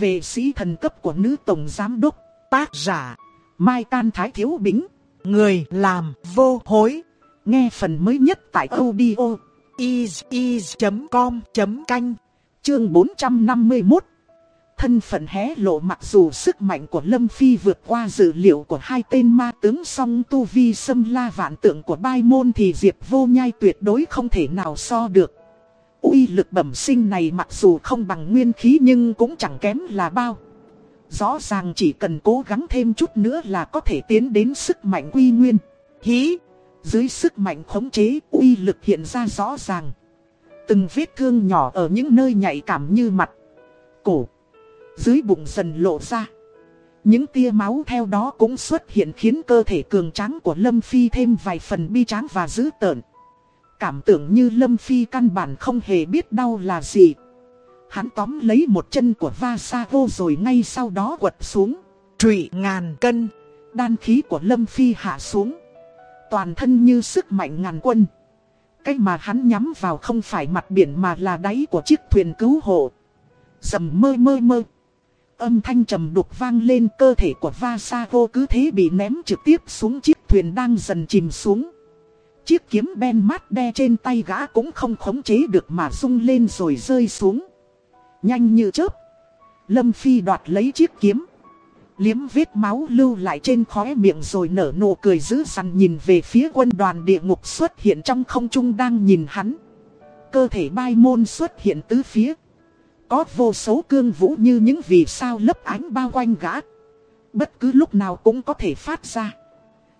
về sĩ thần cấp của nữ tổng giám đốc, tác giả, Mai Can Thái Thiếu Bính, người làm vô hối. Nghe phần mới nhất tại audio is.com.canh, chương 451. Thân phận hé lộ mặc dù sức mạnh của Lâm Phi vượt qua dữ liệu của hai tên ma tướng song tu vi xâm la vạn tượng của bai môn thì Diệp vô nhai tuyệt đối không thể nào so được uy lực bẩm sinh này mặc dù không bằng nguyên khí nhưng cũng chẳng kém là bao. Rõ ràng chỉ cần cố gắng thêm chút nữa là có thể tiến đến sức mạnh quy nguyên. Hí! Dưới sức mạnh khống chế uy lực hiện ra rõ ràng. Từng vết thương nhỏ ở những nơi nhạy cảm như mặt, cổ, dưới bụng dần lộ ra. Những tia máu theo đó cũng xuất hiện khiến cơ thể cường tráng của Lâm Phi thêm vài phần bi tráng và dữ tợn. Cảm tưởng như Lâm Phi căn bản không hề biết đau là gì. Hắn tóm lấy một chân của Vasago rồi ngay sau đó quật xuống. Trụy ngàn cân. Đan khí của Lâm Phi hạ xuống. Toàn thân như sức mạnh ngàn quân. Cái mà hắn nhắm vào không phải mặt biển mà là đáy của chiếc thuyền cứu hộ. Dầm mơ mơ mơ. Âm thanh trầm đục vang lên, cơ thể của Vasago cứ thế bị ném trực tiếp xuống chiếc thuyền đang dần chìm xuống. Chiếc kiếm ben mát đe trên tay gã cũng không khống chế được mà rung lên rồi rơi xuống. Nhanh như chớp. Lâm Phi đoạt lấy chiếc kiếm. Liếm vết máu lưu lại trên khóe miệng rồi nở nụ cười dữ dằn nhìn về phía quân đoàn địa ngục xuất hiện trong không trung đang nhìn hắn. Cơ thể bai môn xuất hiện tứ phía. Có vô số cương vũ như những vì sao lấp ánh bao quanh gã. Bất cứ lúc nào cũng có thể phát ra.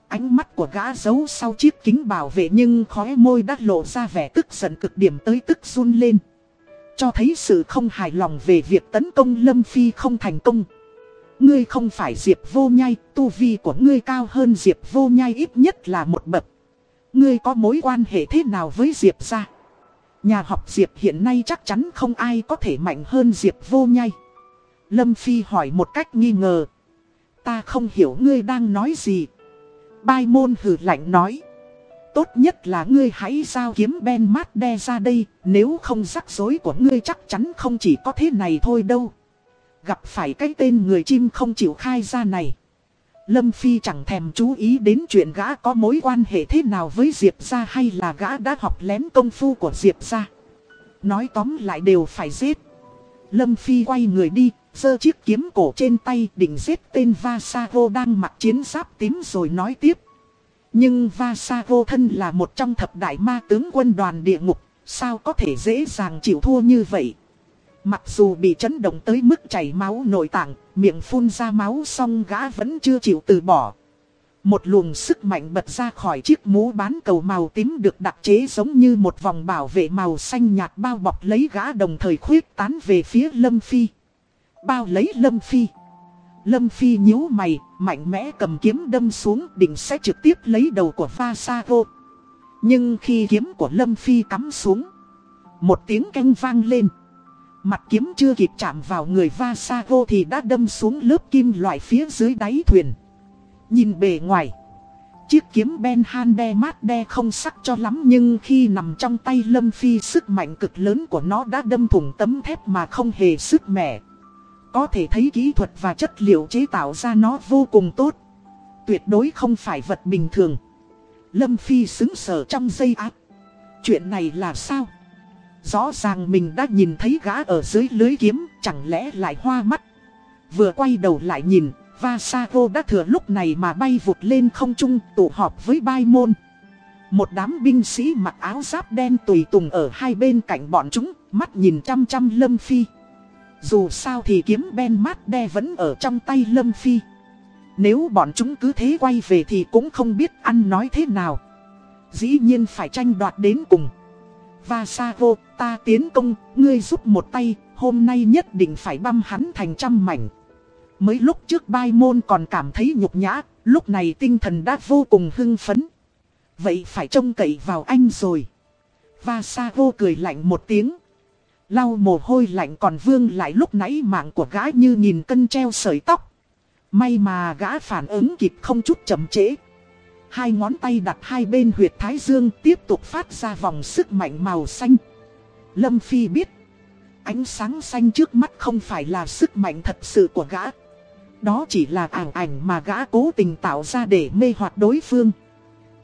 Ánh mắt của gã giấu sau chiếc kính bảo vệ nhưng khóe môi đã lộ ra vẻ tức giận cực điểm tới tức run lên. Cho thấy sự không hài lòng về việc tấn công Lâm Phi không thành công. Ngươi không phải Diệp vô nhai, tu vi của ngươi cao hơn Diệp vô nhai ít nhất là một bậc. Ngươi có mối quan hệ thế nào với Diệp ra? Nhà học Diệp hiện nay chắc chắn không ai có thể mạnh hơn Diệp vô nhai. Lâm Phi hỏi một cách nghi ngờ. Ta không hiểu ngươi đang nói gì. Bai môn hử lạnh nói. Tốt nhất là ngươi hãy giao kiếm Ben Mát đe ra đây, nếu không rắc rối của ngươi chắc chắn không chỉ có thế này thôi đâu. Gặp phải cái tên người chim không chịu khai ra này. Lâm Phi chẳng thèm chú ý đến chuyện gã có mối quan hệ thế nào với Diệp ra hay là gã đã học lén công phu của Diệp ra. Nói tóm lại đều phải giết. Lâm Phi quay người đi, giơ chiếc kiếm cổ trên tay định giết tên Vasago đang mặc chiến giáp tím rồi nói tiếp. Nhưng Vasago thân là một trong thập đại ma tướng quân đoàn địa ngục, sao có thể dễ dàng chịu thua như vậy. Mặc dù bị chấn động tới mức chảy máu nội tạng, miệng phun ra máu xong gã vẫn chưa chịu từ bỏ. Một luồng sức mạnh bật ra khỏi chiếc mũ bán cầu màu tím được đặc chế giống như một vòng bảo vệ màu xanh nhạt bao bọc lấy gã đồng thời khuyết tán về phía Lâm Phi. Bao lấy Lâm Phi. Lâm Phi nhíu mày, mạnh mẽ cầm kiếm đâm xuống định sẽ trực tiếp lấy đầu của Vasago. Nhưng khi kiếm của Lâm Phi cắm xuống, một tiếng canh vang lên. Mặt kiếm chưa kịp chạm vào người Vasago thì đã đâm xuống lớp kim loại phía dưới đáy thuyền. Nhìn bề ngoài, chiếc kiếm Ben Hande mát đe không sắc cho lắm nhưng khi nằm trong tay Lâm Phi sức mạnh cực lớn của nó đã đâm thủng tấm thép mà không hề sức mẻ. Có thể thấy kỹ thuật và chất liệu chế tạo ra nó vô cùng tốt. Tuyệt đối không phải vật bình thường. Lâm Phi xứng sở trong dây áp. Chuyện này là sao? Rõ ràng mình đã nhìn thấy gã ở dưới lưới kiếm, chẳng lẽ lại hoa mắt. Vừa quay đầu lại nhìn, Vasago đã thừa lúc này mà bay vụt lên không trung tụ họp với bai môn. Một đám binh sĩ mặc áo giáp đen tùy tùng ở hai bên cạnh bọn chúng, mắt nhìn chăm chăm Lâm Phi. Dù sao thì kiếm Ben Mát Đe vẫn ở trong tay Lâm Phi. Nếu bọn chúng cứ thế quay về thì cũng không biết ăn nói thế nào. Dĩ nhiên phải tranh đoạt đến cùng. Vasago, ta tiến công, ngươi giúp một tay, hôm nay nhất định phải băm hắn thành trăm mảnh. Mới lúc trước bai môn còn cảm thấy nhục nhã, lúc này tinh thần đã vô cùng hưng phấn. Vậy phải trông cậy vào anh rồi. Vasago cười lạnh một tiếng. Lau mồ hôi lạnh còn vương lại lúc nãy mạng của gã như nhìn cân treo sợi tóc. May mà gã phản ứng kịp không chút chậm trễ. Hai ngón tay đặt hai bên huyệt thái dương tiếp tục phát ra vòng sức mạnh màu xanh. Lâm Phi biết. Ánh sáng xanh trước mắt không phải là sức mạnh thật sự của gã. Đó chỉ là ảo ảnh mà gã cố tình tạo ra để mê hoặc đối phương.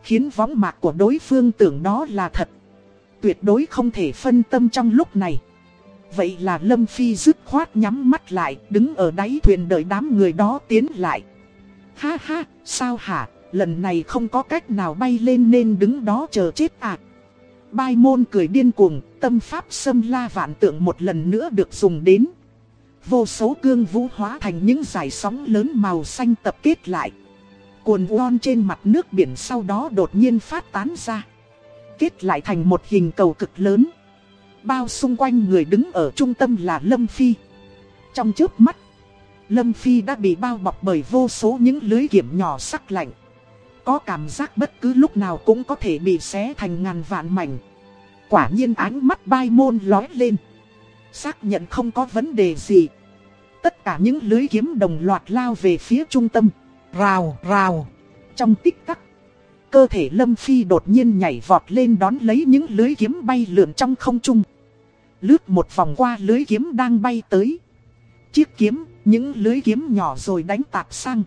Khiến võng mạc của đối phương tưởng đó là thật. Tuyệt đối không thể phân tâm trong lúc này. Vậy là Lâm Phi dứt khoát nhắm mắt lại, đứng ở đáy thuyền đợi đám người đó tiến lại. Ha ha, sao hả, lần này không có cách nào bay lên nên đứng đó chờ chết à. Bai môn cười điên cuồng, tâm pháp xâm la vạn tượng một lần nữa được dùng đến. Vô số cương vũ hóa thành những dải sóng lớn màu xanh tập kết lại. Cuồn uon trên mặt nước biển sau đó đột nhiên phát tán ra. Kết lại thành một hình cầu cực lớn. Bao xung quanh người đứng ở trung tâm là Lâm Phi. Trong trước mắt, Lâm Phi đã bị bao bọc bởi vô số những lưới kiểm nhỏ sắc lạnh. Có cảm giác bất cứ lúc nào cũng có thể bị xé thành ngàn vạn mảnh. Quả nhiên ánh mắt bai môn lói lên. Xác nhận không có vấn đề gì. Tất cả những lưới kiếm đồng loạt lao về phía trung tâm. Rào, rào. Trong tích tắc, cơ thể Lâm Phi đột nhiên nhảy vọt lên đón lấy những lưới kiếm bay lượn trong không trung. Lướt một vòng qua lưới kiếm đang bay tới. Chiếc kiếm, những lưới kiếm nhỏ rồi đánh tạp sang.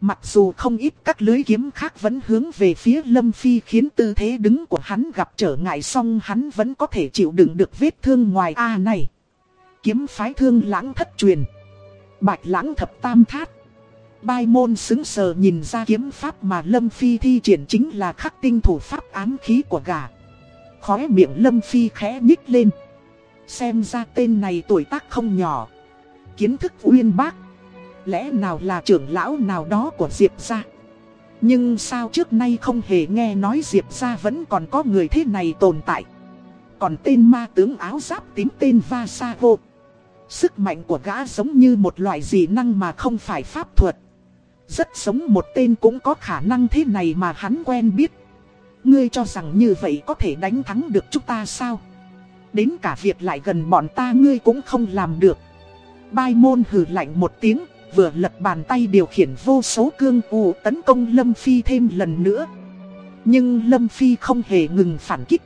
Mặc dù không ít các lưới kiếm khác vẫn hướng về phía Lâm Phi khiến tư thế đứng của hắn gặp trở ngại song hắn vẫn có thể chịu đựng được vết thương ngoài A này. Kiếm phái thương lãng thất truyền. Bạch lãng thập tam thát. Bai môn xứng sờ nhìn ra kiếm pháp mà Lâm Phi thi triển chính là khắc tinh thủ pháp ám khí của gà. Khóe miệng Lâm Phi khẽ nhích lên. Xem ra tên này tuổi tác không nhỏ. Kiến thức uyên bác. Lẽ nào là trưởng lão nào đó của Diệp gia? Nhưng sao trước nay không hề nghe nói Diệp gia vẫn còn có người thế này tồn tại? Còn tên ma tướng áo giáp tím tên Vasago. Sức mạnh của gã giống như một loại dị năng mà không phải pháp thuật. Rất giống một tên cũng có khả năng thế này mà hắn quen biết. Ngươi cho rằng như vậy có thể đánh thắng được chúng ta sao? Đến cả việc lại gần bọn ta ngươi cũng không làm được Bai môn hừ lạnh một tiếng vừa lật bàn tay điều khiển vô số cương u tấn công Lâm Phi thêm lần nữa. Nhưng Lâm Phi không hề ngừng phản kích.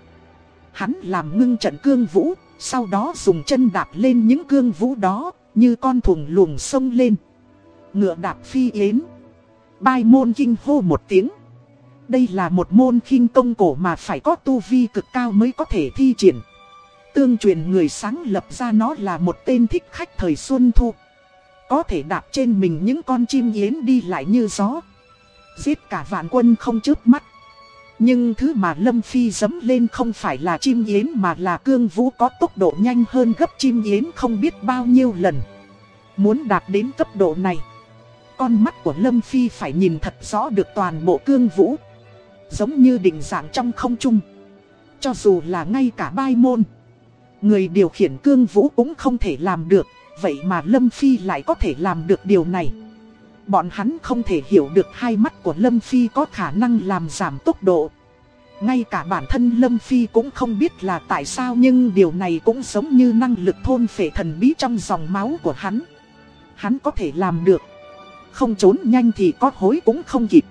Hắn làm ngưng trận cương vũ, sau đó dùng chân đạp lên những cương vũ đó, như con thùng luồng sông lên. Ngựa đạp phi yến. Bai môn kinh hô một tiếng. Đây là một môn khinh công cổ mà phải có tu vi cực cao mới có thể thi triển. Tương truyền người sáng lập ra nó là một tên thích khách thời Xuân Thu. Có thể đạp trên mình những con chim yến đi lại như gió. Giết cả vạn quân không chớp mắt. Nhưng thứ mà Lâm Phi dấm lên không phải là chim yến mà là cương vũ có tốc độ nhanh hơn gấp chim yến không biết bao nhiêu lần. Muốn đạt đến cấp độ này, Con mắt của Lâm Phi phải nhìn thật rõ được toàn bộ cương vũ. Giống như định dạng trong không trung. Cho dù là ngay cả bai môn Người điều khiển cương vũ cũng không thể làm được, Vậy mà Lâm Phi lại có thể làm được điều này. Bọn hắn không thể hiểu được hai mắt của Lâm Phi có khả năng làm giảm tốc độ. Ngay cả bản thân Lâm Phi cũng không biết là tại sao Nhưng điều này cũng giống như năng lực thôn phệ thần bí trong dòng máu của hắn. Hắn có thể làm được. Không trốn nhanh thì có hối cũng không kịp.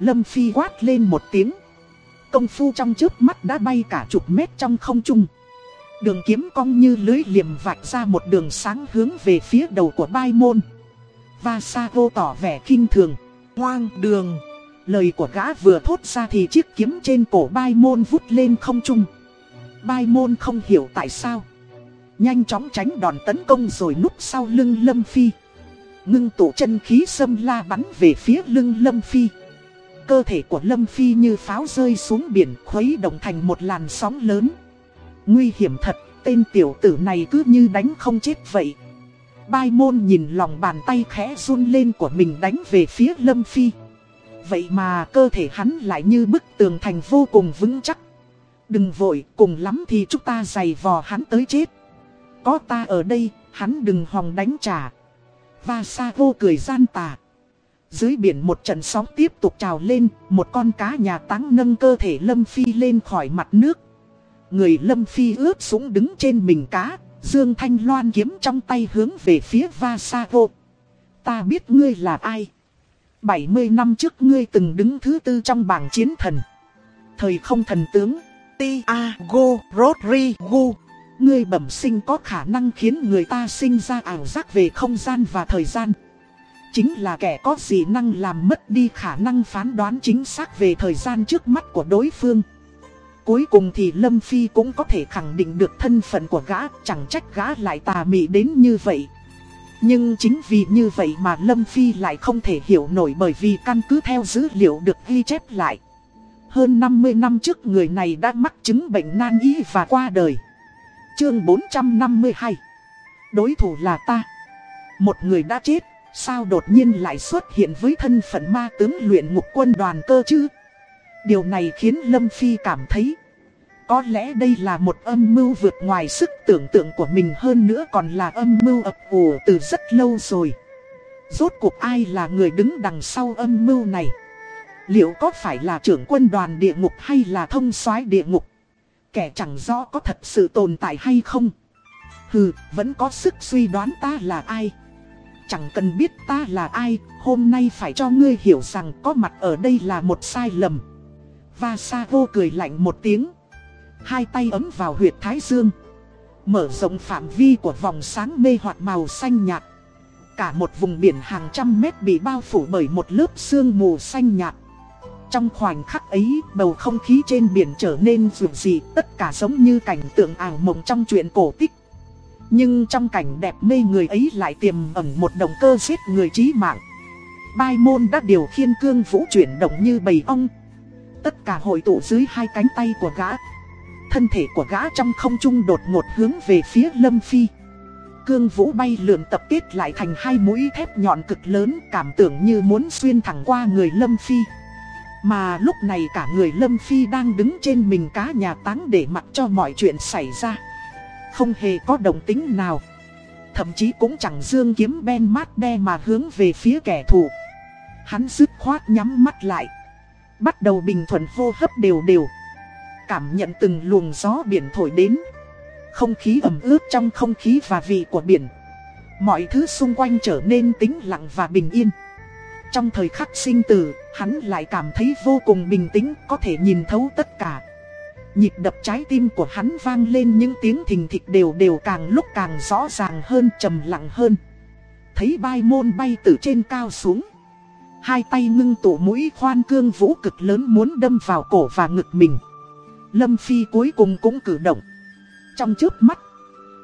Lâm Phi quát lên một tiếng. Công phu trong trước mắt đã bay cả chục mét trong không trung. Đường kiếm cong như lưới liềm vạch ra một đường sáng hướng về phía đầu của bai môn. Và sa vô tỏ vẻ kinh thường. Hoang đường. Lời của gã vừa thốt ra thì chiếc kiếm trên cổ bai môn vút lên không trung. Bai môn không hiểu tại sao. Nhanh chóng tránh đòn tấn công rồi núp sau lưng Lâm Phi. Ngưng tụ chân khí xâm la bắn về phía lưng Lâm Phi. Cơ thể của Lâm Phi như pháo rơi xuống biển khuấy động thành một làn sóng lớn. Nguy hiểm thật, tên tiểu tử này cứ như đánh không chết vậy. Bai môn nhìn lòng bàn tay khẽ run lên của mình đánh về phía Lâm Phi. Vậy mà cơ thể hắn lại như bức tường thành vô cùng vững chắc. Đừng vội, cùng lắm thì chúng ta giày vò hắn tới chết. Có ta ở đây, hắn đừng hòng đánh trả. Và sa vô cười gian tà. Dưới biển một trận sóng tiếp tục trào lên, một con cá nhà táng nâng cơ thể Lâm Phi lên khỏi mặt nước. Người lâm phi ướp súng đứng trên mình cá, Dương Thanh Loan kiếm trong tay hướng về phía Vasago. Ta biết ngươi là ai. 70 năm trước ngươi từng đứng thứ tư trong bảng chiến thần. Thời không thần tướng, Tiago Rodrigo. Ngươi bẩm sinh có khả năng khiến người ta sinh ra ảo giác về không gian và thời gian Chính là kẻ có dị năng làm mất đi khả năng phán đoán chính xác về thời gian trước mắt của đối phương Cuối cùng thì Lâm Phi cũng có thể khẳng định được thân phận của gã, Chẳng trách gã lại tà mị đến như vậy. Nhưng chính vì như vậy mà Lâm Phi lại không thể hiểu nổi Bởi vì căn cứ theo dữ liệu được ghi chép lại. Hơn 50 năm trước người này đã mắc chứng bệnh nan y và qua đời. Chương 452 Đối thủ là ta. Một người đã chết, Sao đột nhiên lại xuất hiện với thân phận ma tướng luyện ngục quân đoàn cơ chứ? Điều này khiến Lâm Phi cảm thấy Có lẽ đây là một âm mưu vượt ngoài sức tưởng tượng của mình hơn nữa còn là âm mưu ập ủ từ rất lâu rồi. Rốt cuộc ai là người đứng đằng sau âm mưu này? Liệu có phải là trưởng quân đoàn địa ngục hay là thông soái địa ngục? Kẻ chẳng rõ có thật sự tồn tại hay không? Hừ, vẫn có sức suy đoán ta là ai? Chẳng cần biết ta là ai, hôm nay phải cho ngươi hiểu rằng có mặt ở đây là một sai lầm và sa vô cười lạnh một tiếng. Hai tay ấm vào huyệt thái dương. Mở rộng phạm vi của vòng sáng mê hoạt màu xanh nhạt. Cả một vùng biển hàng trăm mét bị bao phủ bởi một lớp sương mù xanh nhạt. Trong khoảnh khắc ấy, bầu không khí trên biển trở nên dịu dị Tất cả giống như cảnh tượng ảo mộng trong truyện cổ tích. Nhưng trong cảnh đẹp mê người ấy lại tiềm ẩn một động cơ giết người trí mạng. Bai môn đã điều khiên cương vũ chuyển động như bầy ong Tất cả hội tụ dưới hai cánh tay của gã. Thân thể của gã trong không trung đột ngột hướng về phía Lâm Phi. Cương vũ bay lượn tập kết lại thành hai mũi thép nhọn cực lớn, Cảm tưởng như muốn xuyên thẳng qua người Lâm Phi. Mà lúc này cả người Lâm Phi đang đứng trên mình cá nhà táng để mặc cho mọi chuyện xảy ra. Không hề có đồng tính nào. Thậm chí cũng chẳng dương kiếm ben mát đe mà hướng về phía kẻ thù. Hắn dứt khoát nhắm mắt lại. Bắt đầu bình thuận hô hấp đều đều. Cảm nhận từng luồng gió biển thổi đến. Không khí ẩm ướt trong không khí và vị của biển. Mọi thứ xung quanh trở nên tĩnh lặng và bình yên. Trong thời khắc sinh tử, hắn lại cảm thấy vô cùng bình tĩnh, có thể nhìn thấu tất cả. Nhịp đập trái tim của hắn vang lên những tiếng thình thịch đều đều càng lúc càng rõ ràng hơn, trầm lặng hơn. Thấy bai môn bay từ trên cao xuống. Hai tay ngưng tụ mũi khoan cương vũ cực lớn muốn đâm vào cổ và ngực mình. Lâm Phi cuối cùng cũng cử động. Trong trước mắt,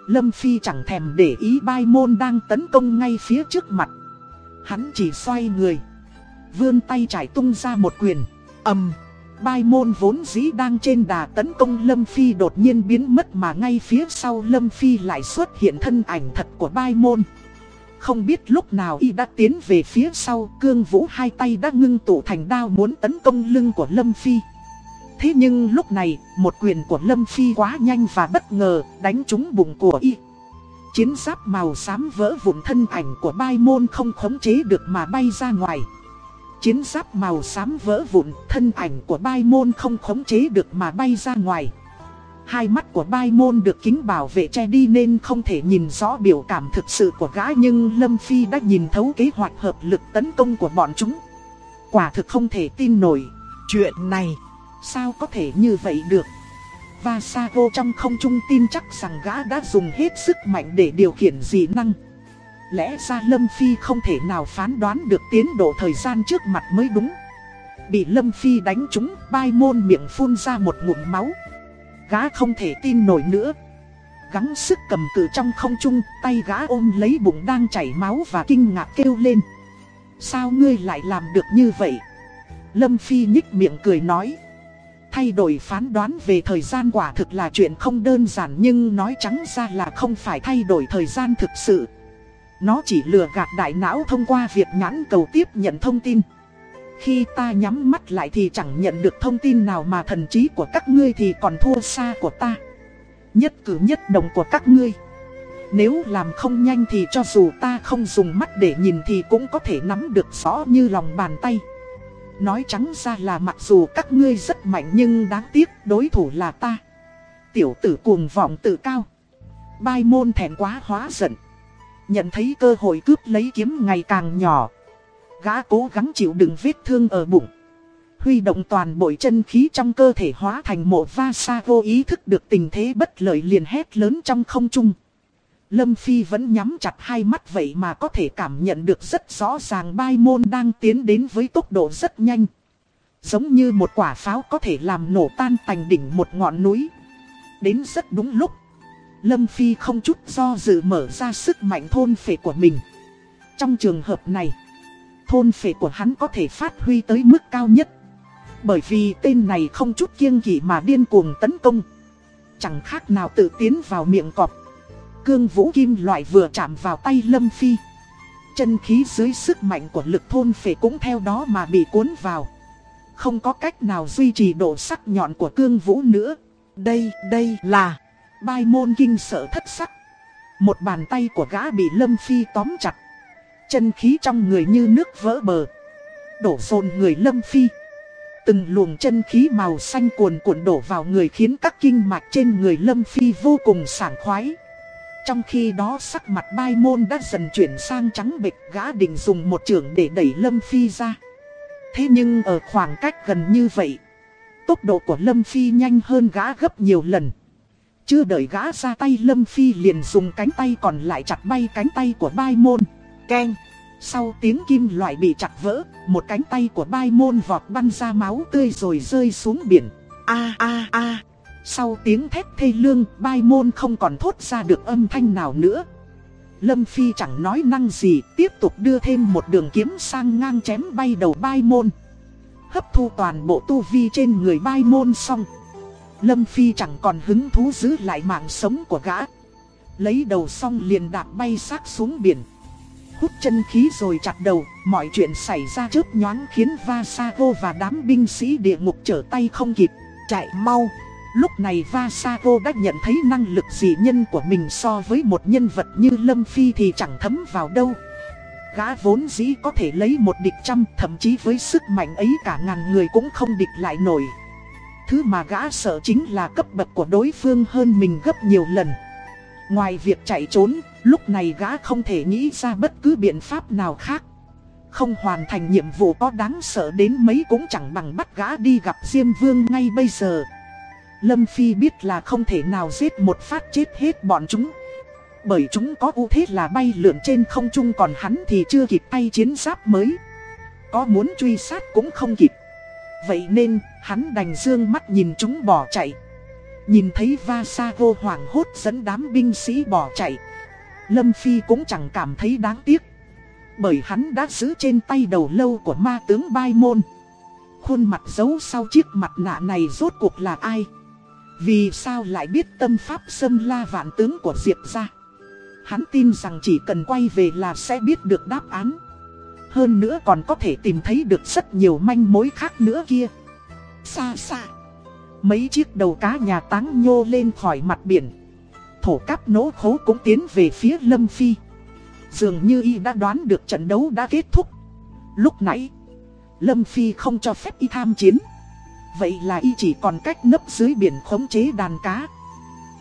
Lâm Phi chẳng thèm để ý bai môn đang tấn công ngay phía trước mặt. Hắn chỉ xoay người, vươn tay trải tung ra một quyền, ầm. Bai môn vốn dĩ đang trên đà tấn công Lâm Phi đột nhiên biến mất mà ngay phía sau Lâm Phi lại xuất hiện thân ảnh thật của bai môn. Không biết lúc nào y đã tiến về phía sau, cương vũ hai tay đã ngưng tụ thành đao muốn tấn công lưng của Lâm Phi. Thế nhưng lúc này, một quyền của Lâm Phi quá nhanh và bất ngờ, đánh trúng bụng của y. Chiến giáp màu xám vỡ vụn thân ảnh của bai môn không khống chế được mà bay ra ngoài. Chiến giáp màu xám vỡ vụn thân ảnh của bai môn không khống chế được mà bay ra ngoài. Hai mắt của bai môn được kính bảo vệ che đi nên không thể nhìn rõ biểu cảm thực sự của gã nhưng Lâm Phi đã nhìn thấu kế hoạch hợp lực tấn công của bọn chúng. Quả thực không thể tin nổi. Chuyện này, sao có thể như vậy được? Và Sago trong không trung tin chắc rằng gã đã dùng hết sức mạnh để điều khiển dị năng. Lẽ ra Lâm Phi không thể nào phán đoán được tiến độ thời gian trước mặt mới đúng. Bị Lâm Phi đánh trúng, bai môn miệng phun ra một ngụm máu. Gã không thể tin nổi nữa. Gắng sức cầm cự trong không trung, Tay gã ôm lấy bụng đang chảy máu và kinh ngạc kêu lên. Sao ngươi lại làm được như vậy? Lâm Phi nhích miệng cười nói. Thay đổi phán đoán về thời gian quả thực là chuyện không đơn giản Nhưng nói trắng ra là không phải thay đổi thời gian thực sự. Nó chỉ lừa gạt đại não thông qua việc nhãn cầu tiếp nhận thông tin khi ta nhắm mắt lại thì chẳng nhận được thông tin nào mà thần trí của các ngươi thì còn thua xa của ta. Nhất cử nhất động của các ngươi. Nếu làm không nhanh thì cho dù ta không dùng mắt để nhìn thì cũng có thể nắm được rõ như lòng bàn tay. Nói trắng ra là mặc dù các ngươi rất mạnh nhưng đáng tiếc đối thủ là ta. Tiểu tử cuồng vọng tự cao. Bai môn thẹn quá hóa giận. Nhận thấy cơ hội cướp lấy kiếm ngày càng nhỏ. Gã cố gắng chịu đựng vết thương ở bụng. Huy động toàn bộ chân khí trong cơ thể hóa thành một va sa vô ý thức được tình thế bất lợi liền hét lớn trong không trung. Lâm Phi vẫn nhắm chặt hai mắt vậy mà có thể cảm nhận được rất rõ ràng bai môn đang tiến đến với tốc độ rất nhanh. Giống như một quả pháo có thể làm nổ tan tành đỉnh một ngọn núi. Đến rất đúng lúc. Lâm Phi không chút do dự mở ra sức mạnh thôn phệ của mình. Trong trường hợp này, thôn phệ của hắn có thể phát huy tới mức cao nhất. Bởi vì tên này không chút kiêng kỵ mà điên cuồng tấn công. Chẳng khác nào tự tiến vào miệng cọp. Cương vũ kim loại vừa chạm vào tay Lâm Phi. Chân khí dưới sức mạnh của lực thôn phệ cũng theo đó mà bị cuốn vào. Không có cách nào duy trì độ sắc nhọn của cương vũ nữa. Đây, đây là bai môn kinh sợ thất sắc. Một bàn tay của gã bị Lâm Phi tóm chặt. Chân khí trong người như nước vỡ bờ. Đổ dồn người Lâm Phi. Từng luồng chân khí màu xanh cuồn cuộn đổ vào người khiến các kinh mạch trên người Lâm Phi vô cùng sảng khoái. Trong khi đó sắc mặt bai môn đã dần chuyển sang trắng bệch gã định dùng một trường để đẩy Lâm Phi ra. Thế nhưng ở khoảng cách gần như vậy, tốc độ của Lâm Phi nhanh hơn gã gấp nhiều lần. Chưa đợi gã ra tay Lâm Phi liền dùng cánh tay còn lại chặt bay cánh tay của bai môn. Keng! Sau tiếng kim loại bị chặt vỡ, một cánh tay của bai môn vọt bắn ra máu tươi rồi rơi xuống biển. A a a! Sau tiếng thét thê lương, bai môn không còn thốt ra được âm thanh nào nữa. Lâm Phi chẳng nói năng gì, tiếp tục đưa thêm một đường kiếm sang ngang chém bay đầu bai môn. Hấp thu toàn bộ tu vi trên người bai môn xong. Lâm Phi chẳng còn hứng thú giữ lại mạng sống của gã. Lấy đầu xong liền đạp bay xác xuống biển. Hút chân khí rồi chặt đầu, mọi chuyện xảy ra chớp nhoáng khiến Vasago và đám binh sĩ địa ngục trở tay không kịp, chạy mau. Lúc này Vasago đã nhận thấy năng lực dị nhân của mình so với một nhân vật như Lâm Phi thì chẳng thấm vào đâu. Gã vốn dĩ có thể lấy một địch trăm thậm chí với sức mạnh ấy cả ngàn người cũng không địch lại nổi. Thứ mà gã sợ chính là cấp bậc của đối phương hơn mình gấp nhiều lần. Ngoài việc chạy trốn, lúc này gã không thể nghĩ ra bất cứ biện pháp nào khác. Không hoàn thành nhiệm vụ có đáng sợ đến mấy cũng chẳng bằng bắt gã đi gặp Diêm Vương ngay bây giờ. Lâm Phi biết là không thể nào giết một phát chết hết bọn chúng. Bởi chúng có ưu thế là bay lượn trên không trung còn hắn thì chưa kịp tay chiến giáp mới. Có muốn truy sát cũng không kịp. Vậy nên, hắn đành dương mắt nhìn chúng bỏ chạy. Nhìn thấy Vasago hoảng hốt dẫn đám binh sĩ bỏ chạy. Lâm Phi cũng chẳng cảm thấy đáng tiếc. Bởi hắn đã giữ trên tay đầu lâu của ma tướng Bai Môn. Khuôn mặt giấu sau chiếc mặt nạ này rốt cuộc là ai? Vì sao lại biết tâm pháp xâm la vạn tướng của Diệp ra? Hắn tin rằng chỉ cần quay về là sẽ biết được đáp án. Hơn nữa còn có thể tìm thấy được rất nhiều manh mối khác nữa kia. Xa xa. Mấy chiếc đầu cá nhà táng nhô lên khỏi mặt biển. Thổ cáp nỗ khố cũng tiến về phía Lâm Phi. Dường như y đã đoán được trận đấu đã kết thúc. Lúc nãy, Lâm Phi không cho phép y tham chiến. Vậy là y chỉ còn cách nấp dưới biển khống chế đàn cá.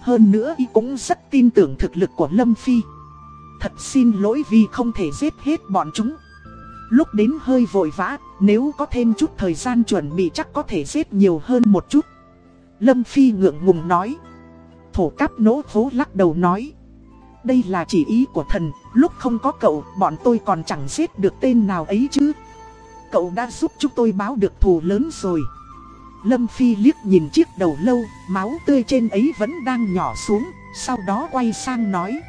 Hơn nữa y cũng rất tin tưởng thực lực của Lâm Phi. Thật xin lỗi vì không thể giết hết bọn chúng. Lúc đến hơi vội vã, nếu có thêm chút thời gian chuẩn bị chắc có thể giết nhiều hơn một chút. Lâm Phi ngượng ngùng nói. Thổ cáp nỗ khố lắc đầu nói. Đây là chỉ ý của thần, lúc không có cậu, bọn tôi còn chẳng giết được tên nào ấy chứ. Cậu đã giúp chúng tôi báo được thù lớn rồi. Lâm Phi liếc nhìn chiếc đầu lâu, máu tươi trên ấy vẫn đang nhỏ xuống, sau đó quay sang nói.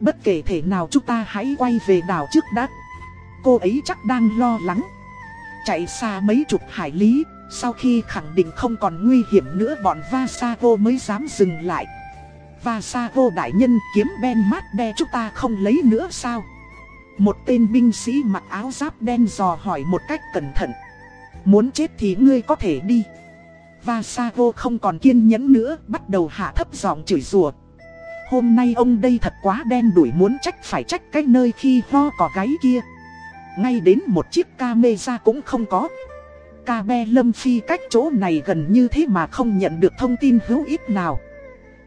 Bất kể thể nào chúng ta hãy quay về đảo trước đã. Cô ấy chắc đang lo lắng. Chạy xa mấy chục hải lý, sau khi khẳng định không còn nguy hiểm nữa bọn Vasago mới dám dừng lại. Vasago đại nhân kiếm Ben mát đe chúng ta không lấy nữa sao? Một tên binh sĩ mặc áo giáp đen dò hỏi một cách cẩn thận. Muốn chết thì ngươi có thể đi. Vasago không còn kiên nhẫn nữa, bắt đầu hạ thấp giọng chửi rủa. Hôm nay ông đây thật quá đen đuổi muốn trách phải trách cái nơi khi ho cỏ gáy kia. Ngay đến một chiếc camera cũng không có. Ca be lâm phi cách chỗ này gần như thế mà không nhận được thông tin hữu ích nào.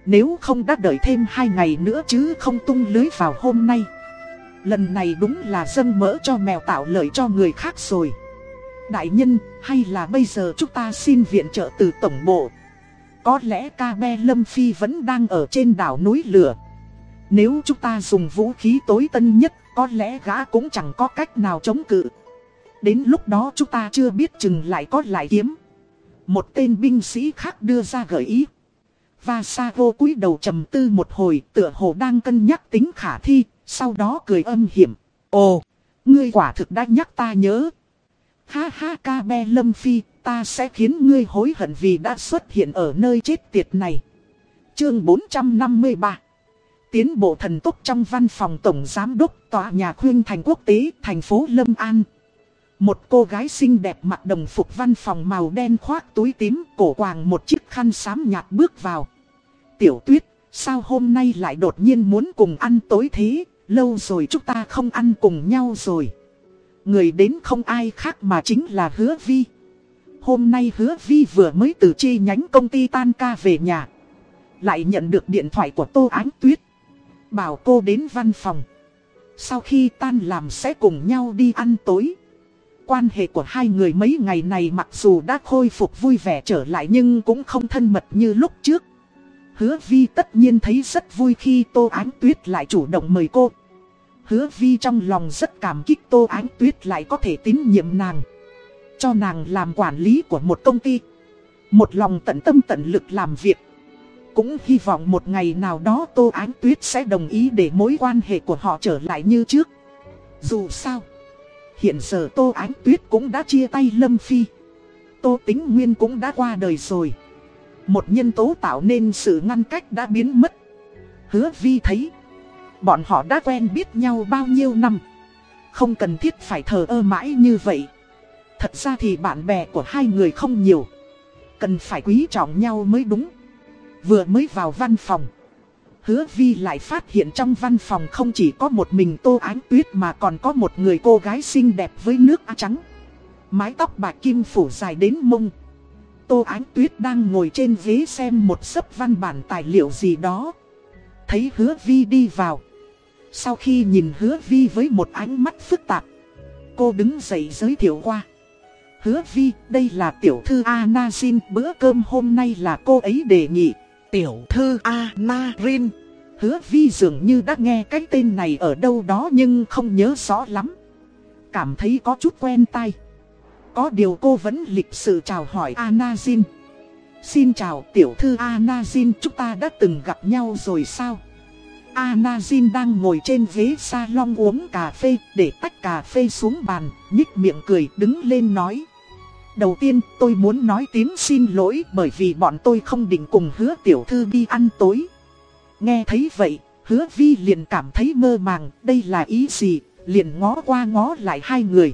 Nếu không đã đợi thêm hai ngày nữa chứ không tung lưới vào hôm nay. Lần này đúng là dâng mỡ cho mèo tạo lợi cho người khác rồi. Đại nhân, hay là bây giờ chúng ta xin viện trợ từ tổng bộ Có lẽ ca be Lâm Phi vẫn đang ở trên đảo núi lửa Nếu chúng ta dùng vũ khí tối tân nhất có lẽ gã cũng chẳng có cách nào chống cự. Đến lúc đó chúng ta chưa biết chừng lại có lại kiếm. Một tên binh sĩ khác đưa ra gợi ý. Và vô cúi đầu trầm tư một hồi tựa hồ đang cân nhắc tính khả thi Sau đó cười âm hiểm. Ồ, ngươi quả thực đã nhắc ta nhớ. Ha ha ca be lâm phi, ta sẽ khiến ngươi hối hận vì đã xuất hiện ở nơi chết tiệt này. Chương 453 Tiến bộ thần tốc trong văn phòng tổng giám đốc tòa nhà khuyên thành quốc tế thành phố Lâm An. Một cô gái xinh đẹp mặc đồng phục văn phòng màu đen khoác túi tím cổ quàng một chiếc khăn xám nhạt bước vào. Tiểu tuyết, sao hôm nay lại đột nhiên muốn cùng ăn tối thế, lâu rồi chúng ta không ăn cùng nhau rồi. Người đến không ai khác mà chính là hứa vi. Hôm nay hứa vi vừa mới từ chi nhánh công ty tan ca về nhà. Lại nhận được điện thoại của Tô Ánh Tuyết. Bảo cô đến văn phòng. Sau khi tan làm sẽ cùng nhau đi ăn tối. Quan hệ của hai người mấy ngày này mặc dù đã khôi phục vui vẻ trở lại nhưng cũng không thân mật như lúc trước. Hứa Vi tất nhiên thấy rất vui khi Tô Ánh Tuyết lại chủ động mời cô. Hứa vi trong lòng rất cảm kích Tô Ánh Tuyết lại có thể tín nhiệm nàng. Cho nàng làm quản lý của một công ty. Một lòng tận tâm tận lực làm việc. Cũng hy vọng một ngày nào đó Tô Ánh Tuyết sẽ đồng ý để mối quan hệ của họ trở lại như trước. Dù sao, hiện giờ Tô Ánh Tuyết cũng đã chia tay Lâm Phi. Tô Tính Nguyên cũng đã qua đời rồi. Một nhân tố tạo nên sự ngăn cách đã biến mất. Hứa Vi thấy Bọn họ đã quen biết nhau bao nhiêu năm Không cần thiết phải thờ ơ mãi như vậy Thật ra thì bạn bè của hai người không nhiều Cần phải quý trọng nhau mới đúng Vừa mới vào văn phòng. Hứa Vi lại phát hiện trong văn phòng không chỉ có một mình tô ánh tuyết mà còn có một người cô gái xinh đẹp với nước trắng. Mái tóc bạc kim phủ dài đến mông. Tô ánh tuyết đang ngồi trên ghế xem một sấp văn bản tài liệu gì đó. Thấy hứa Vi đi vào. Sau khi nhìn hứa vi với một ánh mắt phức tạp, Cô đứng dậy giới thiệu qua. Hứa vi, đây là tiểu thư Anazin. Bữa cơm hôm nay là cô ấy đề nghị. Tiểu thư Anarin Hứa vi dường như đã nghe cái tên này ở đâu đó nhưng không nhớ rõ lắm. Cảm thấy có chút quen tai. Có điều cô vẫn lịch sự chào hỏi Anazin. Xin chào tiểu thư Anazin chúng ta đã từng gặp nhau rồi sao? Anazin đang ngồi trên ghế salon uống cà phê, để tách cà phê xuống bàn, nhích miệng cười đứng lên nói. Đầu tiên tôi muốn nói tiếng xin lỗi bởi vì bọn tôi không định cùng hứa tiểu thư đi ăn tối. Nghe thấy vậy, hứa vi liền cảm thấy mơ màng, đây là ý gì, liền ngó qua ngó lại hai người.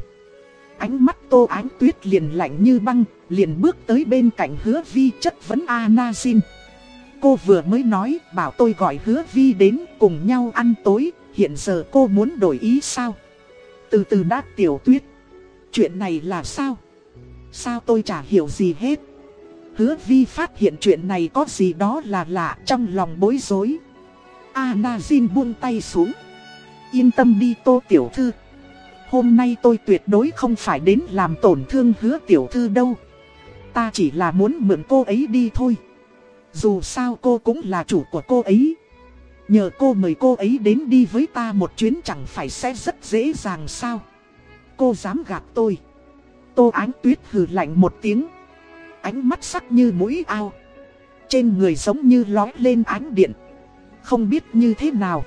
Ánh mắt tô ánh tuyết liền lạnh như băng, liền bước tới bên cạnh hứa vi chất vấn Anazin. Cô vừa mới nói bảo tôi gọi hứa vi đến cùng nhau ăn tối, hiện giờ cô muốn đổi ý sao? Từ từ đã tiểu tuyết. Chuyện này là sao? Sao tôi chả hiểu gì hết? Hứa vi phát hiện chuyện này có gì đó là lạ trong lòng bối rối. Anazin buông tay xuống. Yên tâm đi tô tiểu thư. Hôm nay tôi tuyệt đối không phải đến làm tổn thương hứa tiểu thư đâu. Ta chỉ là muốn mượn cô ấy đi thôi. Dù sao cô cũng là chủ của cô ấy Nhờ cô mời cô ấy đến đi với ta một chuyến chẳng phải sẽ rất dễ dàng sao Cô dám gạt tôi Tô ánh tuyết hừ lạnh một tiếng. Ánh mắt sắc như mũi ao. Trên người giống như lói lên ánh điện. Không biết như thế nào.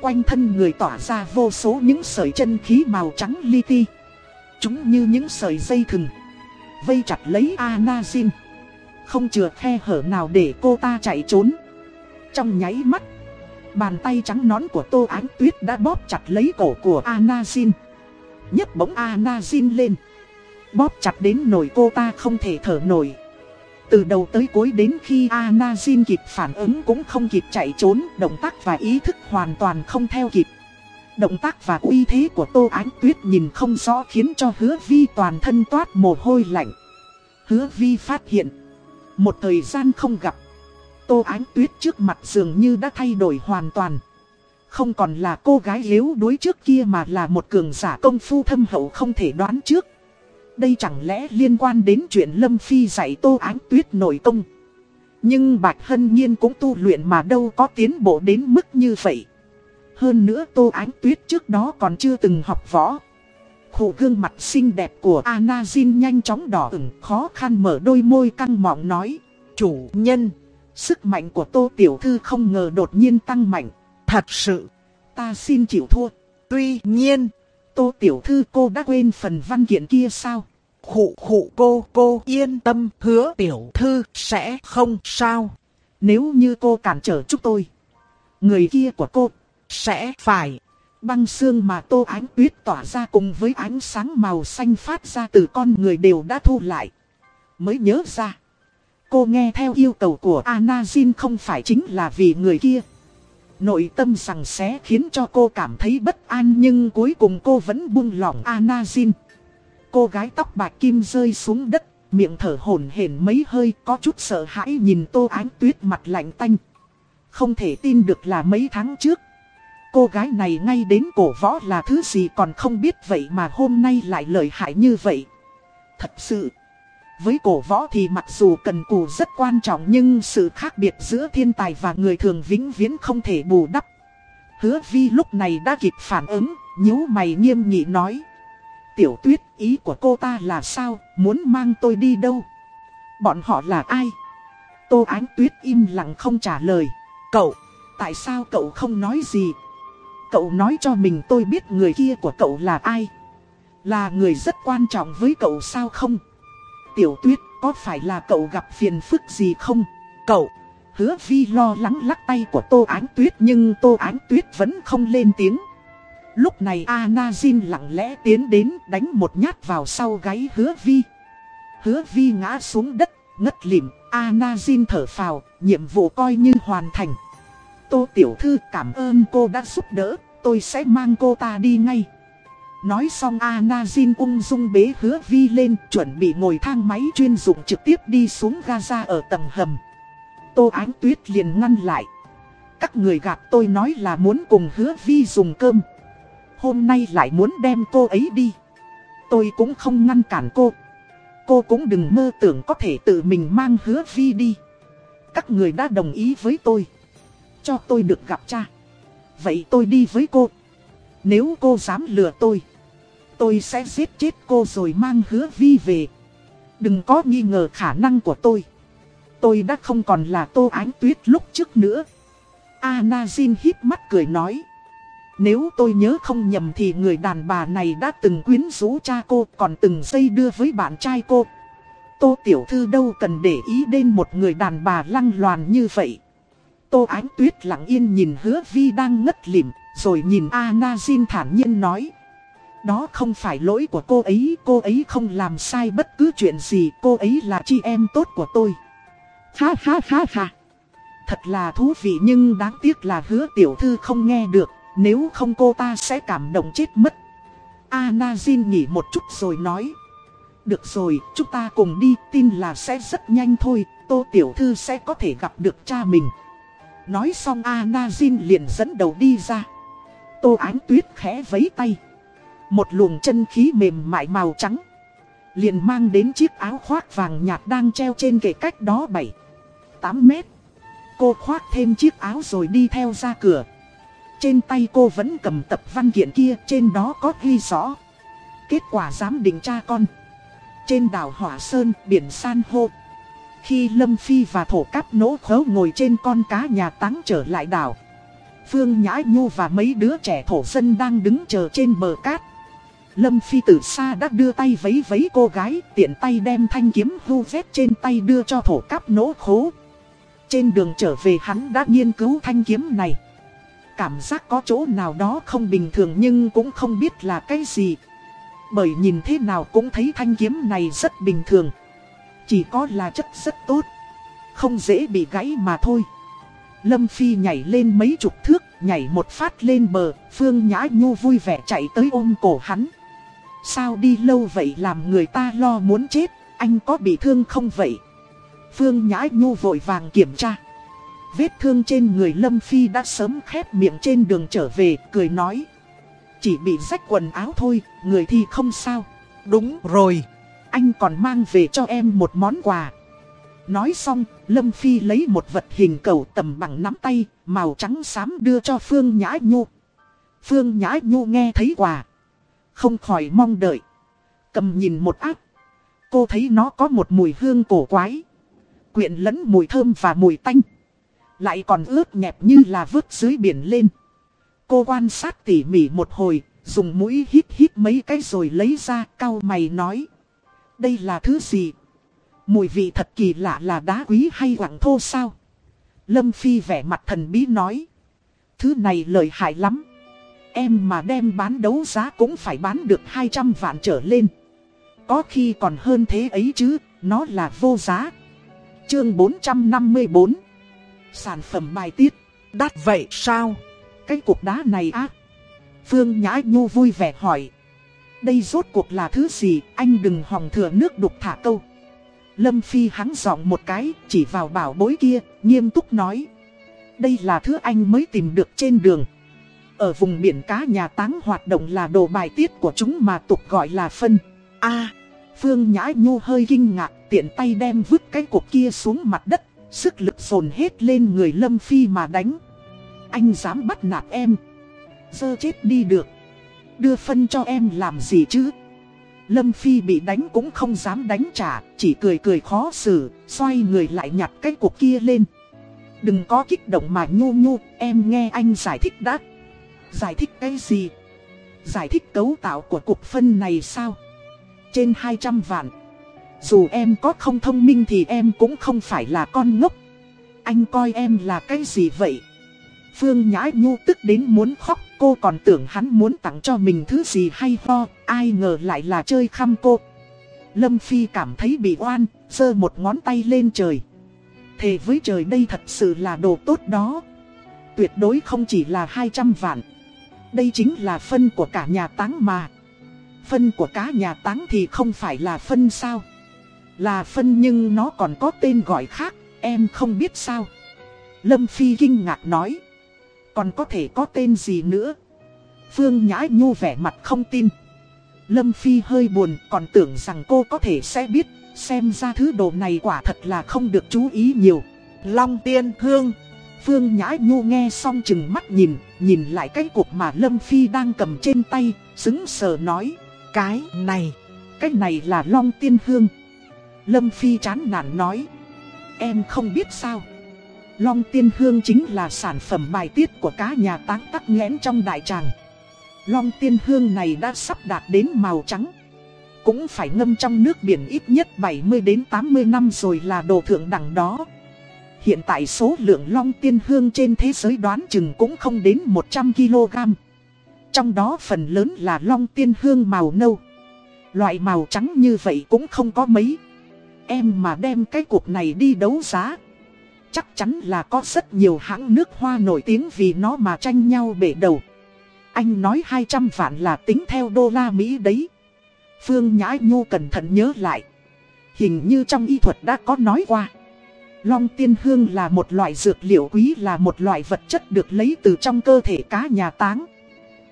Quanh thân người tỏa ra vô số những sợi chân khí màu trắng li ti. Chúng như những sợi dây thừng. Vây chặt lấy Anazin. Không chừa khe hở nào để cô ta chạy trốn. Trong nháy mắt, Bàn tay trắng nón của Tô Ánh Tuyết đã bóp chặt lấy cổ của Anazin. Nhấc bóng Anazin lên. Bóp chặt đến nổi cô ta không thể thở nổi Từ đầu tới cuối đến khi Anazin kịp phản ứng cũng không kịp chạy trốn Động tác và ý thức hoàn toàn không theo kịp Động tác và uy thế của Tô Ánh Tuyết nhìn không rõ khiến cho hứa vi toàn thân toát mồ hôi lạnh Hứa vi phát hiện một thời gian không gặp, Tô Ánh Tuyết trước mặt dường như đã thay đổi hoàn toàn. Không còn là cô gái yếu đuối trước kia mà là một cường giả công phu thâm hậu không thể đoán trước. Đây chẳng lẽ liên quan đến chuyện Lâm Phi dạy Tô Ánh Tuyết nổi công. Nhưng Bạch Hân Nhiên cũng tu luyện mà đâu có tiến bộ đến mức như vậy. Hơn nữa Tô Ánh Tuyết trước đó còn chưa từng học võ. Khủ gương mặt xinh đẹp của Anna Jin nhanh chóng đỏ ửng khó khăn mở đôi môi căng mọng nói. Chủ nhân, sức mạnh của Tô Tiểu Thư không ngờ đột nhiên tăng mạnh. Thật sự, ta xin chịu thua. Tuy nhiên, Tô Tiểu Thư cô đã quên phần văn kiện kia sao? Khụ khụ cô, cô yên tâm, hứa Tiểu Thư sẽ không sao. Nếu như cô cản trở chúng tôi, người kia của cô sẽ phải. Băng xương mà tô ánh tuyết tỏa ra cùng với ánh sáng màu xanh phát ra từ con người đều đã thu lại. Mới nhớ ra. Cô nghe theo yêu cầu của Anazin không phải chính là vì người kia. Nội tâm rằng xé khiến cho cô cảm thấy bất an nhưng cuối cùng cô vẫn buông lỏng Anazin. Cô gái tóc bạc kim rơi xuống đất, miệng thở hổn hển mấy hơi có chút sợ hãi nhìn tô ánh tuyết mặt lạnh tanh. Không thể tin được là mấy tháng trước. Cô gái này ngay đến cổ võ là thứ gì còn không biết vậy mà hôm nay lại lợi hại như vậy. Thật sự, với cổ võ thì mặc dù cần cù rất quan trọng nhưng sự khác biệt giữa thiên tài và người thường vĩnh viễn không thể bù đắp. Hứa vi lúc này đã kịp phản ứng, nhíu mày nghiêm nghị nói. Tiểu tuyết, ý của cô ta là sao, muốn mang tôi đi đâu? Bọn họ là ai? Tô Ánh Tuyết im lặng không trả lời. Cậu, tại sao cậu không nói gì? Cậu nói cho mình tôi biết người kia của cậu là ai. Là người rất quan trọng với cậu sao không? Tiểu tuyết có phải là cậu gặp phiền phức gì không? Cậu, hứa vi lo lắng lắc tay của Tô Ánh Tuyết nhưng Tô Ánh Tuyết vẫn không lên tiếng. Lúc này Anazin lặng lẽ tiến đến đánh một nhát vào sau gáy hứa vi. Hứa vi ngã xuống đất, ngất lịm, Anazin thở phào, nhiệm vụ coi như hoàn thành. Tô Tiểu Thư cảm ơn cô đã giúp đỡ, tôi sẽ mang cô ta đi ngay. Nói xong Anazin ung dung bế hứa vi lên chuẩn bị ngồi thang máy chuyên dụng trực tiếp đi xuống Gaza ở tầng hầm. Tô Ánh Tuyết liền ngăn lại. Các người gặp tôi nói là muốn cùng hứa vi dùng cơm. Hôm nay lại muốn đem cô ấy đi. Tôi cũng không ngăn cản cô. Cô cũng đừng mơ tưởng có thể tự mình mang hứa vi đi. Các người đã đồng ý với tôi cho tôi được gặp cha. Vậy tôi đi với cô. Nếu cô dám lừa tôi, tôi sẽ giết chết cô rồi mang hứa vi về. Đừng có nghi ngờ khả năng của tôi. Tôi đã không còn là tô ánh tuyết lúc trước nữa. Anazin hít mắt cười nói. Nếu tôi nhớ không nhầm thì người đàn bà này đã từng quyến rũ cha cô còn từng dây đưa với bạn trai cô. Tô Tiểu Thư đâu cần để ý đến một người đàn bà lăng loàn như vậy. Tô Ánh Tuyết lặng yên nhìn hứa vi đang ngất lịm, rồi nhìn Anazin thản nhiên nói. Đó không phải lỗi của cô ấy, cô ấy không làm sai bất cứ chuyện gì, cô ấy là chị em tốt của tôi. Ha ha ha ha. Thật là thú vị nhưng đáng tiếc là hứa tiểu thư không nghe được, nếu không cô ta sẽ cảm động chết mất. Anazin nghỉ một chút rồi nói. Được rồi, chúng ta cùng đi, tin là sẽ rất nhanh thôi, tô tiểu thư sẽ có thể gặp được cha mình. Nói xong Anazin liền dẫn đầu đi ra. Tô Ánh Tuyết khẽ vấy tay. Một luồng chân khí mềm mại màu trắng. Liền mang đến chiếc áo khoác vàng nhạt đang treo trên kệ cách đó 7, 8 mét. Cô khoác thêm chiếc áo rồi đi theo ra cửa. Trên tay cô vẫn cầm tập văn kiện kia, trên đó có ghi rõ. Kết quả giám định cha con. Trên đảo Hỏa Sơn, biển San hô. Khi Lâm Phi và thổ cáp nỗ khấu ngồi trên con cá nhà táng trở lại đảo Phương Nhã Nhu và mấy đứa trẻ thổ dân đang đứng chờ trên bờ cát Lâm Phi từ xa đã đưa tay vấy vấy cô gái, Tiện tay đem thanh kiếm hưu vét trên tay đưa cho thổ cáp nỗ khố. Trên đường trở về hắn đã nghiên cứu thanh kiếm này. Cảm giác có chỗ nào đó không bình thường nhưng cũng không biết là cái gì. Bởi nhìn thế nào cũng thấy thanh kiếm này rất bình thường. Chỉ có là chất rất tốt. Không dễ bị gãy mà thôi. Lâm Phi nhảy lên mấy chục thước, Nhảy một phát lên bờ, Phương Nhã Nhu vui vẻ chạy tới ôm cổ hắn. Sao đi lâu vậy làm người ta lo muốn chết Anh có bị thương không vậy Phương Nhã Nhu vội vàng kiểm tra Vết thương trên người Lâm Phi đã sớm khép miệng trên đường trở về Cười nói Chỉ bị rách quần áo thôi Người thì không sao Đúng rồi anh còn mang về cho em một món quà. Nói xong, Lâm Phi lấy một vật hình cầu tầm bằng nắm tay, màu trắng xám đưa cho Phương Nhã Nhu. Phương Nhã Nhu nghe thấy quà. Không khỏi mong đợi. Cầm nhìn một áp. Cô thấy nó có một mùi hương cổ quái. Quyện lẫn mùi thơm và mùi tanh. Lại còn ướt nhẹp như là vớt dưới biển lên. Cô quan sát tỉ mỉ một hồi, dùng mũi hít hít mấy cái rồi lấy ra, cao mày nói. Đây là thứ gì? Mùi vị thật kỳ lạ là đá quý hay quảng thô sao? Lâm Phi vẻ mặt thần bí nói. Thứ này lợi hại lắm. Em mà đem bán đấu giá cũng phải bán được 200 vạn trở lên. Có khi còn hơn thế ấy chứ, nó là vô giá. Chương 454 Sản phẩm bài tiết. Đắt vậy sao? Cái cục đá này á. Phương Nhã Nhu vui vẻ hỏi. Đây rốt cuộc là thứ gì? Anh đừng hòng thừa nước đục thả câu. Lâm Phi hắng giọng một cái Chỉ vào bảo bối kia Nghiêm túc nói. Đây là thứ anh mới tìm được trên đường. Ở vùng biển cá nhà táng hoạt động là đồ bài tiết của chúng mà tục gọi là phân. A. Phương Nhã Nhu hơi kinh ngạc, Tiện tay đem vứt cái cục kia xuống mặt đất, Sức lực dồn hết lên người Lâm Phi mà đánh. Anh dám bắt nạt em. Dơ chết đi được. Đưa phân cho em làm gì chứ? Lâm Phi bị đánh cũng không dám đánh trả, Chỉ cười cười khó xử, Xoay người lại nhặt cái cục kia lên. Đừng có kích động mà nhu nhu, Em nghe anh giải thích đã. Giải thích cái gì? Giải thích cấu tạo của cục phân này sao? Trên 200 vạn. Dù em có không thông minh thì em cũng không phải là con ngốc. Anh coi em là cái gì vậy? Phương Nhã Nhu tức đến muốn khóc, Cô còn tưởng hắn muốn tặng cho mình thứ gì hay ho, Ai ngờ lại là chơi khăm cô. Lâm Phi cảm thấy bị oan, giơ một ngón tay lên trời. Thề với trời đây thật sự là đồ tốt đó. Tuyệt đối không chỉ là 200 vạn. Đây chính là phân của cả nhà táng mà Phân của cả nhà táng thì không phải là phân sao là phân nhưng nó còn có tên gọi khác, em không biết sao. Lâm Phi kinh ngạc nói. Còn có thể có tên gì nữa? Phương Nhã Nhu vẻ mặt không tin. Lâm Phi hơi buồn còn tưởng rằng cô có thể sẽ biết, xem ra thứ đồ này quả thật là không được chú ý nhiều. Long tiên hương. Phương Nhã Nhu nghe xong chừng mắt nhìn, nhìn lại cái cục mà Lâm Phi đang cầm trên tay, xứng sờ nói. Cái này, cái này là long tiên hương. Lâm Phi chán nản nói. Em không biết sao. Long tiên hương chính là sản phẩm bài tiết của cá nhà táng tắc nghẽn trong đại tràng. Long tiên hương này đã sắp đạt đến màu trắng. Cũng phải ngâm trong nước biển ít nhất 70 đến 80 năm rồi là đồ thượng đẳng đó. Hiện tại số lượng long tiên hương trên thế giới đoán chừng cũng không đến 100kg. Trong đó phần lớn là long tiên hương màu nâu. Loại màu trắng như vậy cũng không có mấy. Em mà đem cái cuộc này đi đấu giá, Chắc chắn là có rất nhiều hãng nước hoa nổi tiếng vì nó mà tranh nhau bể đầu Anh nói 200 vạn là tính theo đô la Mỹ đấy Phương Nhã Nhu cẩn thận nhớ lại Hình như trong y thuật đã có nói qua Long tiên hương là một loại dược liệu quý là một loại vật chất được lấy từ trong cơ thể cá nhà táng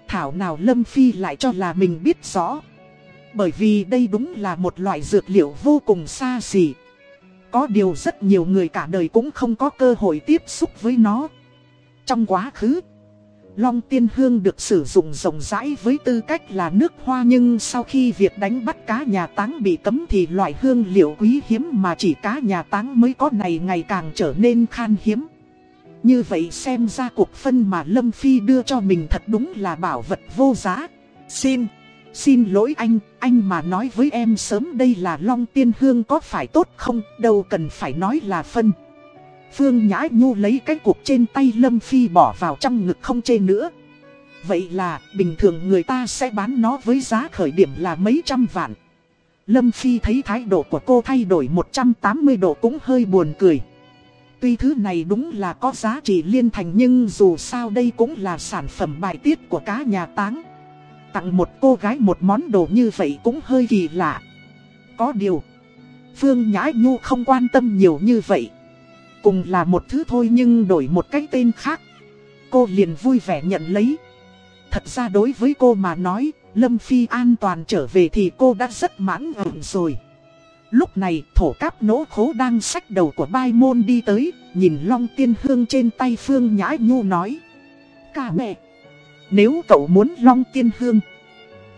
Thảo nào Lâm Phi lại cho là mình biết rõ bởi vì đây đúng là một loại dược liệu vô cùng xa xỉ. Có điều rất nhiều người cả đời cũng không có cơ hội tiếp xúc với nó. Trong quá khứ, Long tiên hương được sử dụng rộng rãi với tư cách là nước hoa nhưng sau khi việc đánh bắt cá nhà táng bị cấm thì loại hương liệu quý hiếm mà chỉ cá nhà táng mới có này ngày càng trở nên khan hiếm. Như vậy xem ra cuộc phân mà Lâm Phi đưa cho mình thật đúng là bảo vật vô giá. Xin! Xin lỗi anh, anh mà nói với em sớm đây là long tiên hương có phải tốt không, đâu cần phải nói là phân. Phương Nhã Nhu lấy cái cục trên tay Lâm Phi bỏ vào trong ngực không chê nữa. Vậy là, bình thường người ta sẽ bán nó với giá khởi điểm là mấy trăm vạn. Lâm Phi thấy thái độ của cô thay đổi 180 độ cũng hơi buồn cười. Tuy thứ này đúng là có giá trị liên thành nhưng dù sao đây cũng là sản phẩm bài tiết của cá nhà táng. Tặng một cô gái một món đồ như vậy cũng hơi kỳ lạ. Có điều, Phương Nhã Nhu không quan tâm nhiều như vậy. Cùng là một thứ thôi nhưng đổi một cái tên khác. Cô liền vui vẻ nhận lấy. Thật ra đối với cô mà nói, Lâm Phi an toàn trở về thì cô đã rất mãn ẩn rồi. Lúc này thổ cáp nỗ khố đang sách đầu của bai môn đi tới, nhìn long tiên hương trên tay Phương Nhã Nhu nói. Cả mẹ, nếu cậu muốn long tiên hương,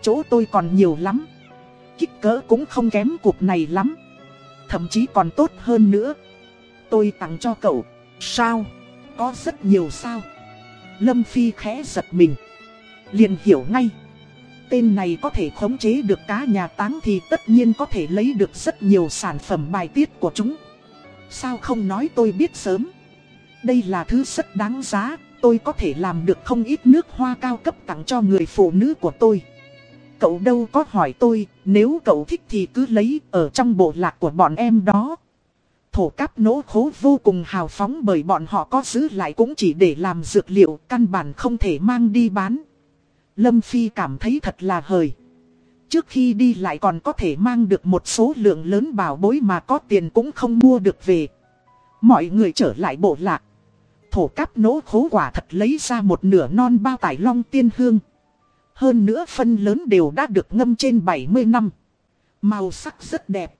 chỗ tôi còn nhiều lắm. Kích cỡ cũng không kém cuộc này lắm. Thậm chí còn tốt hơn nữa. Tôi tặng cho cậu. Sao? Có rất nhiều sao? Lâm Phi khẽ giật mình. liền hiểu ngay. Tên này có thể khống chế được cá nhà táng thì tất nhiên có thể lấy được rất nhiều sản phẩm bài tiết của chúng. Sao không nói tôi biết sớm? Đây là thứ rất đáng giá, tôi có thể làm được không ít nước hoa cao cấp tặng cho người phụ nữ của tôi. Cậu đâu có hỏi tôi, nếu cậu thích thì cứ lấy ở trong bộ lạc của bọn em đó. Thổ cáp nỗ khố vô cùng hào phóng bởi bọn họ có giữ lại cũng chỉ để làm dược liệu, căn bản không thể mang đi bán. Lâm Phi cảm thấy thật là hời. Trước khi đi lại còn có thể mang được một số lượng lớn bảo bối mà có tiền cũng không mua được về. Mọi người trở lại bộ lạc. Thổ cáp nỗ khố quả thật lấy ra một nửa non bao tải long tiên hương. Hơn nữa phân lớn đều đã được ngâm trên 70 năm. Màu sắc rất đẹp.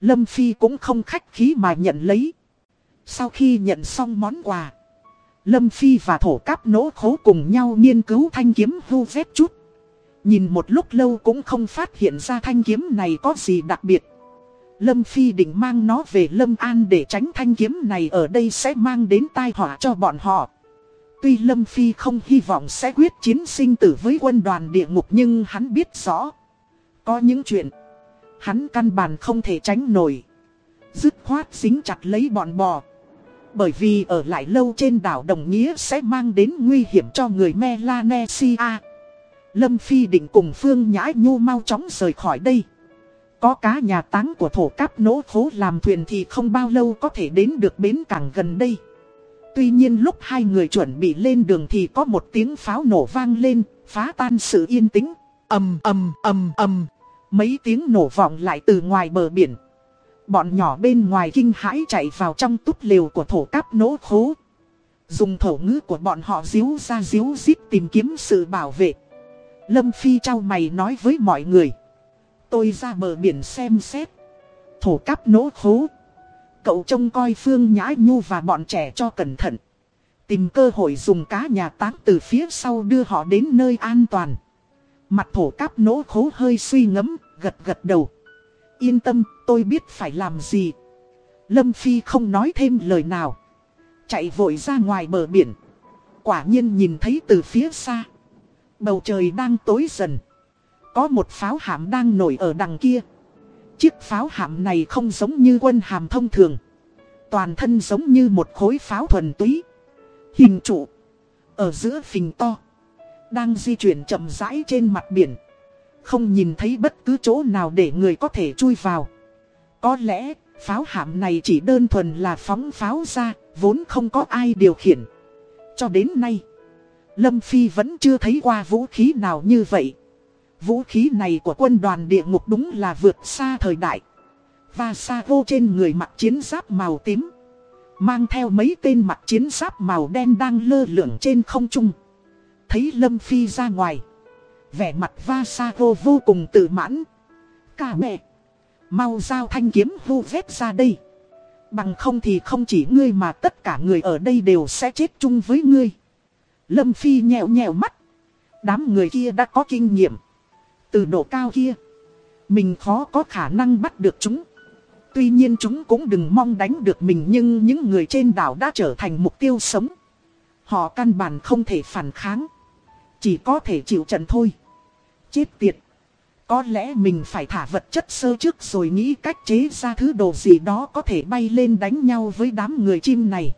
Lâm Phi cũng không khách khí mà nhận lấy. Sau khi nhận xong món quà. Lâm Phi và thổ cáp nỗ khố cùng nhau nghiên cứu thanh kiếm hưu vết chút. Nhìn một lúc lâu cũng không phát hiện ra thanh kiếm này có gì đặc biệt. Lâm Phi định mang nó về Lâm An để tránh thanh kiếm này ở đây sẽ mang đến tai họa cho bọn họ. Tuy Lâm Phi không hy vọng sẽ quyết chiến sinh tử với quân đoàn địa ngục nhưng hắn biết rõ. Có những chuyện, hắn căn bản không thể tránh nổi. Dứt khoát dính chặt lấy bọn bò. Bởi vì ở lại lâu trên đảo Đồng Nghĩa sẽ mang đến nguy hiểm cho người Melanesia. Lâm Phi định cùng Phương Nhã Nhu mau chóng rời khỏi đây. Có cá nhà táng của thổ cáp nỗ khố làm thuyền thì không bao lâu có thể đến được bến cảng gần đây. Tuy nhiên lúc hai người chuẩn bị lên đường thì có một tiếng pháo nổ vang lên, phá tan sự yên tĩnh. âm âm âm âm mấy tiếng nổ vọng lại từ ngoài bờ biển. Bọn nhỏ bên ngoài kinh hãi chạy vào trong túp liều của thổ cáp nỗ khố. Dùng thổ ngữ của bọn họ díu ra díu dít tìm kiếm sự bảo vệ. Lâm Phi trao mày nói với mọi người. Tôi ra bờ biển xem xét. Thổ cáp nỗ khố. Cậu trông coi Phương Nhã Nhu và bọn trẻ cho cẩn thận. Tìm cơ hội dùng cá nhà táng từ phía sau đưa họ đến nơi an toàn. Mặt thổ cáp nỗ khố hơi suy ngẫm, gật gật đầu. Yên tâm, tôi biết phải làm gì. Lâm Phi không nói thêm lời nào. Chạy vội ra ngoài bờ biển. Quả nhiên nhìn thấy từ phía xa. Bầu trời đang tối dần. Có một pháo hạm đang nổi ở đằng kia. Chiếc pháo hạm này không giống như quân hàm thông thường. Toàn thân giống như một khối pháo thuần túy. Hình trụ. Ở giữa phình to. Đang di chuyển chậm rãi trên mặt biển. Không nhìn thấy bất cứ chỗ nào để người có thể chui vào. Có lẽ pháo hạm này chỉ đơn thuần là phóng pháo ra, vốn không có ai điều khiển. Cho đến nay, Lâm Phi vẫn chưa thấy qua vũ khí nào như vậy. Vũ khí này của quân đoàn địa ngục đúng là vượt xa thời đại. Và xa vô trên người mặc chiến giáp màu tím. Mang theo mấy tên mặc chiến giáp màu đen đang lơ lửng trên không trung. Thấy Lâm Phi ra ngoài. Vẻ mặt Vasago vô cùng tự mãn. Cả mẹ. Mau giao thanh kiếm vu vết ra đây. Bằng không thì không chỉ ngươi mà tất cả người ở đây đều sẽ chết chung với ngươi. Lâm Phi nhẹo nhẹo mắt. Đám người kia đã có kinh nghiệm. Từ độ cao kia, mình khó có khả năng bắt được chúng. Tuy nhiên chúng cũng đừng mong đánh được mình nhưng những người trên đảo đã trở thành mục tiêu sống. Họ căn bản không thể phản kháng. Chỉ có thể chịu trận thôi. Chết tiệt. Có lẽ mình phải thả vật chất sơ trước rồi nghĩ cách chế ra thứ đồ gì đó có thể bay lên đánh nhau với đám người chim này.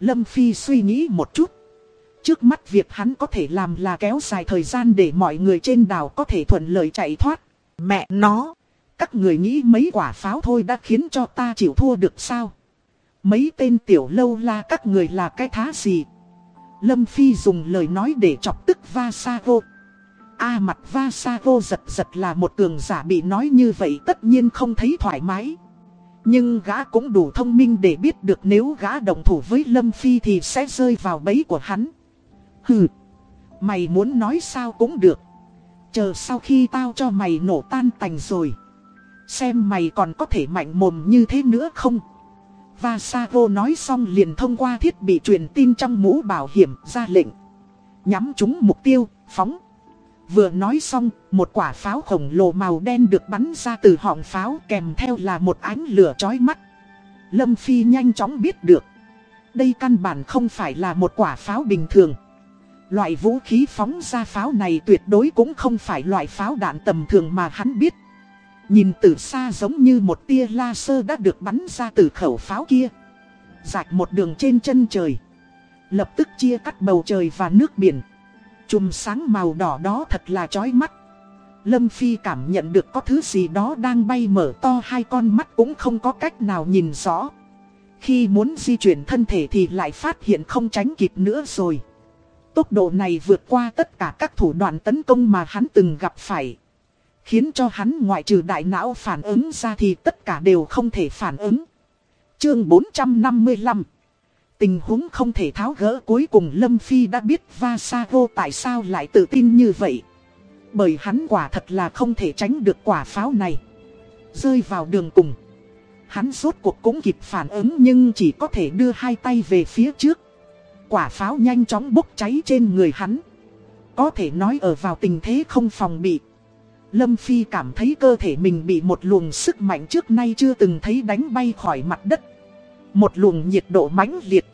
Lâm Phi suy nghĩ một chút. Trước mắt việc hắn có thể làm là kéo dài thời gian để mọi người trên đảo có thể thuận lợi chạy thoát. Mẹ nó, các người nghĩ mấy quả pháo thôi đã khiến cho ta chịu thua được sao? Mấy tên tiểu lâu la các người là cái thá gì? Lâm Phi dùng lời nói để chọc tức Vasago. A mặt Vasago giật giật là một cường giả bị nói như vậy tất nhiên không thấy thoải mái. Nhưng gã cũng đủ thông minh để biết được nếu gã đồng thủ với Lâm Phi thì sẽ rơi vào bẫy của hắn. Hừ, mày muốn nói sao cũng được. Chờ sau khi tao cho mày nổ tan tành rồi. Xem mày còn có thể mạnh mồm như thế nữa không? Vasago nói xong liền thông qua thiết bị truyền tin trong mũ bảo hiểm ra lệnh. Nhắm trúng mục tiêu, phóng. Vừa nói xong, một quả pháo khổng lồ màu đen được bắn ra từ họng pháo kèm theo là một ánh lửa chói mắt. Lâm Phi nhanh chóng biết được. Đây căn bản không phải là một quả pháo bình thường. Loại vũ khí phóng ra pháo này tuyệt đối cũng không phải loại pháo đạn tầm thường mà hắn biết. Nhìn từ xa giống như một tia laser đã được bắn ra từ khẩu pháo kia. Rạch một đường trên chân trời. Lập tức chia cắt bầu trời và nước biển. Chùm sáng màu đỏ đó thật là chói mắt. Lâm Phi cảm nhận được có thứ gì đó đang bay mở to, hai con mắt cũng không có cách nào nhìn rõ. Khi muốn di chuyển thân thể thì lại phát hiện không tránh kịp nữa rồi. Tốc độ này vượt qua tất cả các thủ đoạn tấn công mà hắn từng gặp phải. Khiến cho hắn ngoại trừ đại não phản ứng ra thì tất cả đều không thể phản ứng. Chương 455 Tình huống không thể tháo gỡ cuối cùng Lâm Phi đã biết Vasago tại sao lại tự tin như vậy. Bởi hắn quả thật là không thể tránh được quả pháo này. Rơi vào đường cùng. Hắn rốt cuộc cũng kịp phản ứng nhưng chỉ có thể đưa hai tay về phía trước. Quả pháo nhanh chóng bốc cháy trên người hắn. Có thể nói ở vào tình thế không phòng bị. Lâm Phi cảm thấy cơ thể mình bị một luồng sức mạnh trước nay chưa từng thấy đánh bay khỏi mặt đất. Một luồng nhiệt độ mãnh liệt.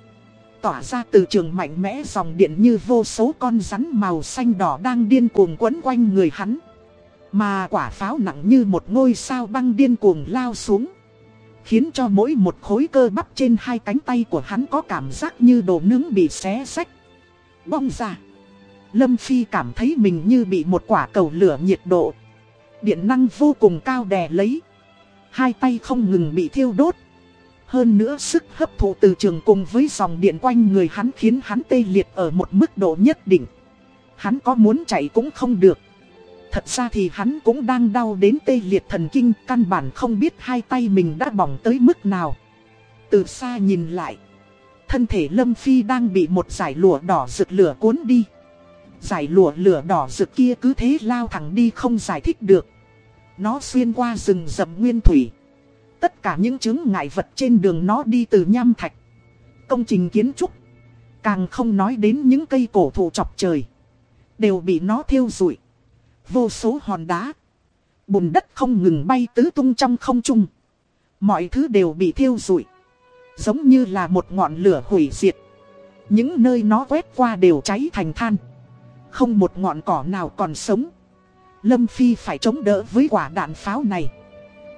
Tỏa ra từ trường mạnh mẽ dòng điện như vô số con rắn màu xanh đỏ đang điên cuồng quấn quanh người hắn. Mà quả pháo nặng như một ngôi sao băng điên cuồng lao xuống. Khiến cho mỗi một khối cơ bắp trên hai cánh tay của hắn có cảm giác như đồ nướng bị xé sách. Bong ra. Lâm Phi cảm thấy mình như bị một quả cầu lửa nhiệt độ. Điện năng vô cùng cao đè lấy. Hai tay không ngừng bị thiêu đốt. Hơn nữa sức hấp thụ từ trường cùng với dòng điện quanh người hắn khiến hắn tê liệt ở một mức độ nhất định. Hắn có muốn chạy cũng không được. Thật ra thì hắn cũng đang đau đến tê liệt thần kinh căn bản không biết hai tay mình đã bỏng tới mức nào. Từ xa nhìn lại, thân thể Lâm Phi đang bị một giải lụa đỏ rực lửa cuốn đi. Giải lụa lửa đỏ rực kia cứ thế lao thẳng đi không giải thích được. Nó xuyên qua rừng rậm nguyên thủy. Tất cả những chứng ngại vật trên đường nó đi từ nham thạch. Công trình kiến trúc. Càng không nói đến những cây cổ thụ chọc trời. Đều bị nó thiêu rụi. Vô số hòn đá. Bùn đất không ngừng bay tứ tung trong không trung. Mọi thứ đều bị thiêu rụi. Giống như là một ngọn lửa hủy diệt. Những nơi nó quét qua đều cháy thành than. Không một ngọn cỏ nào còn sống. Lâm Phi phải chống đỡ với quả đạn pháo này.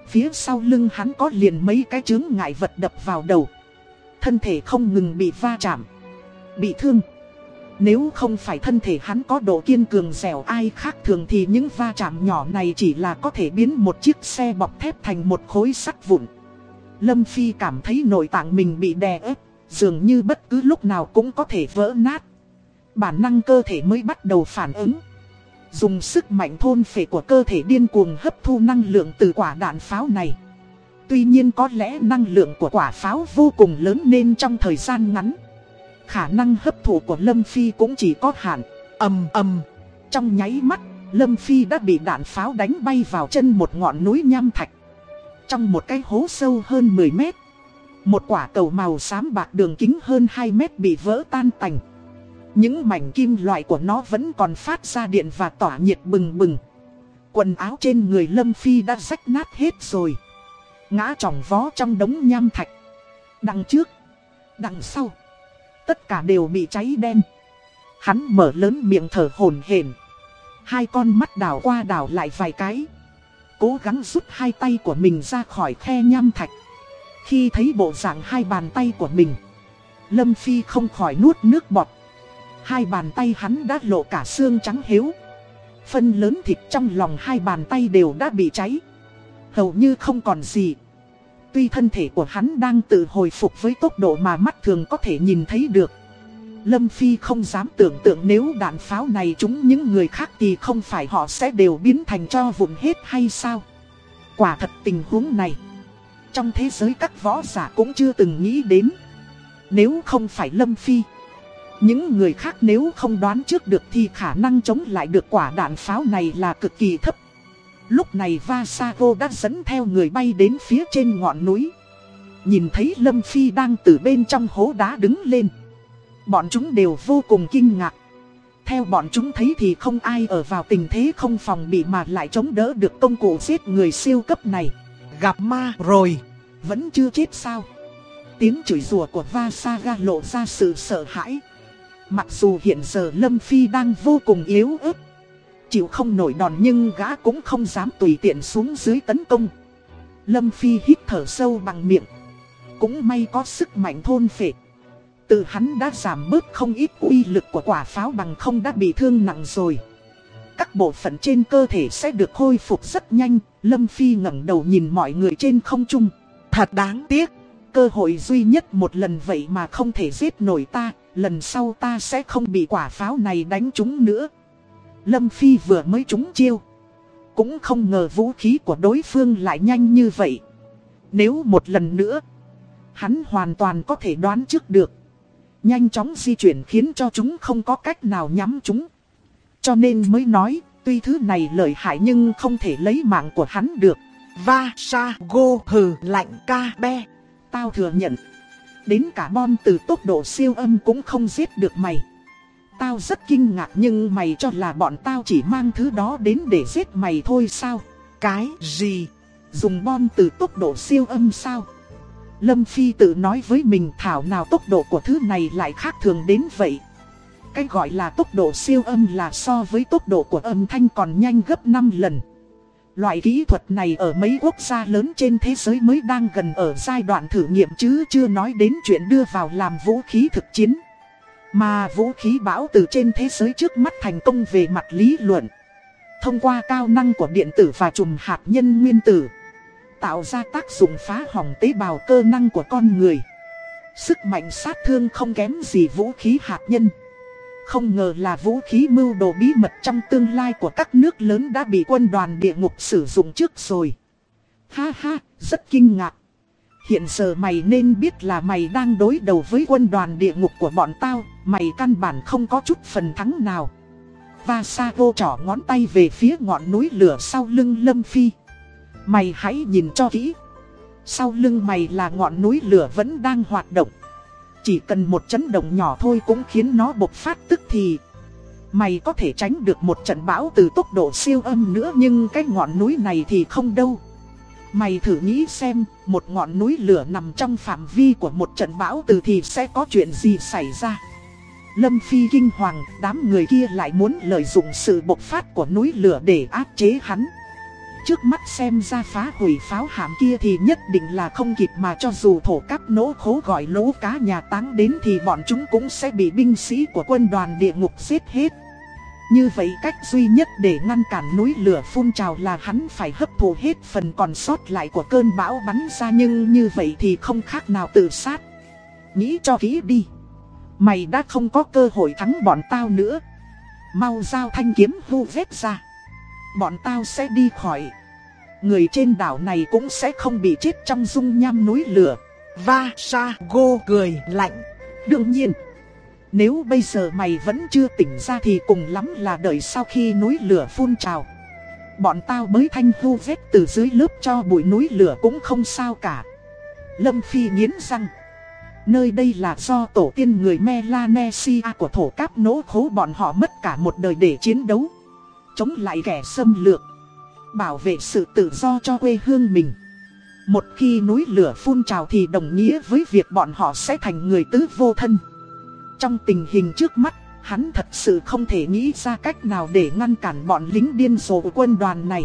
Phía sau lưng hắn có liền mấy cái chướng ngại vật đập vào đầu. Thân thể không ngừng bị va chạm. Bị thương. Nếu không phải thân thể hắn có độ kiên cường dẻo ai khác thường thì những va chạm nhỏ này chỉ là có thể biến một chiếc xe bọc thép thành một khối sắt vụn. Lâm Phi cảm thấy nội tạng mình bị đè ép, dường như bất cứ lúc nào cũng có thể vỡ nát. Bản năng cơ thể mới bắt đầu phản ứng. Dùng sức mạnh thôn phệ của cơ thể điên cuồng hấp thu năng lượng từ quả đạn pháo này. Tuy nhiên có lẽ năng lượng của quả pháo vô cùng lớn nên trong thời gian ngắn, Khả năng hấp thụ của Lâm Phi cũng chỉ có hạn. Ầm ầm. Trong nháy mắt, Lâm Phi đã bị đạn pháo đánh bay vào chân một ngọn núi nham thạch. Trong một cái hố sâu hơn 10 mét, Một quả cầu màu xám bạc đường kính hơn 2 mét bị vỡ tan tành. Những mảnh kim loại của nó vẫn còn phát ra điện và tỏa nhiệt bừng bừng Quần áo trên người Lâm Phi đã rách nát hết rồi Ngã tròng vó trong đống nham thạch Đằng trước Đằng sau Tất cả đều bị cháy đen. Hắn mở lớn miệng thở hổn hển, Hai con mắt đảo qua đảo lại vài cái. Cố gắng rút hai tay của mình ra khỏi khe nham thạch. Khi thấy bộ dạng hai bàn tay của mình, Lâm Phi không khỏi nuốt nước bọt. Hai bàn tay hắn đã lộ cả xương trắng hiếu. Phân lớn thịt trong lòng hai bàn tay đều đã bị cháy. Hầu như không còn gì. Tuy thân thể của hắn đang tự hồi phục với tốc độ mà mắt thường có thể nhìn thấy được. Lâm Phi không dám tưởng tượng nếu đạn pháo này trúng những người khác thì không phải họ sẽ đều biến thành cho vụn hết hay sao? Quả thật tình huống này. Trong thế giới các võ giả cũng chưa từng nghĩ đến. Nếu không phải Lâm Phi. Những người khác nếu không đoán trước được thì khả năng chống lại được quả đạn pháo này là cực kỳ thấp. Lúc này Vasago đã dẫn theo người bay đến phía trên ngọn núi. Nhìn thấy Lâm Phi đang từ bên trong hố đá đứng lên. Bọn chúng đều vô cùng kinh ngạc. Theo bọn chúng thấy thì không ai ở vào tình thế không phòng bị mà lại chống đỡ được công cụ giết người siêu cấp này. Gặp ma rồi. Vẫn chưa chết sao? Tiếng chửi rủa của Vasaga lộ ra sự sợ hãi. Mặc dù hiện giờ Lâm Phi đang vô cùng yếu ớt. Chịu không nổi đòn nhưng gã cũng không dám tùy tiện xuống dưới tấn công. Lâm Phi hít thở sâu bằng miệng. Cũng may có sức mạnh thôn phệ. Từ hắn đã giảm bớt không ít uy lực của quả pháo bằng không đã bị thương nặng rồi. Các bộ phận trên cơ thể sẽ được khôi phục rất nhanh. Lâm Phi ngẩng đầu nhìn mọi người trên không trung. Thật đáng tiếc. Cơ hội duy nhất một lần vậy mà không thể giết nổi ta. Lần sau ta sẽ không bị quả pháo này đánh trúng nữa. Lâm Phi vừa mới trúng chiêu. Cũng không ngờ vũ khí của đối phương lại nhanh như vậy. Nếu một lần nữa, hắn hoàn toàn có thể đoán trước được. Nhanh chóng di chuyển khiến cho chúng không có cách nào nhắm chúng. Cho nên mới nói, tuy thứ này lợi hại nhưng không thể lấy mạng của hắn được. Va sa go hừ lạnh ca be. Tao thừa nhận. Đến cả bom từ tốc độ siêu âm cũng không giết được mày. Tao rất kinh ngạc nhưng mày cho là bọn tao chỉ mang thứ đó đến để giết mày thôi sao? Cái gì? Dùng bom từ tốc độ siêu âm sao? Lâm Phi tự nói với mình thảo nào tốc độ của thứ này lại khác thường đến vậy. Cái gọi là tốc độ siêu âm là so với tốc độ của âm thanh còn nhanh gấp 5 lần. Loại kỹ thuật này ở mấy quốc gia lớn trên thế giới mới đang gần ở giai đoạn thử nghiệm chứ chưa nói đến chuyện đưa vào làm vũ khí thực chiến. Mà vũ khí bão từ trên thế giới trước mắt thành công về mặt lý luận. Thông qua cao năng của điện tử và chùm hạt nhân nguyên tử. Tạo ra tác dụng phá hỏng tế bào cơ năng của con người. Sức mạnh sát thương không kém gì vũ khí hạt nhân. Không ngờ là vũ khí mưu đồ bí mật trong tương lai của các nước lớn đã bị quân đoàn địa ngục sử dụng trước rồi. Ha ha, rất kinh ngạc. Hiện giờ mày nên biết là mày đang đối đầu với quân đoàn địa ngục của bọn tao, mày căn bản không có chút phần thắng nào. Và Sa vô trỏ ngón tay về phía ngọn núi lửa sau lưng Lâm Phi. Mày hãy nhìn cho kỹ. Sau lưng mày là ngọn núi lửa vẫn đang hoạt động. Chỉ cần một chấn động nhỏ thôi cũng khiến nó bộc phát tức thì. Mày có thể tránh được một trận bão từ tốc độ siêu âm nữa nhưng cái ngọn núi này thì không đâu. Mày thử nghĩ xem, một ngọn núi lửa nằm trong phạm vi của một trận bão từ thì sẽ có chuyện gì xảy ra. Lâm Phi kinh hoàng, đám người kia lại muốn lợi dụng sự bộc phát của núi lửa để áp chế hắn. Trước mắt xem ra phá hủy pháo hạm kia thì nhất định là không kịp mà cho dù thổ cắp nỗ khố gọi lỗ cá nhà táng đến thì bọn chúng cũng sẽ bị binh sĩ của quân đoàn địa ngục giết hết. Như vậy cách duy nhất để ngăn cản núi lửa phun trào là hắn phải hấp thụ hết phần còn sót lại của cơn bão bắn ra nhưng như vậy thì không khác nào tự sát. Nghĩ cho kỹ đi. Mày đã không có cơ hội thắng bọn tao nữa. Mau giao thanh kiếm vu vết ra. Bọn tao sẽ đi khỏi. Người trên đảo này cũng sẽ không bị chết trong dung nham núi lửa. Va Sa Go cười lạnh. Đương nhiên. Nếu bây giờ mày vẫn chưa tỉnh ra thì cùng lắm là đợi sau khi núi lửa phun trào. Bọn tao mới thanh hô vết từ dưới lớp cho bụi núi lửa cũng không sao cả. Lâm Phi nghiến răng. Nơi đây là do tổ tiên người Melanesia của thổ cáp nỗ khố bọn họ mất cả một đời để chiến đấu. Chống lại kẻ xâm lược. Bảo vệ sự tự do cho quê hương mình. Một khi núi lửa phun trào thì đồng nghĩa với việc bọn họ sẽ thành người tứ vô thân. Trong tình hình trước mắt, hắn thật sự không thể nghĩ ra cách nào để ngăn cản bọn lính điên rồ quân đoàn này.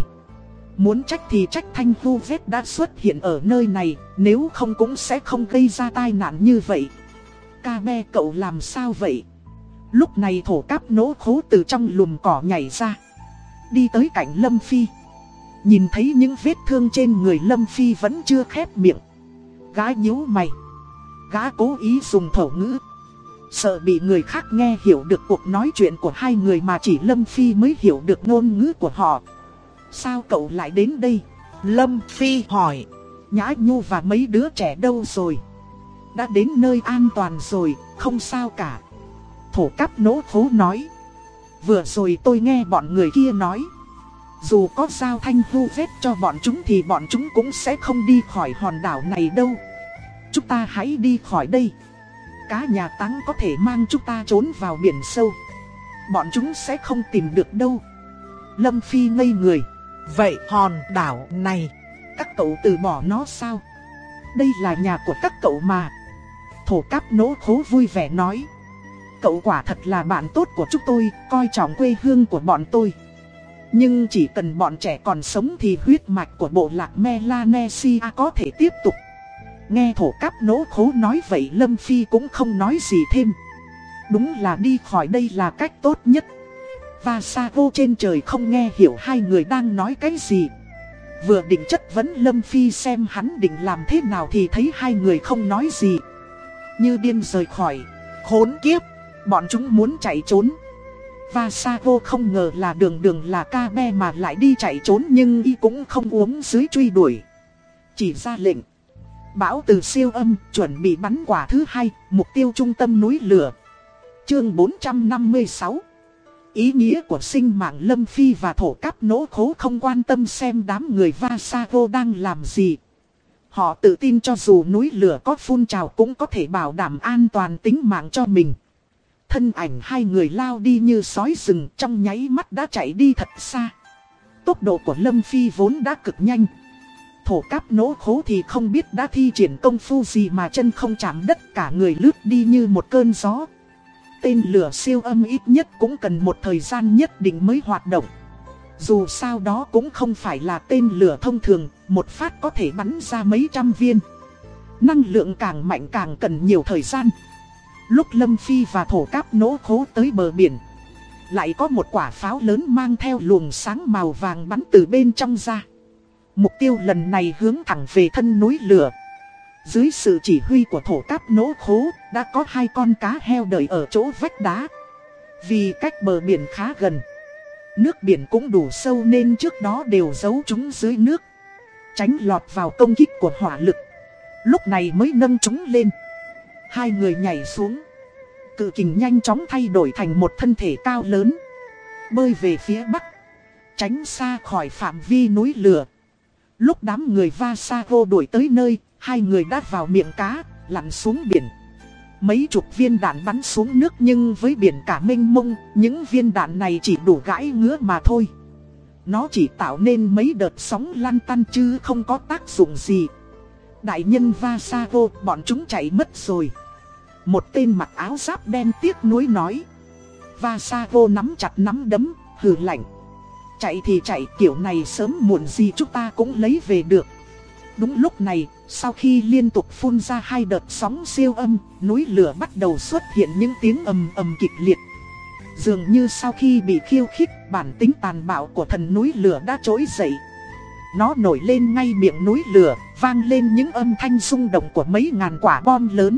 Muốn trách thì trách thanh Thu vết đã xuất hiện ở nơi này, nếu không cũng sẽ không gây ra tai nạn như vậy. Ca be cậu làm sao vậy? Lúc này thổ cáp nỗ khố từ trong lùm cỏ nhảy ra. Đi tới cạnh Lâm Phi. Nhìn thấy những vết thương trên người Lâm Phi vẫn chưa khép miệng. Gái nhíu mày. Gã cố ý dùng thổ ngữ Sợ bị người khác nghe hiểu được cuộc nói chuyện của hai người mà chỉ Lâm Phi mới hiểu được ngôn ngữ của họ. Sao cậu lại đến đây? Lâm Phi hỏi. Nhã Nhu và mấy đứa trẻ đâu rồi? Đã đến nơi an toàn rồi, không sao cả. Thổ cắp nỗ khố nói. Vừa rồi tôi nghe bọn người kia nói. Dù có giao thanh hô vết cho bọn chúng thì bọn chúng cũng sẽ không đi khỏi hòn đảo này đâu. Chúng ta hãy đi khỏi đây. Cá nhà táng có thể mang chúng ta trốn vào biển sâu. Bọn chúng sẽ không tìm được đâu. Lâm Phi ngây người. Vậy hòn đảo này, Các cậu từ bỏ nó sao? Đây là nhà của các cậu mà. Thổ cáp nỗ khố vui vẻ nói. Cậu quả thật là bạn tốt của chúng tôi, Coi trọng quê hương của bọn tôi. Nhưng chỉ cần bọn trẻ còn sống Thì huyết mạch của bộ lạc Melanesia có thể tiếp tục. Nghe thổ cáp nỗ khố nói vậy Lâm Phi cũng không nói gì thêm. Đúng là đi khỏi đây là cách tốt nhất. Và xa vô trên trời không nghe hiểu hai người đang nói cái gì. Vừa định chất vấn Lâm Phi xem hắn định làm thế nào thì thấy hai người không nói gì. Như điên rời khỏi, Khốn kiếp. Bọn chúng muốn chạy trốn. Và Sa vô không ngờ là đường đường là ca be mà lại đi chạy trốn Nhưng y cũng không uống dưới truy đuổi. Chỉ ra lệnh. Bão từ siêu âm chuẩn bị bắn quả thứ hai, Mục tiêu trung tâm núi lửa. Chương 456 Ý nghĩa của sinh mạng Lâm Phi và thổ cắp nỗ khố không quan tâm xem đám người Vasago đang làm gì. Họ tự tin cho dù núi lửa có phun trào cũng có thể bảo đảm an toàn tính mạng cho mình. Thân ảnh hai người lao đi như sói rừng trong nháy mắt đã chạy đi thật xa. Tốc độ của Lâm Phi vốn đã cực nhanh. Thổ cáp nỗ khố thì không biết đã thi triển công phu gì mà chân không chạm đất cả người lướt đi như một cơn gió tên lửa siêu âm ít nhất cũng cần một thời gian nhất định mới hoạt động. Dù sao đó cũng không phải là tên lửa thông thường, một phát có thể bắn ra mấy trăm viên. Năng lượng càng mạnh càng cần nhiều thời gian. Lúc Lâm Phi và thổ cáp nỗ khố tới bờ biển, lại có một quả pháo lớn mang theo luồng sáng màu vàng bắn từ bên trong ra. Mục tiêu lần này hướng thẳng về thân núi lửa. Dưới sự chỉ huy của thổ cáp nỗ khố, đã có hai con cá heo đợi ở chỗ vách đá. Vì cách bờ biển khá gần. Nước biển cũng đủ sâu nên trước đó đều giấu chúng dưới nước. Tránh lọt vào công kích của hỏa lực. Lúc này mới nâng chúng lên. Hai người nhảy xuống. Cự kình nhanh chóng thay đổi thành một thân thể cao lớn. Bơi về phía bắc. Tránh xa khỏi phạm vi núi lửa. Lúc đám người va sa vô đuổi tới nơi, hai người đã vào miệng cá, lặn xuống biển. Mấy chục viên đạn bắn xuống nước nhưng với biển cả mênh mông, những viên đạn này chỉ đủ gãi ngứa mà thôi. Nó chỉ tạo nên mấy đợt sóng lăn tăn chứ không có tác dụng gì. Đại nhân Vasago, bọn chúng chạy mất rồi. Một tên mặc áo giáp đen tiếc nuối nói. và xa vô nắm chặt nắm đấm, hừ lạnh. Chạy thì chạy kiểu này sớm muộn gì chúng ta cũng lấy về được. Đúng lúc này, sau khi liên tục phun ra hai đợt sóng siêu âm, núi lửa bắt đầu xuất hiện những tiếng ầm ầm kịch liệt. Dường như sau khi bị khiêu khích, bản tính tàn bạo của thần núi lửa đã trỗi dậy. Nó nổi lên ngay miệng núi lửa, vang lên những âm thanh rung động của mấy ngàn quả bom lớn.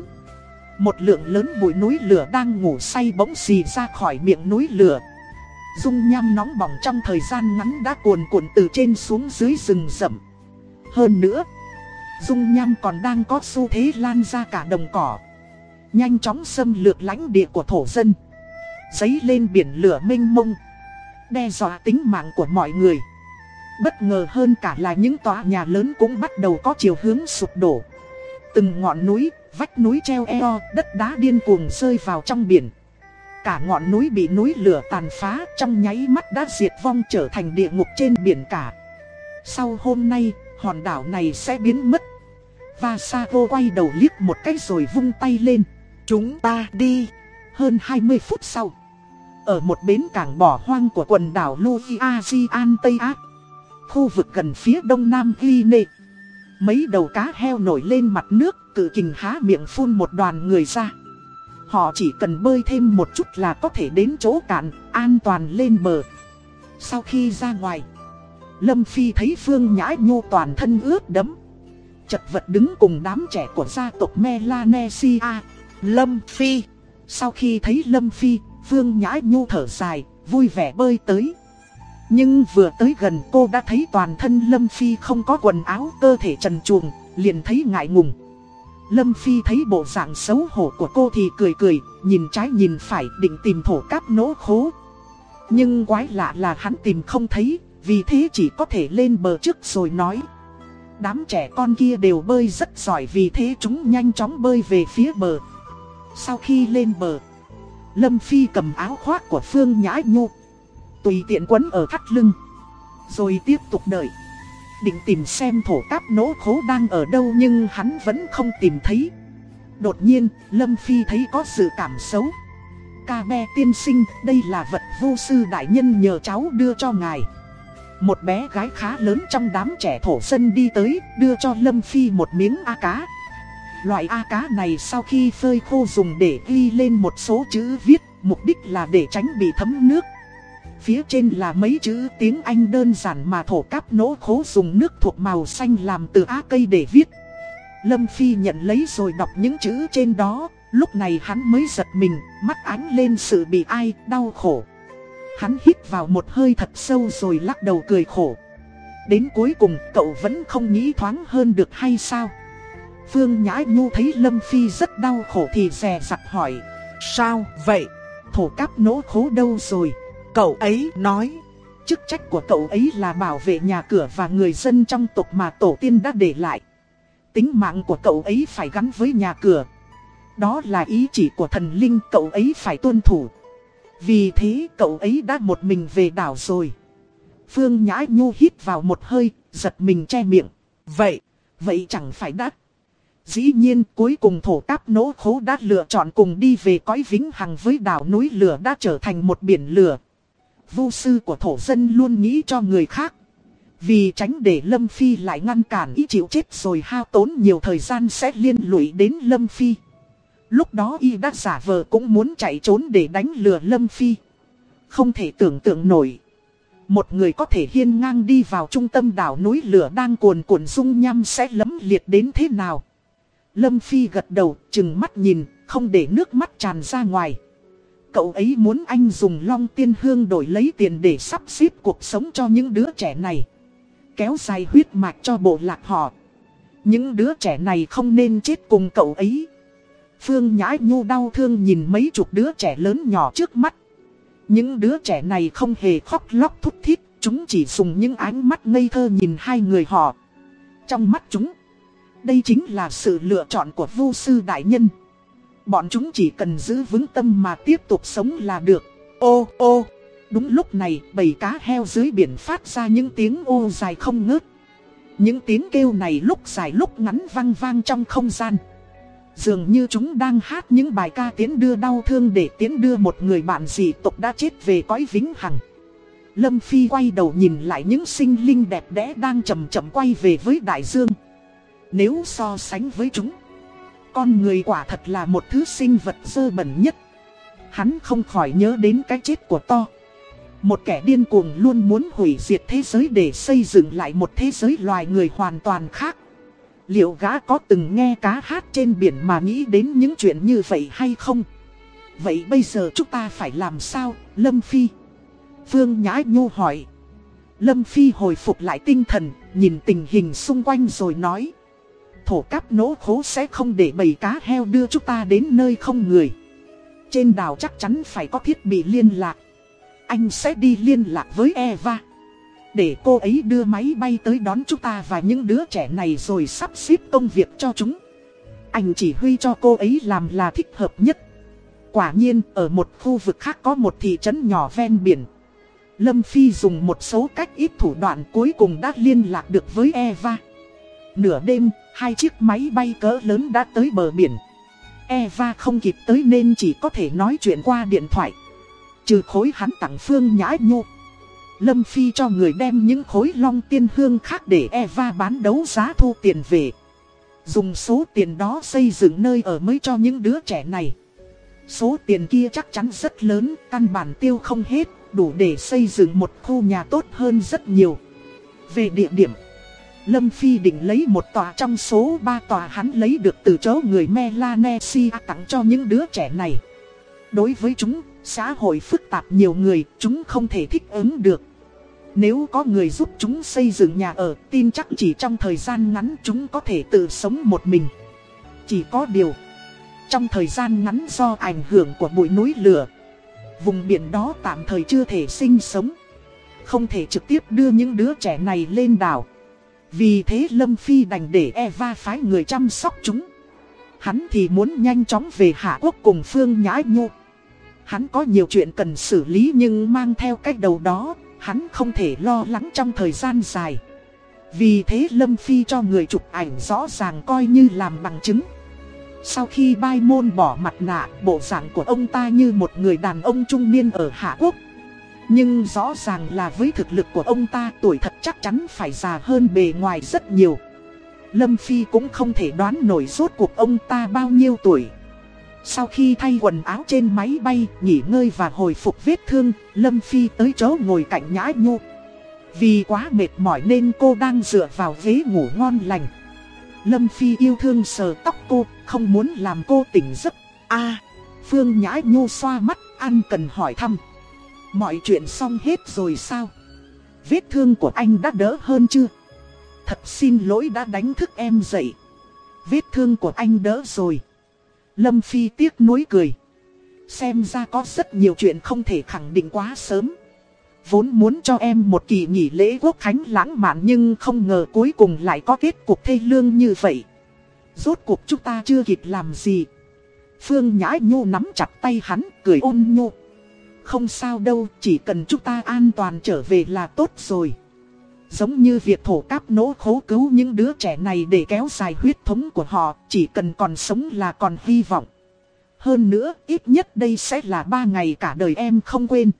Một lượng lớn bụi núi lửa đang ngủ say bỗng xì ra khỏi miệng núi lửa. Dung nham nóng bỏng trong thời gian ngắn đã cuồn cuộn từ trên xuống dưới rừng rậm. Hơn nữa, dung nham còn đang có xu thế lan ra cả đồng cỏ. Nhanh chóng xâm lược lãnh địa của thổ dân. Giấy lên biển lửa mênh mông. Đe dọa tính mạng của mọi người. Bất ngờ hơn cả là những tòa nhà lớn cũng bắt đầu có chiều hướng sụp đổ. Từng ngọn núi, vách núi treo eo, đất đá điên cuồng rơi vào trong biển. Cả ngọn núi bị núi lửa tàn phá trong nháy mắt đã diệt vong trở thành địa ngục trên biển cả. Sau hôm nay, hòn đảo này sẽ biến mất. Và Sago quay đầu liếc một cái rồi vung tay lên. Chúng ta đi. Hơn 20 phút sau. Ở một bến cảng bỏ hoang của quần đảo Louisiana Tây Á. Khu vực gần phía đông nam Guinea. Mấy đầu cá heo nổi lên mặt nước, cự kình há miệng phun một đoàn người ra. Họ chỉ cần bơi thêm một chút là có thể đến chỗ cạn, an toàn lên bờ. Sau khi ra ngoài, Lâm Phi thấy Phương Nhã Nhô toàn thân ướt đẫm. Chật vật đứng cùng đám trẻ của gia tộc Melanesia. Lâm Phi. Sau khi thấy Lâm Phi, Phương Nhã Nhô thở dài, vui vẻ bơi tới. Nhưng vừa tới gần cô đã thấy toàn thân Lâm Phi không có quần áo cơ thể trần truồng, liền thấy ngại ngùng. Lâm Phi thấy bộ dạng xấu hổ của cô thì cười cười, nhìn trái nhìn phải định tìm thổ cáp nỗ khố. Nhưng quái lạ là hắn tìm không thấy, Vì thế chỉ có thể lên bờ trước rồi nói Đám trẻ con kia đều bơi rất giỏi vì thế chúng nhanh chóng bơi về phía bờ Sau khi lên bờ Lâm Phi cầm áo khoác của Phương Nhã Nhu Tùy tiện quấn ở thắt lưng Rồi tiếp tục đợi Định tìm xem thổ cáp nỗ khố đang ở đâu nhưng hắn vẫn không tìm thấy Đột nhiên Lâm Phi thấy có sự cảm xấu Ca be tiên sinh đây là vật vô sư đại nhân nhờ cháu đưa cho ngài một bé gái khá lớn trong đám trẻ thổ dân đi tới, đưa cho Lâm Phi một miếng A cá. Loại A cá này sau khi phơi khô dùng để ghi lên một số chữ viết, mục đích là để tránh bị thấm nước. Phía trên là mấy chữ tiếng Anh đơn giản mà thổ cáp nỗ khố dùng nước thuộc màu xanh làm từ á cây để viết. Lâm Phi nhận lấy rồi đọc những chữ trên đó, lúc này hắn mới giật mình, mắt ánh lên sự bị ai, đau khổ. Hắn hít vào một hơi thật sâu rồi lắc đầu cười khổ. Đến cuối cùng cậu vẫn không nghĩ thoáng hơn được hay sao? Phương Nhã Nhu thấy Lâm Phi rất đau khổ thì rè rặt hỏi. Sao vậy? Thổ cáp nỗ khố đâu rồi? Cậu ấy nói. Chức trách của cậu ấy là bảo vệ nhà cửa và người dân trong tộc mà tổ tiên đã để lại. Tính mạng của cậu ấy phải gắn với nhà cửa. Đó là ý chỉ của thần linh cậu ấy phải tuân thủ. Vì thế cậu ấy đã một mình về đảo rồi. Phương Nhã Nhu hít vào một hơi, giật mình che miệng. Vậy, vậy chẳng phải đắt. Dĩ nhiên cuối cùng thổ cáp nỗ khố đã lựa chọn cùng đi về cõi vĩnh hằng với đảo núi lửa đã trở thành một biển lửa. Vô sư của thổ dân luôn nghĩ cho người khác. Vì tránh để Lâm Phi lại ngăn cản ý chịu chết rồi hao tốn nhiều thời gian sẽ liên lụy đến Lâm Phi. Lúc đó y đã giả vờ cũng muốn chạy trốn để đánh lừa Lâm Phi. Không thể tưởng tượng nổi. Một người có thể hiên ngang đi vào trung tâm đảo núi lửa đang cuồn cuộn dung nhăm sẽ lấm liệt đến thế nào. Lâm Phi gật đầu, chừng mắt nhìn, không để nước mắt tràn ra ngoài. Cậu ấy muốn anh dùng long tiên hương đổi lấy tiền để sắp xếp cuộc sống cho những đứa trẻ này. Kéo dài huyết mạch cho bộ lạc họ. Những đứa trẻ này không nên chết cùng cậu ấy. Phương Nhã Nhu đau thương nhìn mấy chục đứa trẻ lớn nhỏ trước mắt. Những đứa trẻ này không hề khóc lóc thúc thiết, chúng chỉ dùng những ánh mắt ngây thơ nhìn hai người họ. Trong mắt chúng, đây chính là sự lựa chọn của vô sư đại nhân. Bọn chúng chỉ cần giữ vững tâm mà tiếp tục sống là được. Ô ô, đúng lúc này bầy cá heo dưới biển phát ra những tiếng ô dài không ngớt. Những tiếng kêu này lúc dài lúc ngắn vang vang trong không gian. Dường như chúng đang hát những bài ca tiến đưa đau thương để tiến đưa một người bạn dị tộc đã chết về cõi vĩnh hằng. Lâm Phi quay đầu nhìn lại những sinh linh đẹp đẽ đang chậm chậm quay về với đại dương. Nếu so sánh với chúng, con người quả thật là một thứ sinh vật dơ bẩn nhất. Hắn không khỏi nhớ đến cái chết của To. Một kẻ điên cuồng luôn muốn hủy diệt thế giới để xây dựng lại một thế giới loài người hoàn toàn khác. Liệu gã có từng nghe cá hát trên biển mà nghĩ đến những chuyện như vậy hay không? Vậy bây giờ chúng ta phải làm sao, Lâm Phi? Phương Nhã Nhu hỏi. Lâm Phi hồi phục lại tinh thần, nhìn tình hình xung quanh rồi nói. Thổ cáp nỗ khố sẽ không để bầy cá heo đưa chúng ta đến nơi không người. Trên đảo chắc chắn phải có thiết bị liên lạc. Anh sẽ đi liên lạc với Eva. Để cô ấy đưa máy bay tới đón chúng ta và những đứa trẻ này rồi sắp xếp công việc cho chúng Anh chỉ huy cho cô ấy làm là thích hợp nhất Quả nhiên ở một khu vực khác có một thị trấn nhỏ ven biển Lâm Phi dùng một số cách ít thủ đoạn cuối cùng đã liên lạc được với Eva Nửa đêm, hai chiếc máy bay cỡ lớn đã tới bờ biển Eva không kịp tới nên chỉ có thể nói chuyện qua điện thoại Trừ khối hắn tặng Phương Nhã Nhu. Lâm Phi cho người đem những khối long tiên hương khác để Eva bán đấu giá thu tiền về. Dùng số tiền đó xây dựng nơi ở mới cho những đứa trẻ này. Số tiền kia chắc chắn rất lớn, căn bản tiêu không hết, đủ để xây dựng một khu nhà tốt hơn rất nhiều. Về địa điểm, Lâm Phi định lấy một tòa trong số 3 tòa hắn lấy được từ chỗ người Melanesia tặng cho những đứa trẻ này. Đối với chúng, xã hội phức tạp nhiều người, chúng không thể thích ứng được. Nếu có người giúp chúng xây dựng nhà ở, tin chắc chỉ trong thời gian ngắn chúng có thể tự sống một mình. Chỉ có điều, trong thời gian ngắn do ảnh hưởng của bụi núi lửa, vùng biển đó tạm thời chưa thể sinh sống. Không thể trực tiếp đưa những đứa trẻ này lên đảo vì thế Lâm Phi đành để Eva phái người chăm sóc chúng. Hắn thì muốn nhanh chóng về Hạ Quốc cùng Phương Nhã Nhu. Hắn có nhiều chuyện cần xử lý nhưng mang theo cách đầu đó, Hắn không thể lo lắng trong thời gian dài. Vì thế Lâm Phi cho người chụp ảnh rõ ràng coi như làm bằng chứng. Sau khi bai môn bỏ mặt nạ, Bộ dạng của ông ta như một người đàn ông trung niên ở Hạ Quốc. Nhưng rõ ràng là với thực lực của ông ta tuổi thật chắc chắn phải già hơn bề ngoài rất nhiều Lâm Phi cũng không thể đoán nổi rốt cuộc ông ta bao nhiêu tuổi sau khi thay quần áo trên máy bay, nghỉ ngơi và hồi phục vết thương, Lâm Phi tới chỗ ngồi cạnh Nhã Nhu. Vì quá mệt mỏi nên cô đang dựa vào ghế ngủ ngon lành. Lâm Phi yêu thương sờ tóc cô, không muốn làm cô tỉnh giấc. a Phương Nhã Nhu xoa mắt, ăn cần hỏi thăm. Mọi chuyện xong hết rồi sao? Vết thương của anh đã đỡ hơn chưa? Thật xin lỗi đã đánh thức em dậy. Vết thương của anh đỡ rồi. Lâm Phi tiếc nuối cười. Xem ra có rất nhiều chuyện không thể khẳng định quá sớm. Vốn muốn cho em một kỳ nghỉ lễ quốc khánh lãng mạn nhưng không ngờ cuối cùng lại có kết cục thê lương như vậy. Rốt cuộc chúng ta chưa kịp làm gì. Phương Nhã Nhu nắm chặt tay hắn, cười ôn nhu. Không sao đâu, chỉ cần chúng ta an toàn trở về là tốt rồi. Giống như việc thổ cáp nỗ khố cứu những đứa trẻ này để kéo dài huyết thống của họ, chỉ cần còn sống là còn hy vọng. Hơn nữa, ít nhất đây sẽ là ba ngày cả đời em không quên.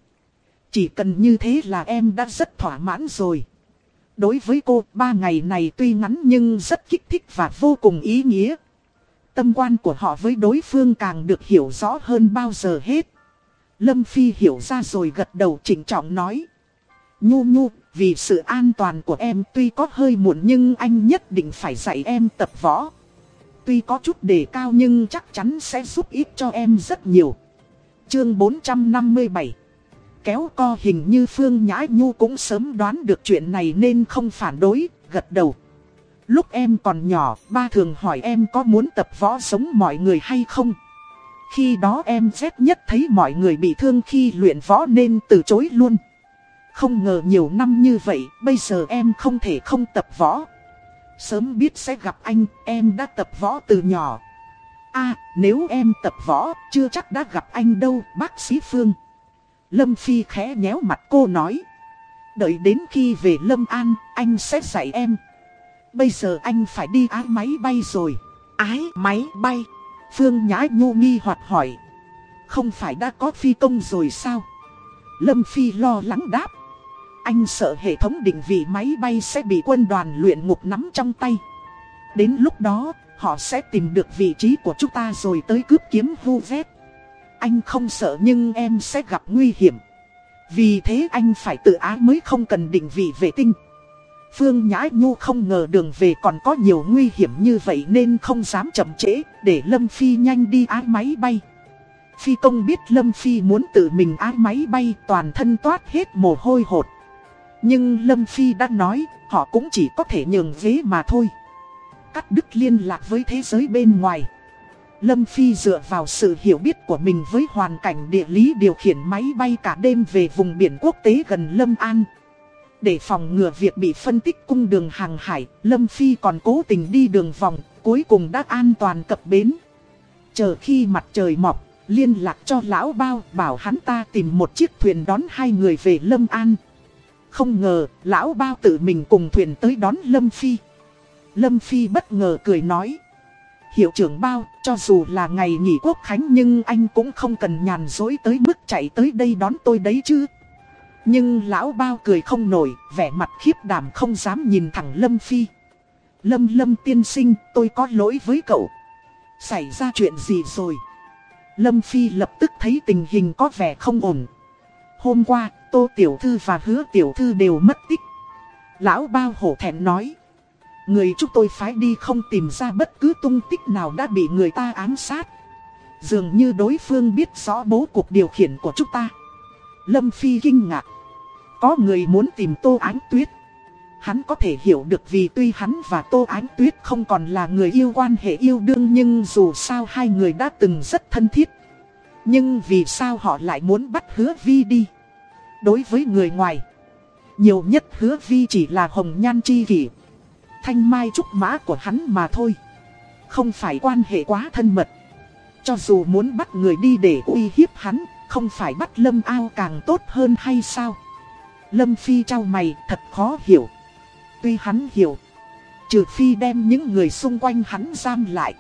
Chỉ cần như thế là em đã rất thỏa mãn rồi. Đối với cô, ba ngày này tuy ngắn nhưng rất kích thích và vô cùng ý nghĩa. Tâm quan của họ với đối phương càng được hiểu rõ hơn bao giờ hết. Lâm Phi hiểu ra rồi gật đầu chỉnh trọng nói. Nhu nhu, vì sự an toàn của em tuy có hơi muộn nhưng anh nhất định phải dạy em tập võ. Tuy có chút đề cao nhưng chắc chắn sẽ giúp ích cho em rất nhiều. Chương 457 Kéo co hình như Phương Nhã Nhu cũng sớm đoán được chuyện này nên không phản đối, gật đầu. Lúc em còn nhỏ, ba thường hỏi em có muốn tập võ giống mọi người hay không. Khi đó em ghét nhất thấy mọi người bị thương khi luyện võ nên từ chối luôn. Không ngờ nhiều năm như vậy, bây giờ em không thể không tập võ. Sớm biết sẽ gặp anh, em đã tập võ từ nhỏ. a nếu em tập võ, chưa chắc đã gặp anh đâu, bác sĩ Phương. Lâm Phi khẽ nhéo mặt cô nói. Đợi đến khi về Lâm An, anh sẽ dạy em. Bây giờ anh phải đi ái máy bay rồi. Ái máy bay. Phương Nhã Nhu nghi hoặc hỏi. Không phải đã có phi công rồi sao? Lâm Phi lo lắng đáp. Anh sợ hệ thống định vị máy bay sẽ bị quân đoàn luyện ngục nắm trong tay. Đến lúc đó, họ sẽ tìm được vị trí của chúng ta rồi tới cướp kiếm vu vét. Anh không sợ nhưng em sẽ gặp nguy hiểm. Vì thế anh phải tự ái mới không cần định vị vệ tinh. Phương Nhã Nhu không ngờ đường về còn có nhiều nguy hiểm như vậy nên không dám chậm trễ để Lâm Phi nhanh đi ái máy bay. Phi công biết Lâm Phi muốn tự mình ái máy bay toàn thân toát hết mồ hôi hột. Nhưng Lâm Phi đã nói, họ cũng chỉ có thể nhường ghế mà thôi. Cắt đứt liên lạc với thế giới bên ngoài. Lâm Phi dựa vào sự hiểu biết của mình với hoàn cảnh địa lý điều khiển máy bay cả đêm về vùng biển quốc tế gần Lâm An. Để phòng ngừa việc bị phân tích cung đường hàng hải, Lâm Phi còn cố tình đi đường vòng, cuối cùng đã an toàn cập bến. Chờ khi mặt trời mọc, liên lạc cho lão bao bảo hắn ta tìm một chiếc thuyền đón hai người về Lâm An. Không ngờ, lão bao tự mình cùng thuyền tới đón Lâm Phi. Lâm Phi bất ngờ cười nói. Hiệu trưởng bao, cho dù là ngày nghỉ quốc khánh nhưng anh cũng không cần nhàn dối tới mức chạy tới đây đón tôi đấy chứ. Nhưng lão bao cười không nổi, vẻ mặt khiếp đảm không dám nhìn thẳng Lâm Phi. Lâm Lâm tiên sinh, tôi có lỗi với cậu. Xảy ra chuyện gì rồi? Lâm Phi lập tức thấy tình hình có vẻ không ổn. Hôm qua, Tô Tiểu Thư và Hứa Tiểu Thư đều mất tích. Lão bao hổ thẹn nói. Người chúng tôi phái đi không tìm ra bất cứ tung tích nào đã bị người ta ám sát. Dường như đối phương biết rõ bố cục điều khiển của chúng ta. Lâm Phi kinh ngạc. Có người muốn tìm Tô Ánh Tuyết. Hắn có thể hiểu được vì tuy hắn và Tô Ánh Tuyết không còn là người yêu quan hệ yêu đương nhưng dù sao hai người đã từng rất thân thiết. Nhưng vì sao họ lại muốn bắt hứa vi đi? Đối với người ngoài, Nhiều nhất hứa vi chỉ là hồng nhan chi kỷ. Thanh mai trúc mã của hắn mà thôi. Không phải quan hệ quá thân mật. Cho dù muốn bắt người đi để uy hiếp hắn, không phải bắt Lâm Ao càng tốt hơn hay sao? Lâm Phi trao mày thật khó hiểu. Tuy hắn hiểu, trừ phi đem những người xung quanh hắn giam lại.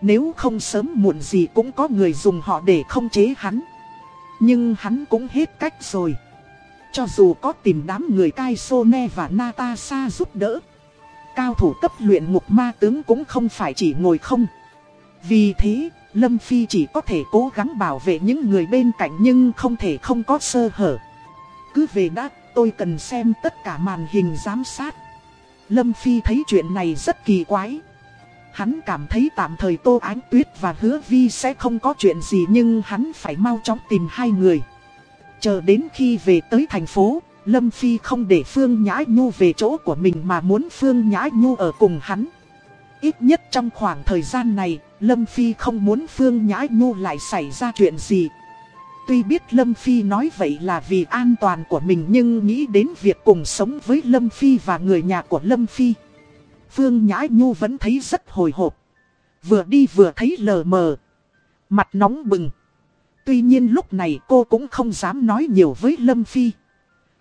Nếu không sớm muộn gì cũng có người dùng họ để không chế hắn. Nhưng hắn cũng hết cách rồi. Cho dù có tìm đám người Kai Sone và Natasha giúp đỡ. Cao thủ cấp luyện ngục ma tướng cũng không phải chỉ ngồi không. Vì thế, Lâm Phi chỉ có thể cố gắng bảo vệ những người bên cạnh nhưng không thể không có sơ hở. Cứ về đã, tôi cần xem tất cả màn hình giám sát. Lâm Phi thấy chuyện này rất kỳ quái. Hắn cảm thấy tạm thời Tô Ánh Tuyết và Hứa Vi sẽ không có chuyện gì nhưng hắn phải mau chóng tìm hai người. Chờ đến khi về tới thành phố, Lâm Phi không để Phương Nhã Nhu về chỗ của mình mà muốn Phương Nhã Nhu ở cùng hắn. Ít nhất trong khoảng thời gian này, Lâm Phi không muốn Phương Nhã Nhu lại xảy ra chuyện gì. Tuy biết Lâm Phi nói vậy là vì an toàn của mình nhưng nghĩ đến việc cùng sống với Lâm Phi và người nhà của Lâm Phi. Phương Nhã Nhu vẫn thấy rất hồi hộp. Vừa đi vừa thấy lờ mờ. Mặt nóng bừng. Tuy nhiên lúc này cô cũng không dám nói nhiều với Lâm Phi.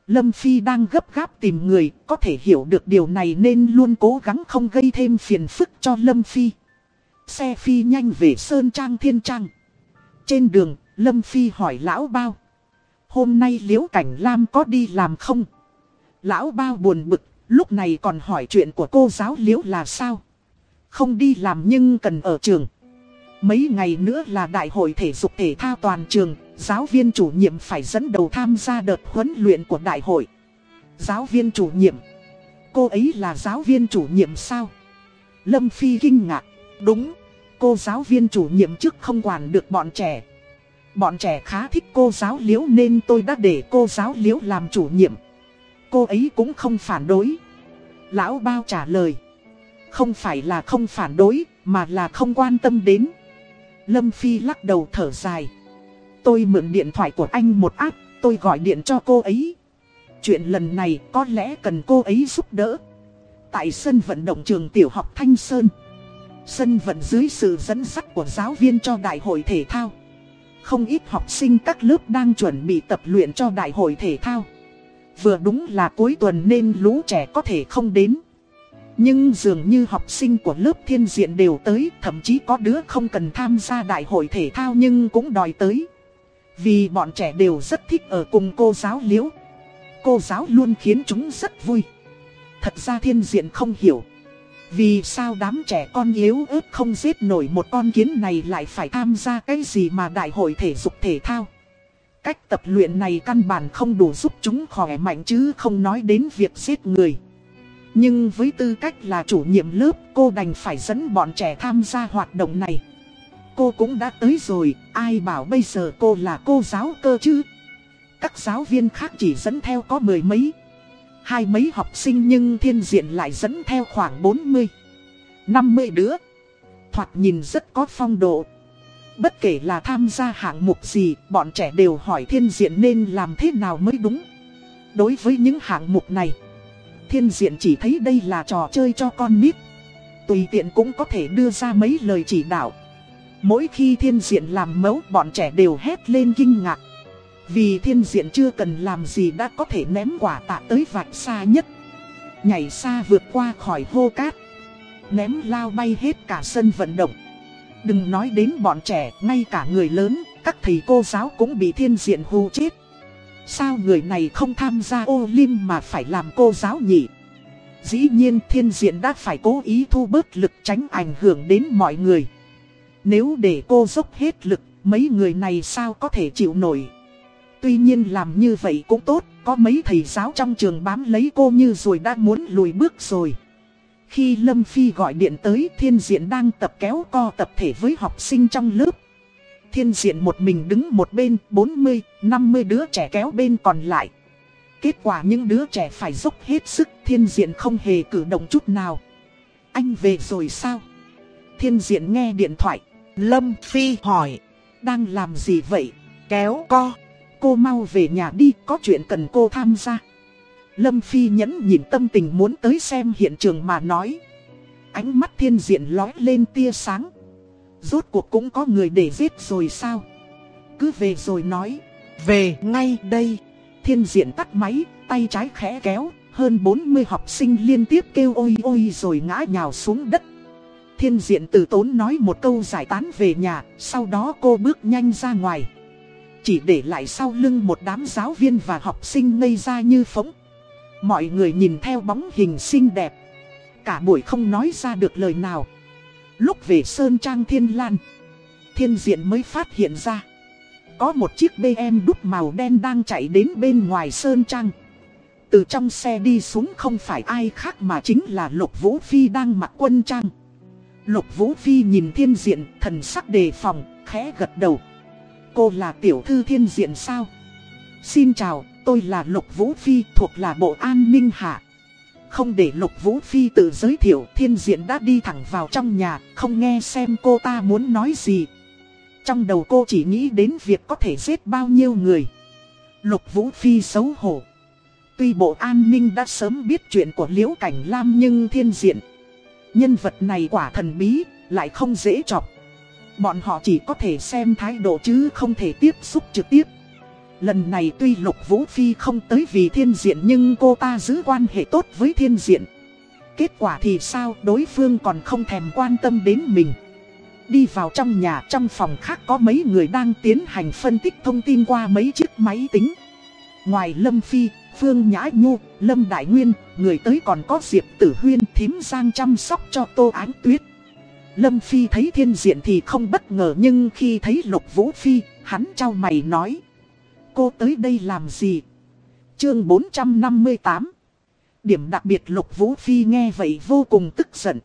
Lâm Phi đang gấp gáp tìm người, có thể hiểu được điều này nên luôn cố gắng không gây thêm phiền phức cho Lâm Phi. Xe Phi nhanh về Sơn Trang Thiên Trang. Trên đường, Lâm Phi hỏi Lão Bao. Hôm nay Liễu Cảnh Lam có đi làm không? Lão Bao buồn bực, lúc này còn hỏi chuyện của cô giáo Liễu là sao? Không đi làm nhưng cần ở trường. Mấy ngày nữa là đại hội thể dục thể thao toàn trường, giáo viên chủ nhiệm phải dẫn đầu tham gia đợt huấn luyện của đại hội. Giáo viên chủ nhiệm. Cô ấy là giáo viên chủ nhiệm sao? Lâm Phi kinh ngạc. Đúng, cô giáo viên chủ nhiệm trước không quản được bọn trẻ. Bọn trẻ khá thích cô giáo liễu nên tôi đã để cô giáo liễu làm chủ nhiệm. Cô ấy cũng không phản đối. Lão bao trả lời. Không phải là không phản đối, mà là không quan tâm đến. Lâm Phi lắc đầu thở dài. Tôi mượn điện thoại của anh một áp, tôi gọi điện cho cô ấy. Chuyện lần này có lẽ cần cô ấy giúp đỡ. Tại sân vận động trường tiểu học Thanh Sơn. Sân vận dưới sự dẫn dắt của giáo viên cho đại hội thể thao. Không ít học sinh các lớp đang chuẩn bị tập luyện cho đại hội thể thao. Vừa đúng là cuối tuần nên lũ trẻ có thể không đến. Nhưng dường như học sinh của lớp thiên diện đều tới, thậm chí có đứa không cần tham gia đại hội thể thao nhưng cũng đòi tới. Vì bọn trẻ đều rất thích ở cùng cô giáo liễu. Cô giáo luôn khiến chúng rất vui. Thật ra thiên diện không hiểu. Vì sao đám trẻ con yếu ớt không giết nổi một con kiến này lại phải tham gia cái gì mà đại hội thể dục thể thao. Cách tập luyện này căn bản không đủ giúp chúng khỏe mạnh chứ không nói đến việc giết người. Nhưng với tư cách là chủ nhiệm lớp cô đành phải dẫn bọn trẻ tham gia hoạt động này. Cô cũng đã tới rồi, ai bảo bây giờ cô là cô giáo cơ chứ? Các giáo viên khác chỉ dẫn theo có mười mấy hai mấy học sinh nhưng thiên diện lại dẫn theo khoảng 40, 50 đứa. Thoạt nhìn rất có phong độ. Bất kể là tham gia hạng mục gì, bọn trẻ đều hỏi thiên diện nên làm thế nào mới đúng. Đối với những hạng mục này, thiên diện chỉ thấy đây là trò chơi cho con nít. Tùy tiện cũng có thể đưa ra mấy lời chỉ đạo. Mỗi khi thiên diện làm mẫu bọn trẻ đều hét lên kinh ngạc. Vì thiên diện chưa cần làm gì đã có thể ném quả tạ tới vạch xa nhất. Nhảy xa vượt qua khỏi hô cát. Ném lao bay hết cả sân vận động. Đừng nói đến bọn trẻ, ngay cả người lớn, các thầy cô giáo cũng bị thiên diện hù chết. Sao người này không tham gia ô lim mà phải làm cô giáo nhỉ? Dĩ nhiên thiên diện đã phải cố ý thu bớt lực tránh ảnh hưởng đến mọi người. Nếu để cô dốc hết lực, mấy người này sao có thể chịu nổi? Tuy nhiên làm như vậy cũng tốt, có mấy thầy giáo trong trường bám lấy cô như rồi đã muốn lùi bước rồi. Khi Lâm Phi gọi điện tới thiên diện đang tập kéo co tập thể với học sinh trong lớp. Thiên diện một mình đứng một bên 40, 50 đứa trẻ kéo bên còn lại. Kết quả những đứa trẻ phải dốc hết sức thiên diện không hề cử động chút nào. Anh về rồi sao? Thiên diện nghe điện thoại. Lâm Phi hỏi. Đang làm gì vậy? Kéo co cô mau về nhà đi, có chuyện cần cô tham gia. Lâm Phi nhẫn nhìn tâm tình muốn tới xem hiện trường mà nói. Ánh mắt thiên diện lói lên tia sáng. Rốt cuộc cũng có người để giết rồi sao? Cứ về rồi nói. Về ngay đây. Thiên diện tắt máy, tay trái khẽ kéo. Hơn 40 học sinh liên tiếp kêu ôi ôi rồi ngã nhào xuống đất. Thiên diện từ tốn nói một câu giải tán về nhà, sau đó cô bước nhanh ra ngoài. Chỉ để lại sau lưng một đám giáo viên và học sinh ngây ra như phóng. Mọi người nhìn theo bóng hình xinh đẹp. Cả buổi không nói ra được lời nào. Lúc về Sơn Trang Thiên Lan, thiên diện mới phát hiện ra. Có một chiếc BM đúc màu đen đang chạy đến bên ngoài Sơn Trang. Từ trong xe đi xuống không phải ai khác mà chính là Lục Vũ Phi đang mặc quân trang. Lục Vũ Phi nhìn thiên diện, thần sắc đề phòng, khẽ gật đầu. Cô là tiểu thư thiên diện sao? Xin chào, tôi là Lục Vũ Phi thuộc là Bộ An ninh Hạ. Không để Lục Vũ Phi tự giới thiệu, thiên diện đã đi thẳng vào trong nhà, không nghe xem cô ta muốn nói gì. Trong đầu cô chỉ nghĩ đến việc có thể giết bao nhiêu người. Lục Vũ Phi xấu hổ. Tuy Bộ An ninh đã sớm biết chuyện của Liễu Cảnh Lam nhưng thiên diện. Nhân vật này quả thần bí, lại không dễ chọc. Bọn họ chỉ có thể xem thái độ chứ không thể tiếp xúc trực tiếp. Lần này tuy Lục Vũ Phi không tới vì thiên diện nhưng cô ta giữ quan hệ tốt với thiên diện. Kết quả thì sao đối phương còn không thèm quan tâm đến mình. Đi vào trong nhà trong phòng khác có mấy người đang tiến hành phân tích thông tin qua mấy chiếc máy tính. Ngoài Lâm Phi, Phương Nhã Nhu, Lâm Đại Nguyên, người tới còn có Diệp Tử Huyên thím sang chăm sóc cho Tô Ánh Tuyết. Lâm Phi thấy thiên diện thì không bất ngờ nhưng khi thấy Lục Vũ Phi, hắn trao mày nói. Cô tới đây làm gì? Chương 458 Điểm đặc biệt Lục Vũ Phi nghe vậy vô cùng tức giận.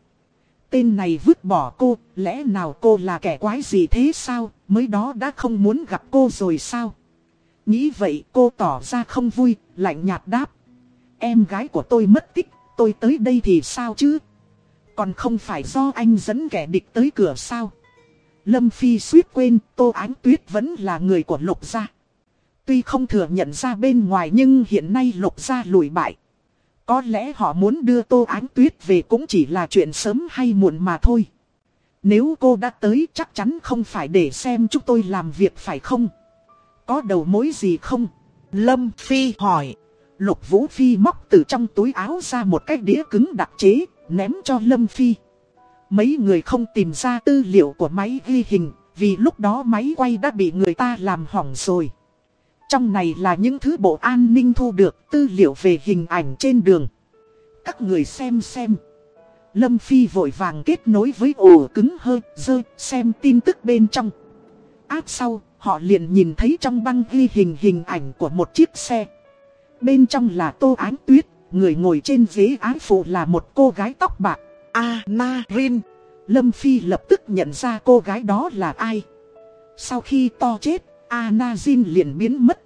Tên này vứt bỏ cô, lẽ nào cô là kẻ quái gì thế sao, mới đó đã không muốn gặp cô rồi sao? Nghĩ vậy cô tỏ ra không vui, lạnh nhạt đáp. Em gái của tôi mất tích, tôi tới đây thì sao chứ? Còn không phải do anh dẫn kẻ địch tới cửa sao? Lâm Phi suýt quên, Tô Ánh Tuyết vẫn là người của Lục Gia. Tuy không thừa nhận ra bên ngoài nhưng hiện nay Lục Gia lùi bại. Có lẽ họ muốn đưa Tô Ánh Tuyết về cũng chỉ là chuyện sớm hay muộn mà thôi. Nếu cô đã tới chắc chắn không phải để xem chúng tôi làm việc phải không? Có đầu mối gì không? Lâm Phi hỏi. Lục Vũ Phi móc từ trong túi áo ra một cái đĩa cứng đặc chế, ném cho Lâm Phi. Mấy người không tìm ra tư liệu của máy ghi hình, vì lúc đó máy quay đã bị người ta làm hỏng rồi. Trong này là những thứ bộ an ninh thu được tư liệu về hình ảnh trên đường. Các người xem xem. Lâm Phi vội vàng kết nối với ổ cứng hơi, dơ, xem tin tức bên trong. Áp sau, họ liền nhìn thấy trong băng ghi hình hình ảnh của một chiếc xe. Bên trong là tô ánh tuyết, người ngồi trên ghế ái phụ là một cô gái tóc bạc. Anarin. Rin. Lâm Phi lập tức nhận ra cô gái đó là ai. Sau khi to chết, Anna liền biến mất.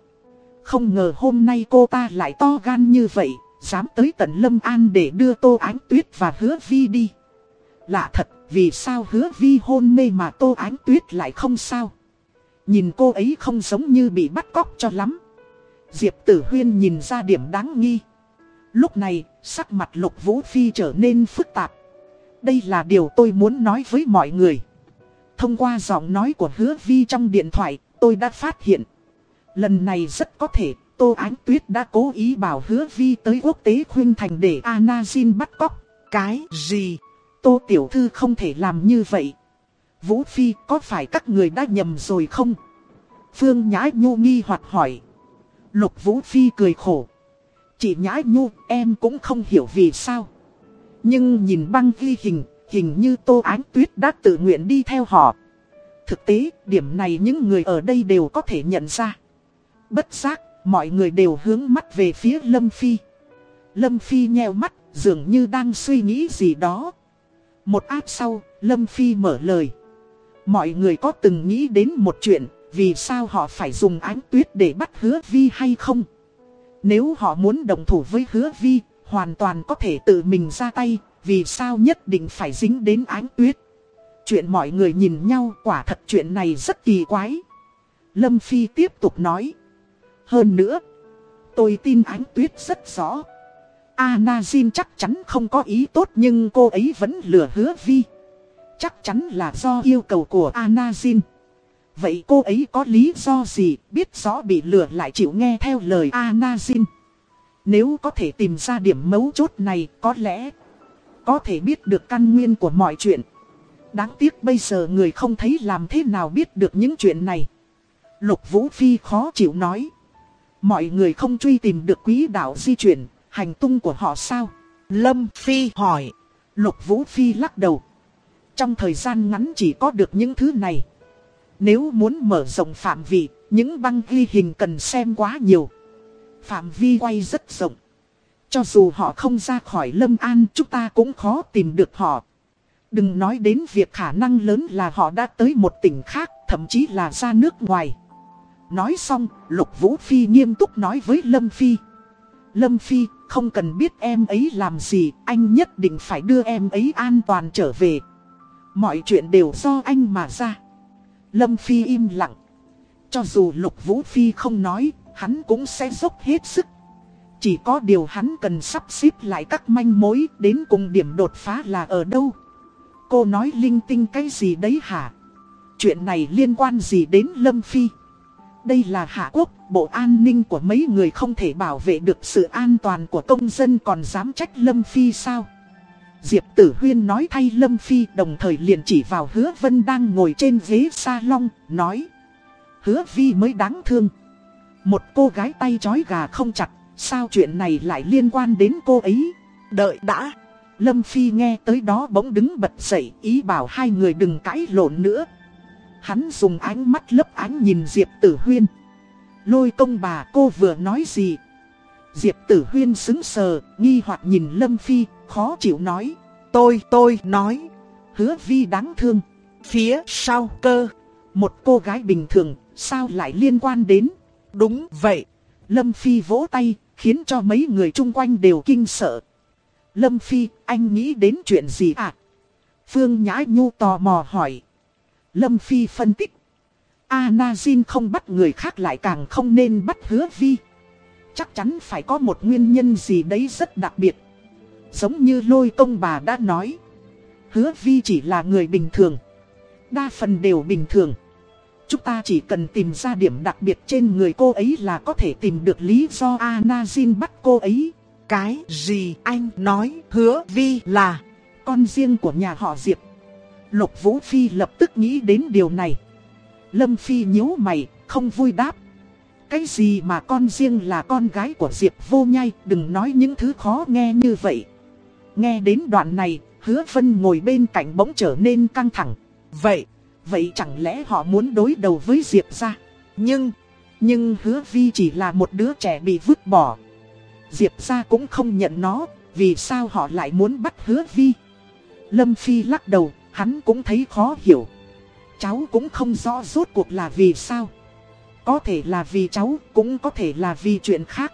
Không ngờ hôm nay cô ta lại to gan như vậy, dám tới tận Lâm An để đưa Tô Ánh Tuyết và Hứa Vi đi. Lạ thật, vì sao Hứa Vi hôn mê mà Tô Ánh Tuyết lại không sao? Nhìn cô ấy không giống như bị bắt cóc cho lắm. Diệp Tử Huyên nhìn ra điểm đáng nghi. Lúc này, sắc mặt Lục Vũ Phi trở nên phức tạp. Đây là điều tôi muốn nói với mọi người. Thông qua giọng nói của Hứa Vi trong điện thoại, tôi đã phát hiện. Lần này rất có thể, Tô Ánh Tuyết đã cố ý bảo Hứa Vi tới quốc tế khuyên thành để Anazin bắt cóc. Cái gì? Tô Tiểu Thư không thể làm như vậy. Vũ Phi có phải các người đã nhầm rồi không? Phương Nhã Nhu nghi hoặc hỏi. Lục Vũ Phi cười khổ. Chị Nhã Nhu em cũng không hiểu vì sao. Nhưng nhìn băng ghi hình, hình như Tô Ánh Tuyết đã tự nguyện đi theo họ. Thực tế, điểm này những người ở đây đều có thể nhận ra. Bất giác, mọi người đều hướng mắt về phía Lâm Phi. Lâm Phi nheo mắt, dường như đang suy nghĩ gì đó. Một áp sau, Lâm Phi mở lời. Mọi người có từng nghĩ đến một chuyện, vì sao họ phải dùng ánh tuyết để bắt hứa vi hay không? Nếu họ muốn đồng thủ với hứa vi, hoàn toàn có thể tự mình ra tay, vì sao nhất định phải dính đến ánh tuyết? Chuyện mọi người nhìn nhau quả thật chuyện này rất kỳ quái. Lâm Phi tiếp tục nói. Hơn nữa, tôi tin ánh tuyết rất rõ. Anazin chắc chắn không có ý tốt nhưng cô ấy vẫn lừa hứa vi. Chắc chắn là do yêu cầu của Anazin. Vậy cô ấy có lý do gì biết rõ bị lừa lại chịu nghe theo lời Anazin. Nếu có thể tìm ra điểm mấu chốt này có lẽ có thể biết được căn nguyên của mọi chuyện. Đáng tiếc bây giờ người không thấy làm thế nào biết được những chuyện này. Lục Vũ Phi khó chịu nói. Mọi người không truy tìm được quý đạo di chuyển, hành tung của họ sao? Lâm Phi hỏi. Lục Vũ Phi lắc đầu. Trong thời gian ngắn chỉ có được những thứ này. Nếu muốn mở rộng phạm vi, những băng ghi hình cần xem quá nhiều. Phạm vi quay rất rộng. Cho dù họ không ra khỏi Lâm An, chúng ta cũng khó tìm được họ. Đừng nói đến việc khả năng lớn là họ đã tới một tỉnh khác, thậm chí là ra nước ngoài. Nói xong, Lục Vũ Phi nghiêm túc nói với Lâm Phi. Lâm Phi, không cần biết em ấy làm gì, anh nhất định phải đưa em ấy an toàn trở về. Mọi chuyện đều do anh mà ra. Lâm Phi im lặng. Cho dù Lục Vũ Phi không nói, hắn cũng sẽ dốc hết sức. Chỉ có điều hắn cần sắp xếp lại các manh mối đến cùng điểm đột phá là ở đâu. Cô nói linh tinh cái gì đấy hả? Chuyện này liên quan gì đến Lâm Phi? Đây là Hạ Quốc, bộ an ninh của mấy người không thể bảo vệ được sự an toàn của công dân còn dám trách Lâm Phi sao? Diệp Tử Huyên nói thay Lâm Phi đồng thời liền chỉ vào hứa vân đang ngồi trên ghế salon, nói Hứa Vi mới đáng thương. Một cô gái tay chói gà không chặt, sao chuyện này lại liên quan đến cô ấy? Đợi đã. Lâm Phi nghe tới đó bỗng đứng bật dậy ý bảo hai người đừng cãi lộn nữa. Hắn dùng ánh mắt lấp ánh nhìn Diệp Tử Huyên. Lôi công bà cô vừa nói gì? Diệp Tử Huyên xứng sờ, nghi hoặc nhìn Lâm Phi, khó chịu nói. Tôi, tôi nói. Hứa Vi đáng thương. Phía sau cơ. Một cô gái bình thường, sao lại liên quan đến? Đúng vậy. Lâm Phi vỗ tay, khiến cho mấy người chung quanh đều kinh sợ. Lâm Phi, anh nghĩ đến chuyện gì à? Phương Nhã Nhu tò mò hỏi. Lâm Phi phân tích. Anazin không bắt người khác lại càng không nên bắt hứa vi. Chắc chắn phải có một nguyên nhân gì đấy rất đặc biệt. Giống như lôi công bà đã nói. Hứa vi chỉ là người bình thường. Đa phần đều bình thường. Chúng ta chỉ cần tìm ra điểm đặc biệt trên người cô ấy là có thể tìm được lý do Anazin bắt cô ấy. Cái gì anh nói hứa vi là con riêng của nhà họ Diệp. Lục Vũ Phi lập tức nghĩ đến điều này. Lâm Phi nhíu mày, không vui đáp. Cái gì mà con riêng là con gái của Diệp vô nhai, đừng nói những thứ khó nghe như vậy. Nghe đến đoạn này, hứa vân ngồi bên cạnh bỗng trở nên căng thẳng. Vậy, vậy chẳng lẽ họ muốn đối đầu với Diệp ra? Nhưng, nhưng hứa vi chỉ là một đứa trẻ bị vứt bỏ. Diệp ra cũng không nhận nó, vì sao họ lại muốn bắt hứa vi? Lâm Phi lắc đầu, hắn cũng thấy khó hiểu. Cháu cũng không rõ rốt cuộc là vì sao. Có thể là vì cháu, cũng có thể là vì chuyện khác.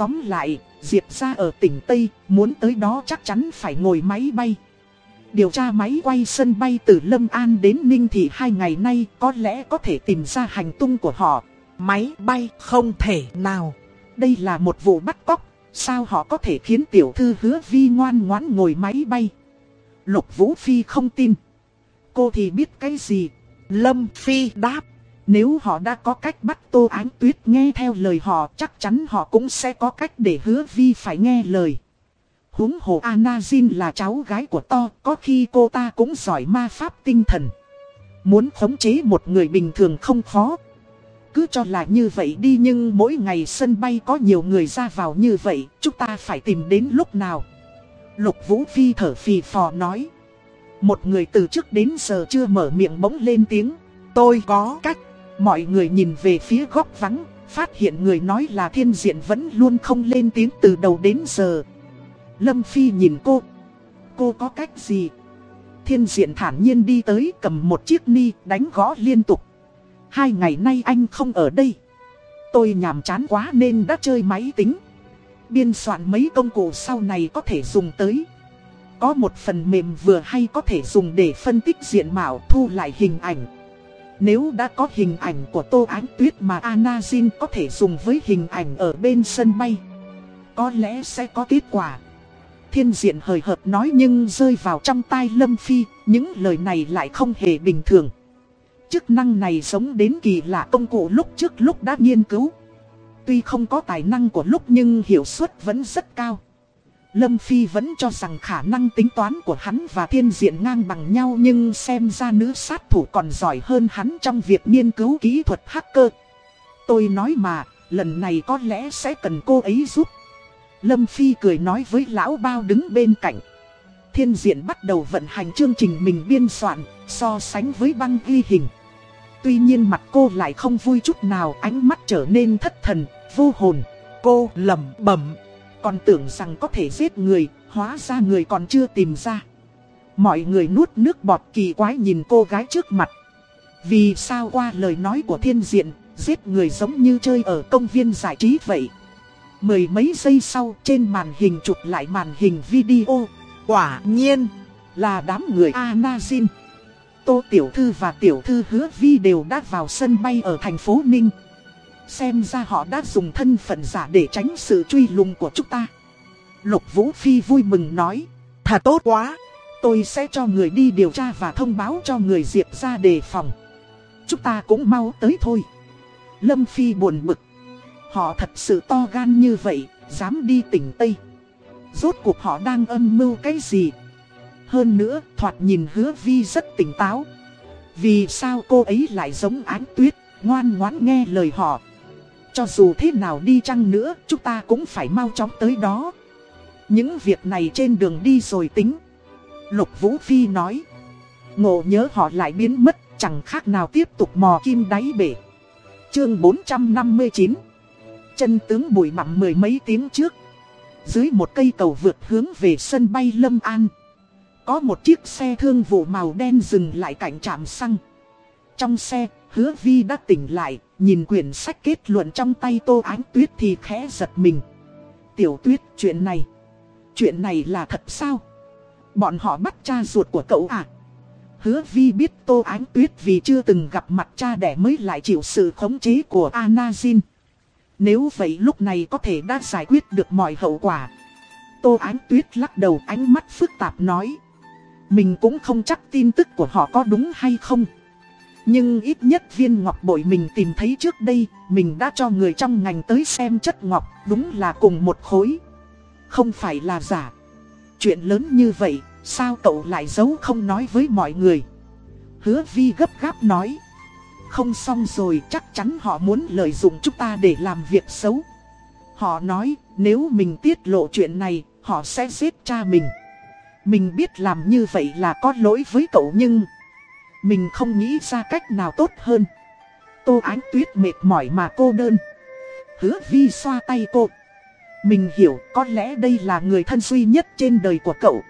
Tóm lại, Diệp ra ở tỉnh Tây, muốn tới đó chắc chắn phải ngồi máy bay. Điều tra máy quay sân bay từ Lâm An đến Ninh Thị hai ngày nay có lẽ có thể tìm ra hành tung của họ. Máy bay không thể nào. Đây là một vụ bắt cóc, sao họ có thể khiến tiểu thư hứa vi ngoan ngoãn ngồi máy bay. Lục Vũ Phi không tin. Cô thì biết cái gì? Lâm Phi đáp. Nếu họ đã có cách bắt Tô Ánh Tuyết nghe theo lời họ, chắc chắn họ cũng sẽ có cách để hứa Vi phải nghe lời. Húng hồ Anazin là cháu gái của To, có khi cô ta cũng giỏi ma pháp tinh thần. Muốn khống chế một người bình thường không khó. Cứ cho là như vậy đi nhưng mỗi ngày sân bay có nhiều người ra vào như vậy, chúng ta phải tìm đến lúc nào. Lục Vũ Phi thở phì phò nói. Một người từ trước đến giờ chưa mở miệng bỗng lên tiếng. Tôi có cách. Mọi người nhìn về phía góc vắng, phát hiện người nói là thiên diện vẫn luôn không lên tiếng từ đầu đến giờ. Lâm Phi nhìn cô. Cô có cách gì? Thiên diện thản nhiên đi tới cầm một chiếc ni đánh gõ liên tục. Hai ngày nay anh không ở đây. Tôi nhàm chán quá nên đã chơi máy tính. Biên soạn mấy công cụ sau này có thể dùng tới. Có một phần mềm vừa hay có thể dùng để phân tích diện mạo thu lại hình ảnh. Nếu đã có hình ảnh của Tô Ánh Tuyết mà Anazin có thể dùng với hình ảnh ở bên sân bay có lẽ sẽ có kết quả. Thiên diện hời hợt nói nhưng rơi vào trong tai Lâm Phi, những lời này lại không hề bình thường. Chức năng này giống đến kỳ lạ công cụ lúc trước lúc đã nghiên cứu. Tuy không có tài năng của lúc nhưng hiệu suất vẫn rất cao. Lâm Phi vẫn cho rằng khả năng tính toán của hắn và thiên diện ngang bằng nhau nhưng xem ra nữ sát thủ còn giỏi hơn hắn trong việc nghiên cứu kỹ thuật hacker. Tôi nói mà, lần này có lẽ sẽ cần cô ấy giúp. Lâm Phi cười nói với lão bao đứng bên cạnh. Thiên diện bắt đầu vận hành chương trình mình biên soạn, so sánh với băng ghi hình. Tuy nhiên mặt cô lại không vui chút nào, ánh mắt trở nên thất thần, vô hồn. Cô lầm bẩm còn tưởng rằng có thể giết người, hóa ra người còn chưa tìm ra. Mọi người nuốt nước bọt kỳ quái nhìn cô gái trước mặt. Vì sao qua lời nói của thiên diện, giết người giống như chơi ở công viên giải trí vậy. Mười mấy giây sau trên màn hình chụp lại màn hình video. Quả nhiên là đám người Anazin. Tô Tiểu Thư và Tiểu Thư Hứa Vi đều đã vào sân bay ở thành phố Ninh. Xem ra họ đã dùng thân phận giả để tránh sự truy lùng của chúng ta. Lục Vũ Phi vui mừng nói. thà tốt quá. Tôi sẽ cho người đi điều tra và thông báo cho người Diệp ra đề phòng. Chúng ta cũng mau tới thôi. Lâm Phi buồn bực. Họ thật sự to gan như vậy, dám đi tỉnh Tây. Rốt cuộc họ đang âm mưu cái gì? Hơn nữa, thoạt nhìn hứa vi rất tỉnh táo. Vì sao cô ấy lại giống ánh tuyết, ngoan ngoãn nghe lời họ. Cho dù thế nào đi chăng nữa, chúng ta cũng phải mau chóng tới đó. Những việc này trên đường đi rồi tính. Lục Vũ Phi nói. Ngộ nhớ họ lại biến mất, chẳng khác nào tiếp tục mò kim đáy bể. Chương 459 Chân tướng bụi mặm mười mấy tiếng trước. Dưới một cây cầu vượt hướng về sân bay Lâm An. Có một chiếc xe thương vụ màu đen dừng lại cạnh trạm xăng. Trong xe, hứa vi đã tỉnh lại, nhìn quyển sách kết luận trong tay tô ánh tuyết thì khẽ giật mình. Tiểu tuyết, chuyện này, chuyện này là thật sao? Bọn họ bắt cha ruột của cậu à? Hứa vi biết tô ánh tuyết vì chưa từng gặp mặt cha đẻ mới lại chịu sự khống chế của Anazin. Nếu vậy lúc này có thể đã giải quyết được mọi hậu quả. Tô ánh tuyết lắc đầu ánh mắt phức tạp nói. Mình cũng không chắc tin tức của họ có đúng hay không. Nhưng ít nhất viên ngọc bội mình tìm thấy trước đây, mình đã cho người trong ngành tới xem chất ngọc, đúng là cùng một khối. Không phải là giả. Chuyện lớn như vậy, sao cậu lại giấu không nói với mọi người? Hứa vi gấp gáp nói. Không xong rồi, chắc chắn họ muốn lợi dụng chúng ta để làm việc xấu. Họ nói, nếu mình tiết lộ chuyện này, họ sẽ giết cha mình. Mình biết làm như vậy là có lỗi với cậu nhưng... Mình không nghĩ ra cách nào tốt hơn. Tô Ánh Tuyết mệt mỏi mà cô đơn. Hứa Vi xoa tay cô. Mình hiểu có lẽ đây là người thân duy nhất trên đời của cậu.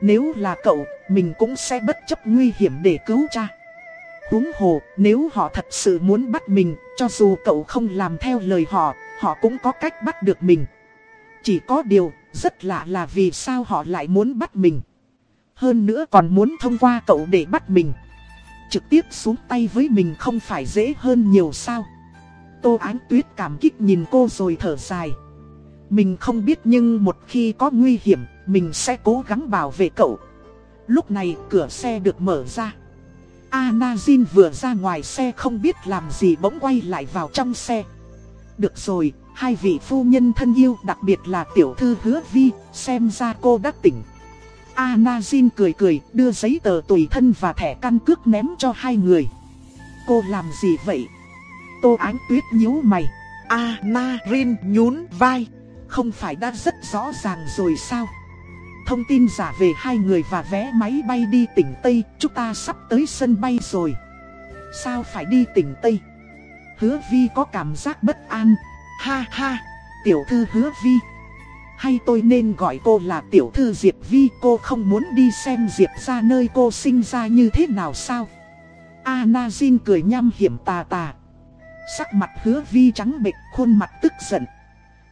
Nếu là cậu, mình cũng sẽ bất chấp nguy hiểm để cứu cha. Húng hồ, nếu họ thật sự muốn bắt mình Cho dù cậu không làm theo lời họ, họ cũng có cách bắt được mình. Chỉ có điều, rất lạ là vì sao họ lại muốn bắt mình. Hơn nữa còn muốn thông qua cậu để bắt mình. Trực tiếp xuống tay với mình không phải dễ hơn nhiều sao? Tô Ánh Tuyết cảm kích nhìn cô rồi thở dài. Mình không biết nhưng một khi có nguy hiểm Mình sẽ cố gắng bảo vệ cậu. Lúc này cửa xe được mở ra. Anazin vừa ra ngoài xe không biết làm gì bỗng quay lại vào trong xe. Được rồi, hai vị phu nhân thân yêu đặc biệt là tiểu thư hứa vi Xem ra cô đã tỉnh. Anazin cười cười đưa giấy tờ tùy thân và thẻ căn cước ném cho hai người. Cô làm gì vậy? Tô Ánh Tuyết nhíu mày. Anazin nhún vai. Không phải đã rất rõ ràng rồi sao? Thông tin giả về hai người và vé máy bay đi tỉnh Tây, chúng ta sắp tới sân bay rồi. Sao phải đi tỉnh Tây? Hứa Vi có cảm giác bất an. Ha ha, tiểu thư hứa Vi. Hay tôi nên gọi cô là tiểu thư Diệp Vi Cô không muốn đi xem Diệp ra nơi cô sinh ra như thế nào sao? Anazin cười nhăm hiểm tà tà. Sắc mặt hứa Vi trắng bệch khuôn mặt tức giận.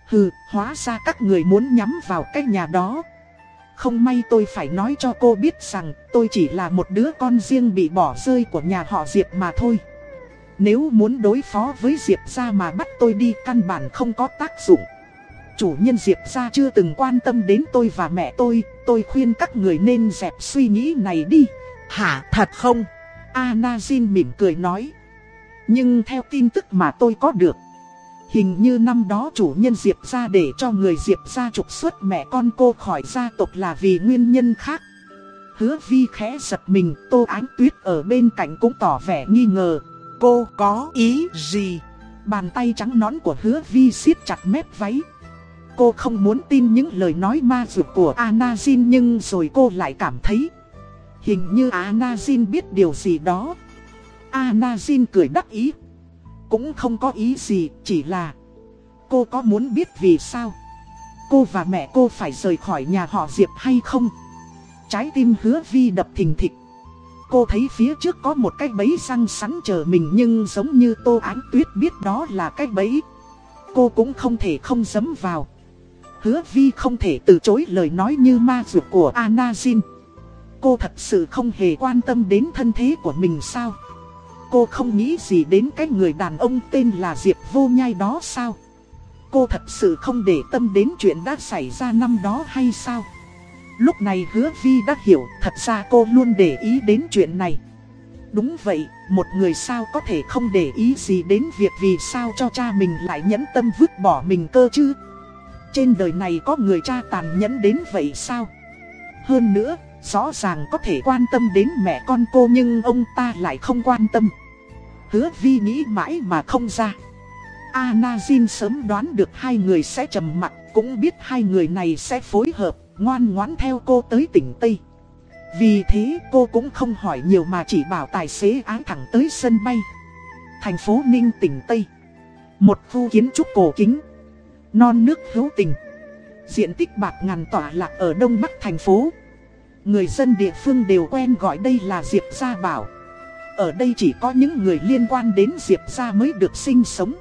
Hừ, hóa ra các người muốn nhắm vào cái nhà đó. Không may tôi phải nói cho cô biết rằng tôi chỉ là một đứa con riêng bị bỏ rơi của nhà họ Diệp mà thôi. Nếu muốn đối phó với Diệp ra mà bắt tôi đi căn bản không có tác dụng chủ nhân Diệp ra chưa từng quan tâm đến tôi và mẹ tôi, tôi khuyên các người nên dẹp suy nghĩ này đi. Hả thật không? Anazin mỉm cười nói. Nhưng theo tin tức mà tôi có được, hình như năm đó chủ nhân Diệp ra để cho người Diệp ra trục xuất mẹ con cô khỏi gia tộc là vì nguyên nhân khác. Hứa vi khẽ giật mình, tô ánh tuyết ở bên cạnh cũng tỏ vẻ nghi ngờ. Cô có ý gì? Bàn tay trắng nón của hứa vi siết chặt mép váy. Cô không muốn tin những lời nói ma dược của Anazin nhưng rồi cô lại cảm thấy. Hình như Anazin biết điều gì đó. Anazin cười đắc ý. Cũng không có ý gì, chỉ là Cô có muốn biết vì sao? Cô và mẹ cô phải rời khỏi nhà họ Diệp hay không? Trái tim hứa vi đập thình thịch. Cô thấy phía trước có một cái bẫy răng sắn chờ mình nhưng giống như Tô Ánh Tuyết biết đó là cái bẫy. Cô cũng không thể không dấm vào. Hứa Vi không thể từ chối lời nói như ma dược của Anazin. Cô thật sự không hề quan tâm đến thân thế của mình sao? Cô không nghĩ gì đến cái người đàn ông tên là Diệp Vô Nhai đó sao? Cô thật sự không để tâm đến chuyện đã xảy ra năm đó hay sao? Lúc này hứa Vi đã hiểu thật ra cô luôn để ý đến chuyện này. Đúng vậy, một người sao có thể không để ý gì đến việc vì sao cho cha mình lại nhẫn tâm vứt bỏ mình cơ chứ? Trên đời này có người cha tàn nhẫn đến vậy sao? Hơn nữa, rõ ràng có thể quan tâm đến mẹ con cô nhưng ông ta lại không quan tâm. Hứa Vi nghĩ mãi mà không ra. Anazin sớm đoán được hai người sẽ trầm mặc, cũng biết hai người này sẽ phối hợp, ngoan ngoãn theo cô tới tỉnh Tây. Vì thế cô cũng không hỏi nhiều mà chỉ bảo tài xế ái thẳng tới sân bay. Thành phố Ninh tỉnh Tây. Một khu kiến trúc cổ kính. Non nước hữu tình. Diện tích bạc ngàn tỏa lạc ở đông bắc thành phố. Người dân địa phương đều quen gọi đây là Diệp Gia Bảo. Ở đây chỉ có những người liên quan đến Diệp Gia mới được sinh sống.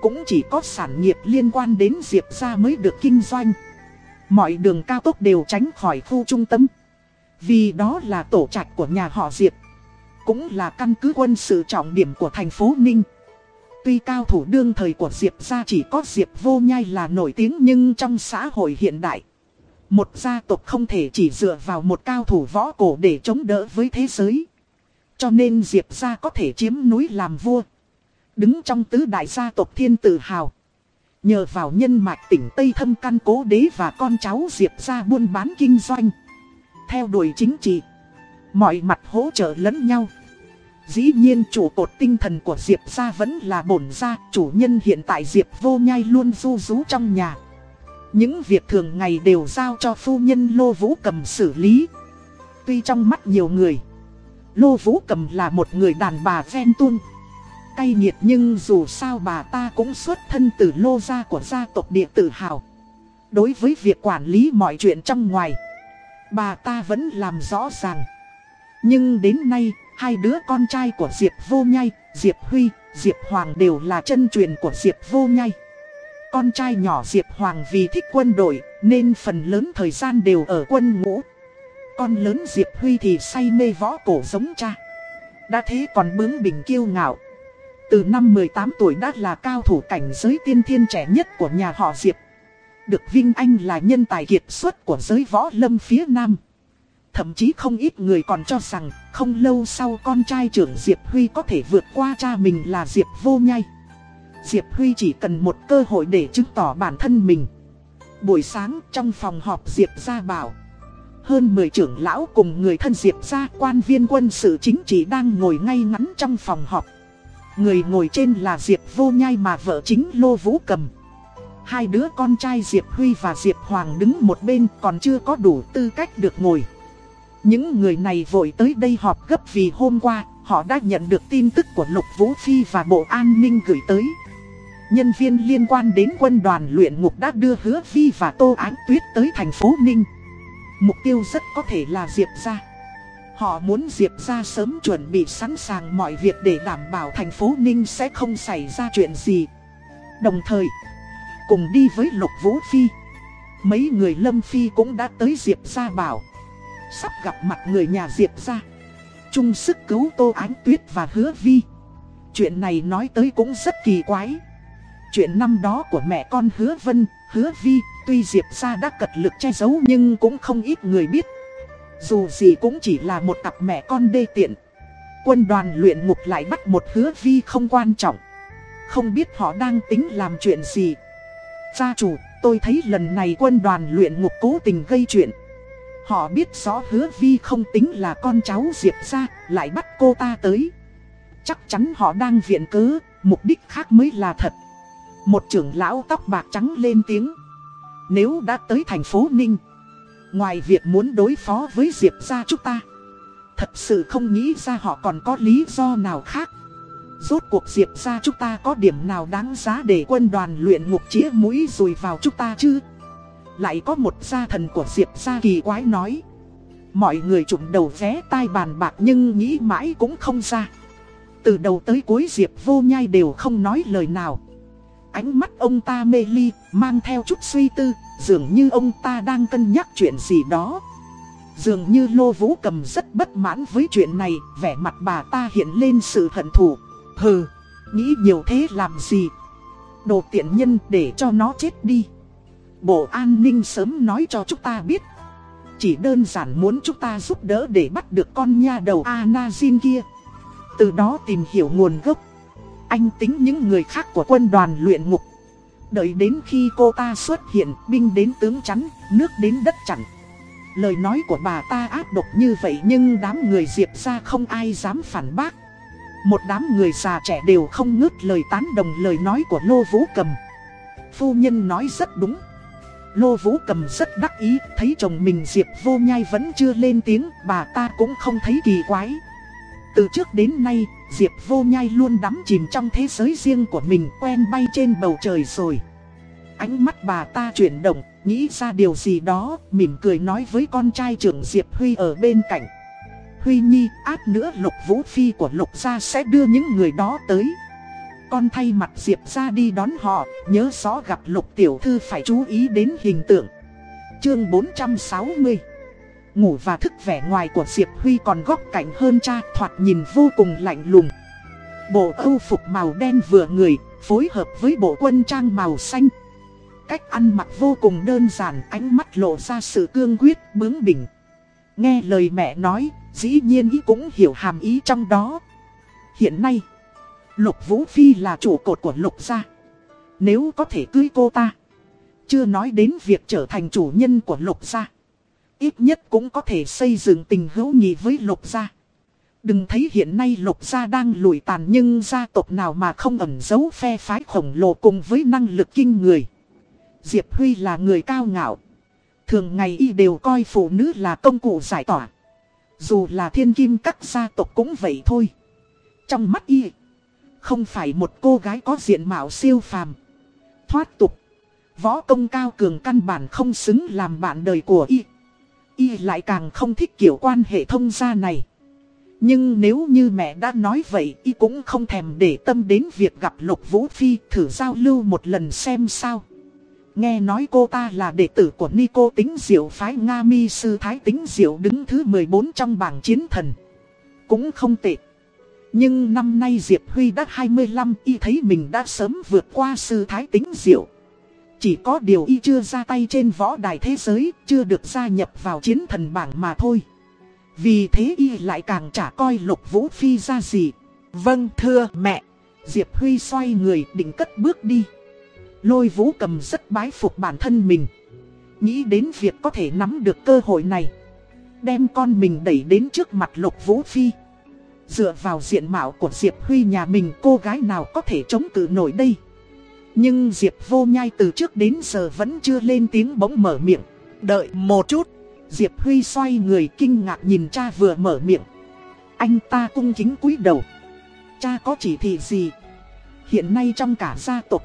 Cũng chỉ có sản nghiệp liên quan đến Diệp Gia mới được kinh doanh. Mọi đường cao tốc đều tránh khỏi khu trung tâm. Vì đó là tổ trạch của nhà họ Diệp. Cũng là căn cứ quân sự trọng điểm của thành phố Ninh. Tuy cao thủ đương thời của Diệp gia chỉ có Diệp vô nhai là nổi tiếng nhưng trong xã hội hiện đại. Một gia tộc không thể chỉ dựa vào một cao thủ võ cổ để chống đỡ với thế giới. Cho nên Diệp gia có thể chiếm núi làm vua. Đứng trong tứ đại gia tộc thiên tự hào. Nhờ vào nhân mạch tỉnh Tây thâm căn cố đế và con cháu Diệp gia buôn bán kinh doanh. Theo đuổi chính trị. Mọi mặt hỗ trợ lẫn nhau. Dĩ nhiên chủ cột tinh thần của Diệp gia vẫn là bổn gia, chủ nhân hiện tại Diệp vô nhai luôn du rú trong nhà. Những việc thường ngày đều giao cho phu nhân Lô Vũ Cầm xử lý. Tuy trong mắt nhiều người, Lô Vũ Cầm là một người đàn bà ven tuôn. Cay nghiệt nhưng dù sao bà ta cũng xuất thân từ lô gia của gia tộc địa tự hào. Đối với việc quản lý mọi chuyện trong ngoài, bà ta vẫn làm rõ ràng. Nhưng đến nay, Hai đứa con trai của Diệp Vô Nhai, Diệp Huy, Diệp Hoàng đều là chân truyền của Diệp Vô Nhai. Con trai nhỏ Diệp Hoàng vì thích quân đội nên phần lớn thời gian đều ở quân ngũ. Con lớn Diệp Huy thì say mê võ cổ giống cha. Đã thế còn bướng bỉnh kiêu ngạo. Từ năm 18 tuổi đã là cao thủ cảnh giới tiên thiên trẻ nhất của nhà họ Diệp. Được Vinh Anh là nhân tài kiệt xuất của giới võ lâm phía Nam. Thậm chí không ít người còn cho rằng, không lâu sau con trai trưởng Diệp Huy có thể vượt qua cha mình là Diệp Vô Nhai. Diệp Huy chỉ cần một cơ hội để chứng tỏ bản thân mình. Buổi sáng, trong phòng họp Diệp gia bảo. Hơn 10 trưởng lão cùng người thân Diệp gia, quan viên quân sự chính trị đang ngồi ngay ngắn trong phòng họp. Người ngồi trên là Diệp Vô Nhai mà vợ chính Lô Vũ Cầm. Hai đứa con trai Diệp Huy và Diệp Hoàng đứng một bên còn chưa có đủ tư cách được ngồi. Những người này vội tới đây họp gấp vì hôm qua họ đã nhận được tin tức của Lục Vũ Phi và Bộ An ninh gửi tới. Nhân viên liên quan đến quân đoàn luyện ngục đã đưa Hứa Phi và Tô Ánh Tuyết tới thành phố Ninh. Mục tiêu rất có thể là Diệp Gia. Họ muốn Diệp Gia sớm chuẩn bị sẵn sàng mọi việc để đảm bảo thành phố Ninh sẽ không xảy ra chuyện gì. Đồng thời, cùng đi với Lục Vũ Phi, mấy người Lâm Phi cũng đã tới Diệp Gia bảo. Sắp gặp mặt người nhà Diệp ra chung sức cứu Tô Ánh Tuyết và Hứa Vi Chuyện này nói tới cũng rất kỳ quái Chuyện năm đó của mẹ con hứa Vân, hứa Vi, tuy Diệp ra đã cật lực che giấu nhưng cũng không ít người biết. Dù gì cũng chỉ là một cặp mẹ con đê tiện. Quân đoàn luyện ngục lại bắt một hứa Vi không quan trọng. Không biết họ đang tính làm chuyện gì. Gia chủ, tôi thấy lần này quân đoàn luyện ngục cố tình gây chuyện. Họ biết rõ hứa Vi không tính là con cháu Diệp ra, lại bắt cô ta tới. Chắc chắn họ đang viện cớ, mục đích khác mới là thật. Một trưởng lão tóc bạc trắng lên tiếng. Nếu đã tới thành phố Ninh, ngoài việc muốn đối phó với Diệp ra chúng ta, thật sự không nghĩ ra họ còn có lý do nào khác. Rốt cuộc Diệp ra chúng ta có điểm nào đáng giá để quân đoàn luyện ngục chĩa mũi rồi vào chúng ta chứ? Lại có một gia thần của Diệp gia kỳ quái nói. Mọi người trụng đầu vé tai bàn bạc nhưng nghĩ mãi cũng không ra. Từ đầu tới cuối Diệp vô nhai đều không nói lời nào. Ánh mắt ông ta mê ly, mang theo chút suy tư, dường như ông ta đang cân nhắc chuyện gì đó. Dường như Lô Vũ Cầm rất bất mãn với chuyện này, vẻ mặt bà ta hiện lên sự hận thù. Hừ, nghĩ nhiều thế làm gì? Đồ tiện nhân để cho nó chết đi. Bộ an ninh sớm nói cho chúng ta biết. Chỉ đơn giản muốn chúng ta giúp đỡ để bắt được con nha đầu Anazin kia. Từ đó tìm hiểu nguồn gốc. Anh tính những người khác của quân đoàn luyện ngục. Đợi đến khi cô ta xuất hiện, binh đến tướng chắn, nước đến đất chặn. Lời nói của bà ta ác độc như vậy nhưng đám người diệp ra không ai dám phản bác. Một đám người già trẻ đều không ngớt lời tán đồng lời nói của Lô Vũ Cầm. Phu nhân nói rất đúng. Lô Vũ Cầm rất đắc ý, thấy chồng mình Diệp Vô Nhai vẫn chưa lên tiếng, bà ta cũng không thấy kỳ quái. Từ trước đến nay, Diệp Vô Nhai luôn đắm chìm trong thế giới riêng của mình, quen bay trên bầu trời rồi. Ánh mắt bà ta chuyển động, nghĩ ra điều gì đó, mỉm cười nói với con trai trưởng Diệp Huy ở bên cạnh. Huy Nhi, át nữa Lục Vũ Phi của Lục gia sẽ đưa những người đó tới. Con thay mặt Diệp ra đi đón họ, nhớ rõ gặp Lục Tiểu Thư phải chú ý đến hình tượng. Chương 460 Ngủ và thức vẻ ngoài của Diệp Huy còn góc cạnh hơn cha thoạt nhìn vô cùng lạnh lùng. Bộ âu phục màu đen vừa người, phối hợp với bộ quân trang màu xanh. Cách ăn mặc vô cùng đơn giản, ánh mắt lộ ra sự cương quyết, bướng bỉnh. Nghe lời mẹ nói, dĩ nhiên ý cũng hiểu hàm ý trong đó. Hiện nay, Lục Vũ Phi là trụ cột của Lục gia. Nếu có thể cưới cô ta, chưa nói đến việc trở thành chủ nhân của Lục gia. Ít nhất cũng có thể xây dựng tình hữu nghị với Lục gia. Đừng thấy hiện nay Lục gia đang lùi tàn nhưng gia tộc nào mà không ẩn giấu phe phái khổng lồ cùng với năng lực kinh người. Diệp Huy là người cao ngạo. Thường ngày y đều coi phụ nữ là công cụ giải tỏa. Dù là thiên kim các gia tộc cũng vậy thôi. Trong mắt y, không phải một cô gái có diện mạo siêu phàm. Thoát tục. Võ công cao cường căn bản không xứng làm bạn đời của y. Y lại càng không thích kiểu quan hệ thông gia này. Nhưng nếu như mẹ đã nói vậy, y cũng không thèm để tâm đến việc gặp Lục Vũ Phi thử giao lưu một lần xem sao. Nghe nói cô ta là đệ tử của Nico tính diệu phái Nga mi sư thái tính diệu đứng thứ 14 trong bảng chiến thần. Cũng không tệ. Nhưng năm nay Diệp Huy đã 25 y thấy mình đã sớm vượt qua sư thái tính diệu. Chỉ có điều y chưa ra tay trên võ đài thế giới, chưa được gia nhập vào chiến thần bảng mà thôi. Vì thế y lại càng chả coi lục vũ phi ra gì. Vâng thưa mẹ. Diệp Huy xoay người định cất bước đi. Lôi vũ cầm rất bái phục bản thân mình. Nghĩ đến việc có thể nắm được cơ hội này. Đem con mình đẩy đến trước mặt lục vũ phi. Dựa vào diện mạo của Diệp Huy nhà mình cô gái nào có thể chống cự nổi đây. Nhưng Diệp vô nhai từ trước đến giờ vẫn chưa lên tiếng bỗng mở miệng. Đợi một chút. Diệp Huy xoay người kinh ngạc nhìn cha vừa mở miệng. Anh ta cung kính cúi đầu. Cha có chỉ thị gì? Hiện nay trong cả gia tộc.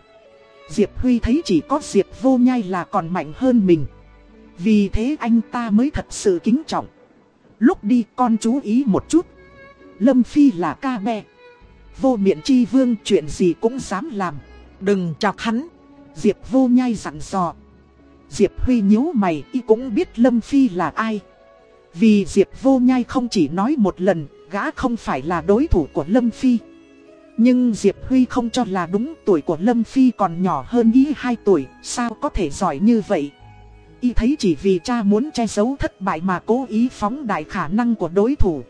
Diệp Huy thấy chỉ có Diệp vô nhai là còn mạnh hơn mình. Vì thế anh ta mới thật sự kính trọng. Lúc đi con chú ý một chút. Lâm Phi là ca mẹ, Vô miệng chi vương chuyện gì cũng dám làm. Đừng chọc hắn. Diệp vô nhai dặn dò. Diệp Huy nhíu mày y cũng biết Lâm Phi là ai. Vì Diệp vô nhai không chỉ nói một lần, gã không phải là đối thủ của Lâm Phi. Nhưng Diệp Huy không cho là đúng tuổi của Lâm Phi còn nhỏ hơn ý 2 tuổi, sao có thể giỏi như vậy. Y thấy chỉ vì cha muốn che giấu thất bại mà cố ý phóng đại khả năng của đối thủ.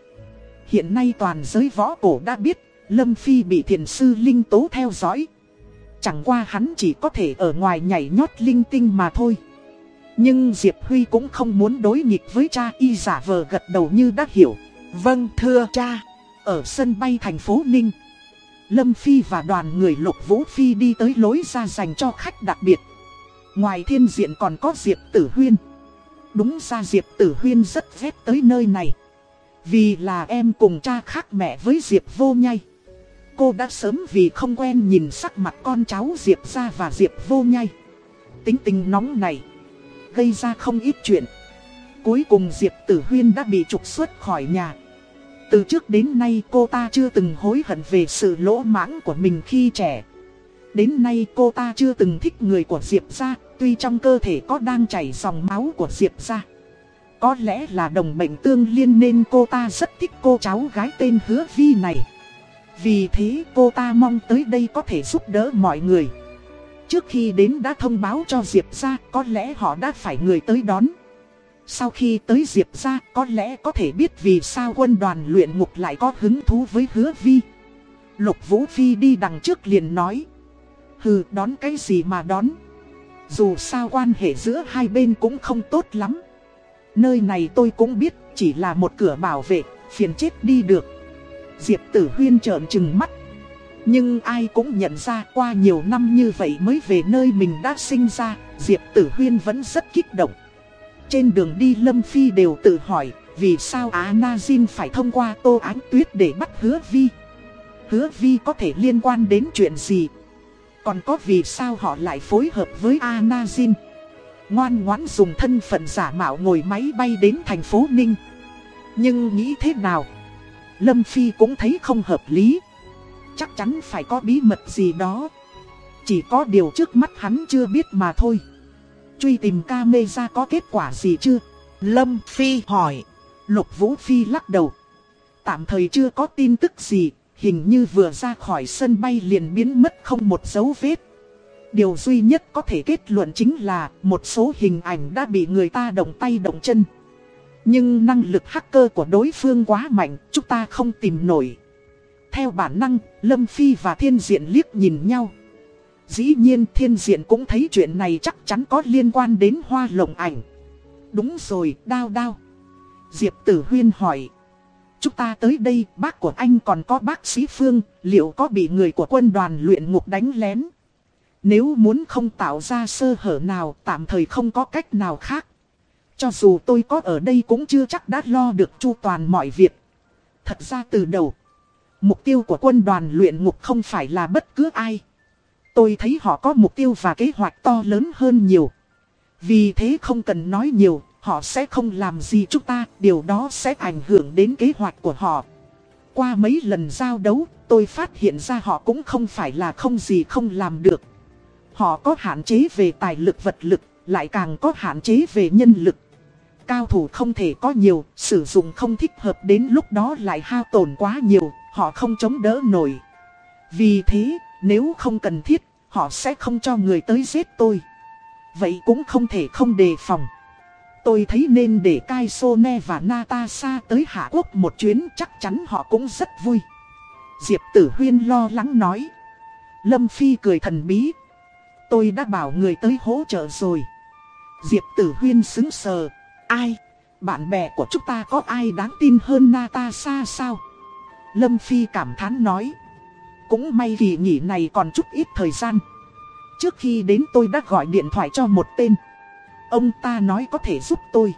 Hiện nay toàn giới võ cổ đã biết, Lâm Phi bị thiền sư Linh Tố theo dõi. Chẳng qua hắn chỉ có thể ở ngoài nhảy nhót linh tinh mà thôi. Nhưng Diệp Huy cũng không muốn đối nghịch với cha y giả vờ gật đầu như đã hiểu. Vâng thưa cha. Ở sân bay thành phố Ninh. Lâm Phi và đoàn người Lục Vũ Phi đi tới lối ra dành cho khách đặc biệt. Ngoài thiên diện còn có Diệp Tử Huyên. Đúng ra Diệp Tử Huyên rất ghét tới nơi này. Vì là em cùng cha khác mẹ với Diệp Vô Nhai. Cô đã sớm vì không quen nhìn sắc mặt con cháu Diệp ra và Diệp Vô Nhai. Tính tình nóng này. Gây ra không ít chuyện. Cuối cùng Diệp Tử Huyên đã bị trục xuất khỏi nhà. Từ trước đến nay cô ta chưa từng hối hận về sự lỗ mãng của mình khi trẻ. Đến nay cô ta chưa từng thích người của Diệp ra, tuy trong cơ thể có đang chảy dòng máu của Diệp ra. Có lẽ là đồng bệnh tương liên nên cô ta rất thích cô cháu gái tên Hứa Vi này. Vì thế cô ta mong tới đây có thể giúp đỡ mọi người. Trước khi đến đã thông báo cho Diệp ra có lẽ họ đã phải người tới đón. Sau khi tới Diệp ra có lẽ có thể biết vì sao quân đoàn luyện ngục lại có hứng thú với hứa vi. Lục Vũ Phi đi đằng trước liền nói. Hừ, đón cái gì mà đón. Dù sao quan hệ giữa hai bên cũng không tốt lắm. Nơi này tôi cũng biết chỉ là một cửa bảo vệ, phiền chết đi được. Diệp Tử Huyên trợn trừng mắt. Nhưng ai cũng nhận ra qua nhiều năm như vậy mới về nơi mình đã sinh ra, Diệp Tử Huyên vẫn rất kích động. Trên đường đi Lâm Phi đều tự hỏi, vì sao Á Na Jin phải thông qua Tô Ánh Tuyết để bắt Hứa Vi? Hứa Vi có thể liên quan đến chuyện gì? Còn có vì sao họ lại phối hợp với A Na Jin? Ngoan ngoãn dùng thân phận giả mạo ngồi máy bay đến thành phố Ninh. Nhưng nghĩ thế nào? Lâm Phi cũng thấy không hợp lý. Chắc chắn phải có bí mật gì đó. Chỉ có điều trước mắt hắn chưa biết mà thôi. Truy tìm ca mê ra có kết quả gì chưa? Lâm Phi hỏi. Lục Vũ Phi lắc đầu. Tạm thời chưa có tin tức gì, hình như vừa ra khỏi sân bay liền biến mất không một dấu vết. Điều duy nhất có thể kết luận chính là một số hình ảnh đã bị người ta động tay động chân. Nhưng năng lực hacker của đối phương quá mạnh, chúng ta không tìm nổi. Theo bản năng, Lâm Phi và Thiên Diện liếc nhìn nhau. Dĩ nhiên Thiên Diện cũng thấy chuyện này chắc chắn có liên quan đến hoa lồng ảnh. Đúng rồi, đao đao. Diệp Tử Huyên hỏi. Chúng ta tới đây, bác của anh còn có bác sĩ Phương, liệu có bị người của quân đoàn luyện ngục đánh lén? Nếu muốn không tạo ra sơ hở nào, tạm thời không có cách nào khác. Cho dù tôi có ở đây cũng chưa chắc đã lo được chu toàn mọi việc. Thật ra từ đầu, mục tiêu của quân đoàn luyện ngục không phải là bất cứ ai. Tôi thấy họ có mục tiêu và kế hoạch to lớn hơn nhiều. Vì thế không cần nói nhiều, họ sẽ không làm gì chúng ta, điều đó sẽ ảnh hưởng đến kế hoạch của họ. Qua mấy lần giao đấu, tôi phát hiện ra họ cũng không phải là không gì không làm được. Họ có hạn chế về tài lực vật lực, lại càng có hạn chế về nhân lực. Cao thủ không thể có nhiều, sử dụng không thích hợp đến lúc đó lại hao tổn quá nhiều, họ không chống đỡ nổi. Vì thế, nếu không cần thiết, họ sẽ không cho người tới giết tôi. Vậy cũng không thể không đề phòng. Tôi thấy nên để Kai Sone và Natasha tới Hạ Quốc một chuyến chắc chắn họ cũng rất vui. Diệp Tử Huyên lo lắng nói. Lâm Phi cười thần bí. Tôi đã bảo người tới hỗ trợ rồi. Diệp Tử Huyên xứng sờ. Ai? Bạn bè của chúng ta có ai đáng tin hơn Natasha sao? Lâm Phi cảm thán nói. Cũng may kỳ nghỉ này còn chút ít thời gian. Trước khi đến tôi đã gọi điện thoại cho một tên. Ông ta nói có thể giúp tôi.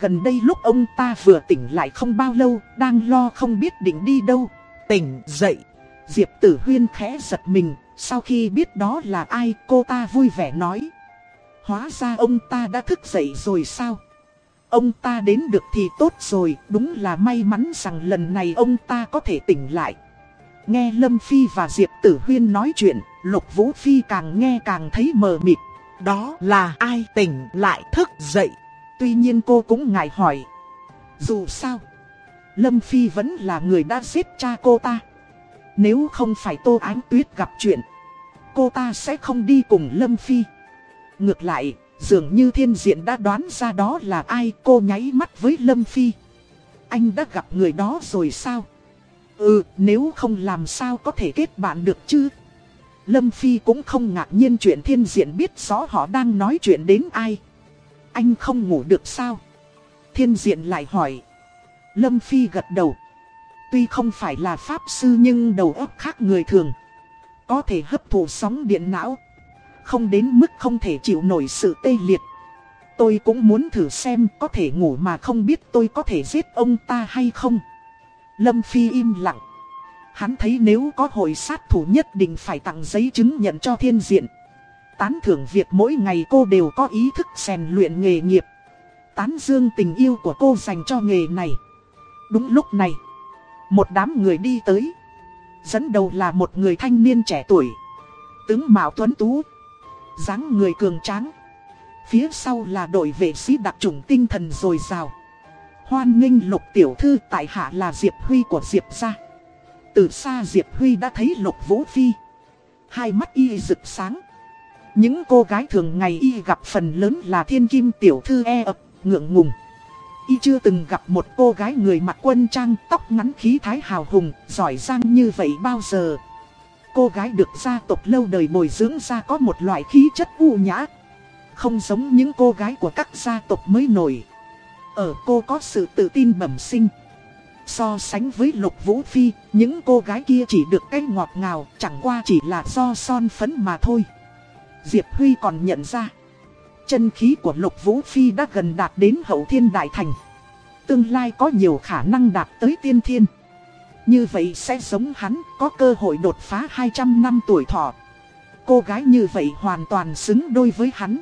Gần đây lúc ông ta vừa tỉnh lại không bao lâu, đang lo không biết định đi đâu. Tỉnh dậy. Diệp Tử Huyên khẽ giật mình, sau khi biết đó là ai cô ta vui vẻ nói. Hóa ra ông ta đã thức dậy rồi sao? Ông ta đến được thì tốt rồi, đúng là may mắn rằng lần này ông ta có thể tỉnh lại. Nghe Lâm Phi và Diệp Tử Huyên nói chuyện, Lục Vũ Phi càng nghe càng thấy mờ mịt. Đó là ai tỉnh lại thức dậy? Tuy nhiên cô cũng ngại hỏi. Dù sao, Lâm Phi vẫn là người đã giết cha cô ta. Nếu không phải Tô Ánh Tuyết gặp chuyện, cô ta sẽ không đi cùng Lâm Phi. Ngược lại, dường như thiên diện đã đoán ra đó là ai cô nháy mắt với Lâm Phi. Anh đã gặp người đó rồi sao? Ừ, nếu không làm sao có thể kết bạn được chứ? Lâm Phi cũng không ngạc nhiên chuyện thiên diện biết rõ họ đang nói chuyện đến ai. Anh không ngủ được sao? Thiên diện lại hỏi. Lâm Phi gật đầu. Tuy không phải là pháp sư nhưng đầu óc khác người thường. Có thể hấp thụ sóng điện não. Không đến mức không thể chịu nổi sự tê liệt. Tôi cũng muốn thử xem có thể ngủ mà không biết tôi có thể giết ông ta hay không. Lâm Phi im lặng. Hắn thấy nếu có hội sát thủ nhất định phải tặng giấy chứng nhận cho thiên diện. Tán thưởng việc mỗi ngày cô đều có ý thức rèn luyện nghề nghiệp. Tán dương tình yêu của cô dành cho nghề này. Đúng lúc này, một đám người đi tới. Dẫn đầu là một người thanh niên trẻ tuổi. Tướng Mạo Tuấn Tú. dáng người cường tráng. Phía sau là đội vệ sĩ đặc trùng tinh thần dồi dào. Hoan nghênh lục tiểu thư tại hạ là Diệp Huy của Diệp gia. Từ xa Diệp Huy đã thấy lục vũ phi. Hai mắt y rực sáng. Những cô gái thường ngày y gặp phần lớn là thiên kim tiểu thư e ập, ngượng ngùng. Y chưa từng gặp một cô gái người mặc quân trang, tóc ngắn khí thái hào hùng, giỏi giang như vậy bao giờ. Cô gái được gia tộc lâu đời bồi dưỡng ra có một loại khí chất u nhã. Không giống những cô gái của các gia tộc mới nổi. Ở cô có sự tự tin bẩm sinh. So sánh với Lục Vũ Phi, những cô gái kia chỉ được cái ngọt ngào, chẳng qua chỉ là do son phấn mà thôi. Diệp Huy còn nhận ra, chân khí của Lục Vũ Phi đã gần đạt đến hậu thiên đại thành. Tương lai có nhiều khả năng đạt tới tiên thiên. Như vậy sẽ giống hắn, có cơ hội đột phá 200 năm tuổi thọ. Cô gái như vậy hoàn toàn xứng đôi với hắn.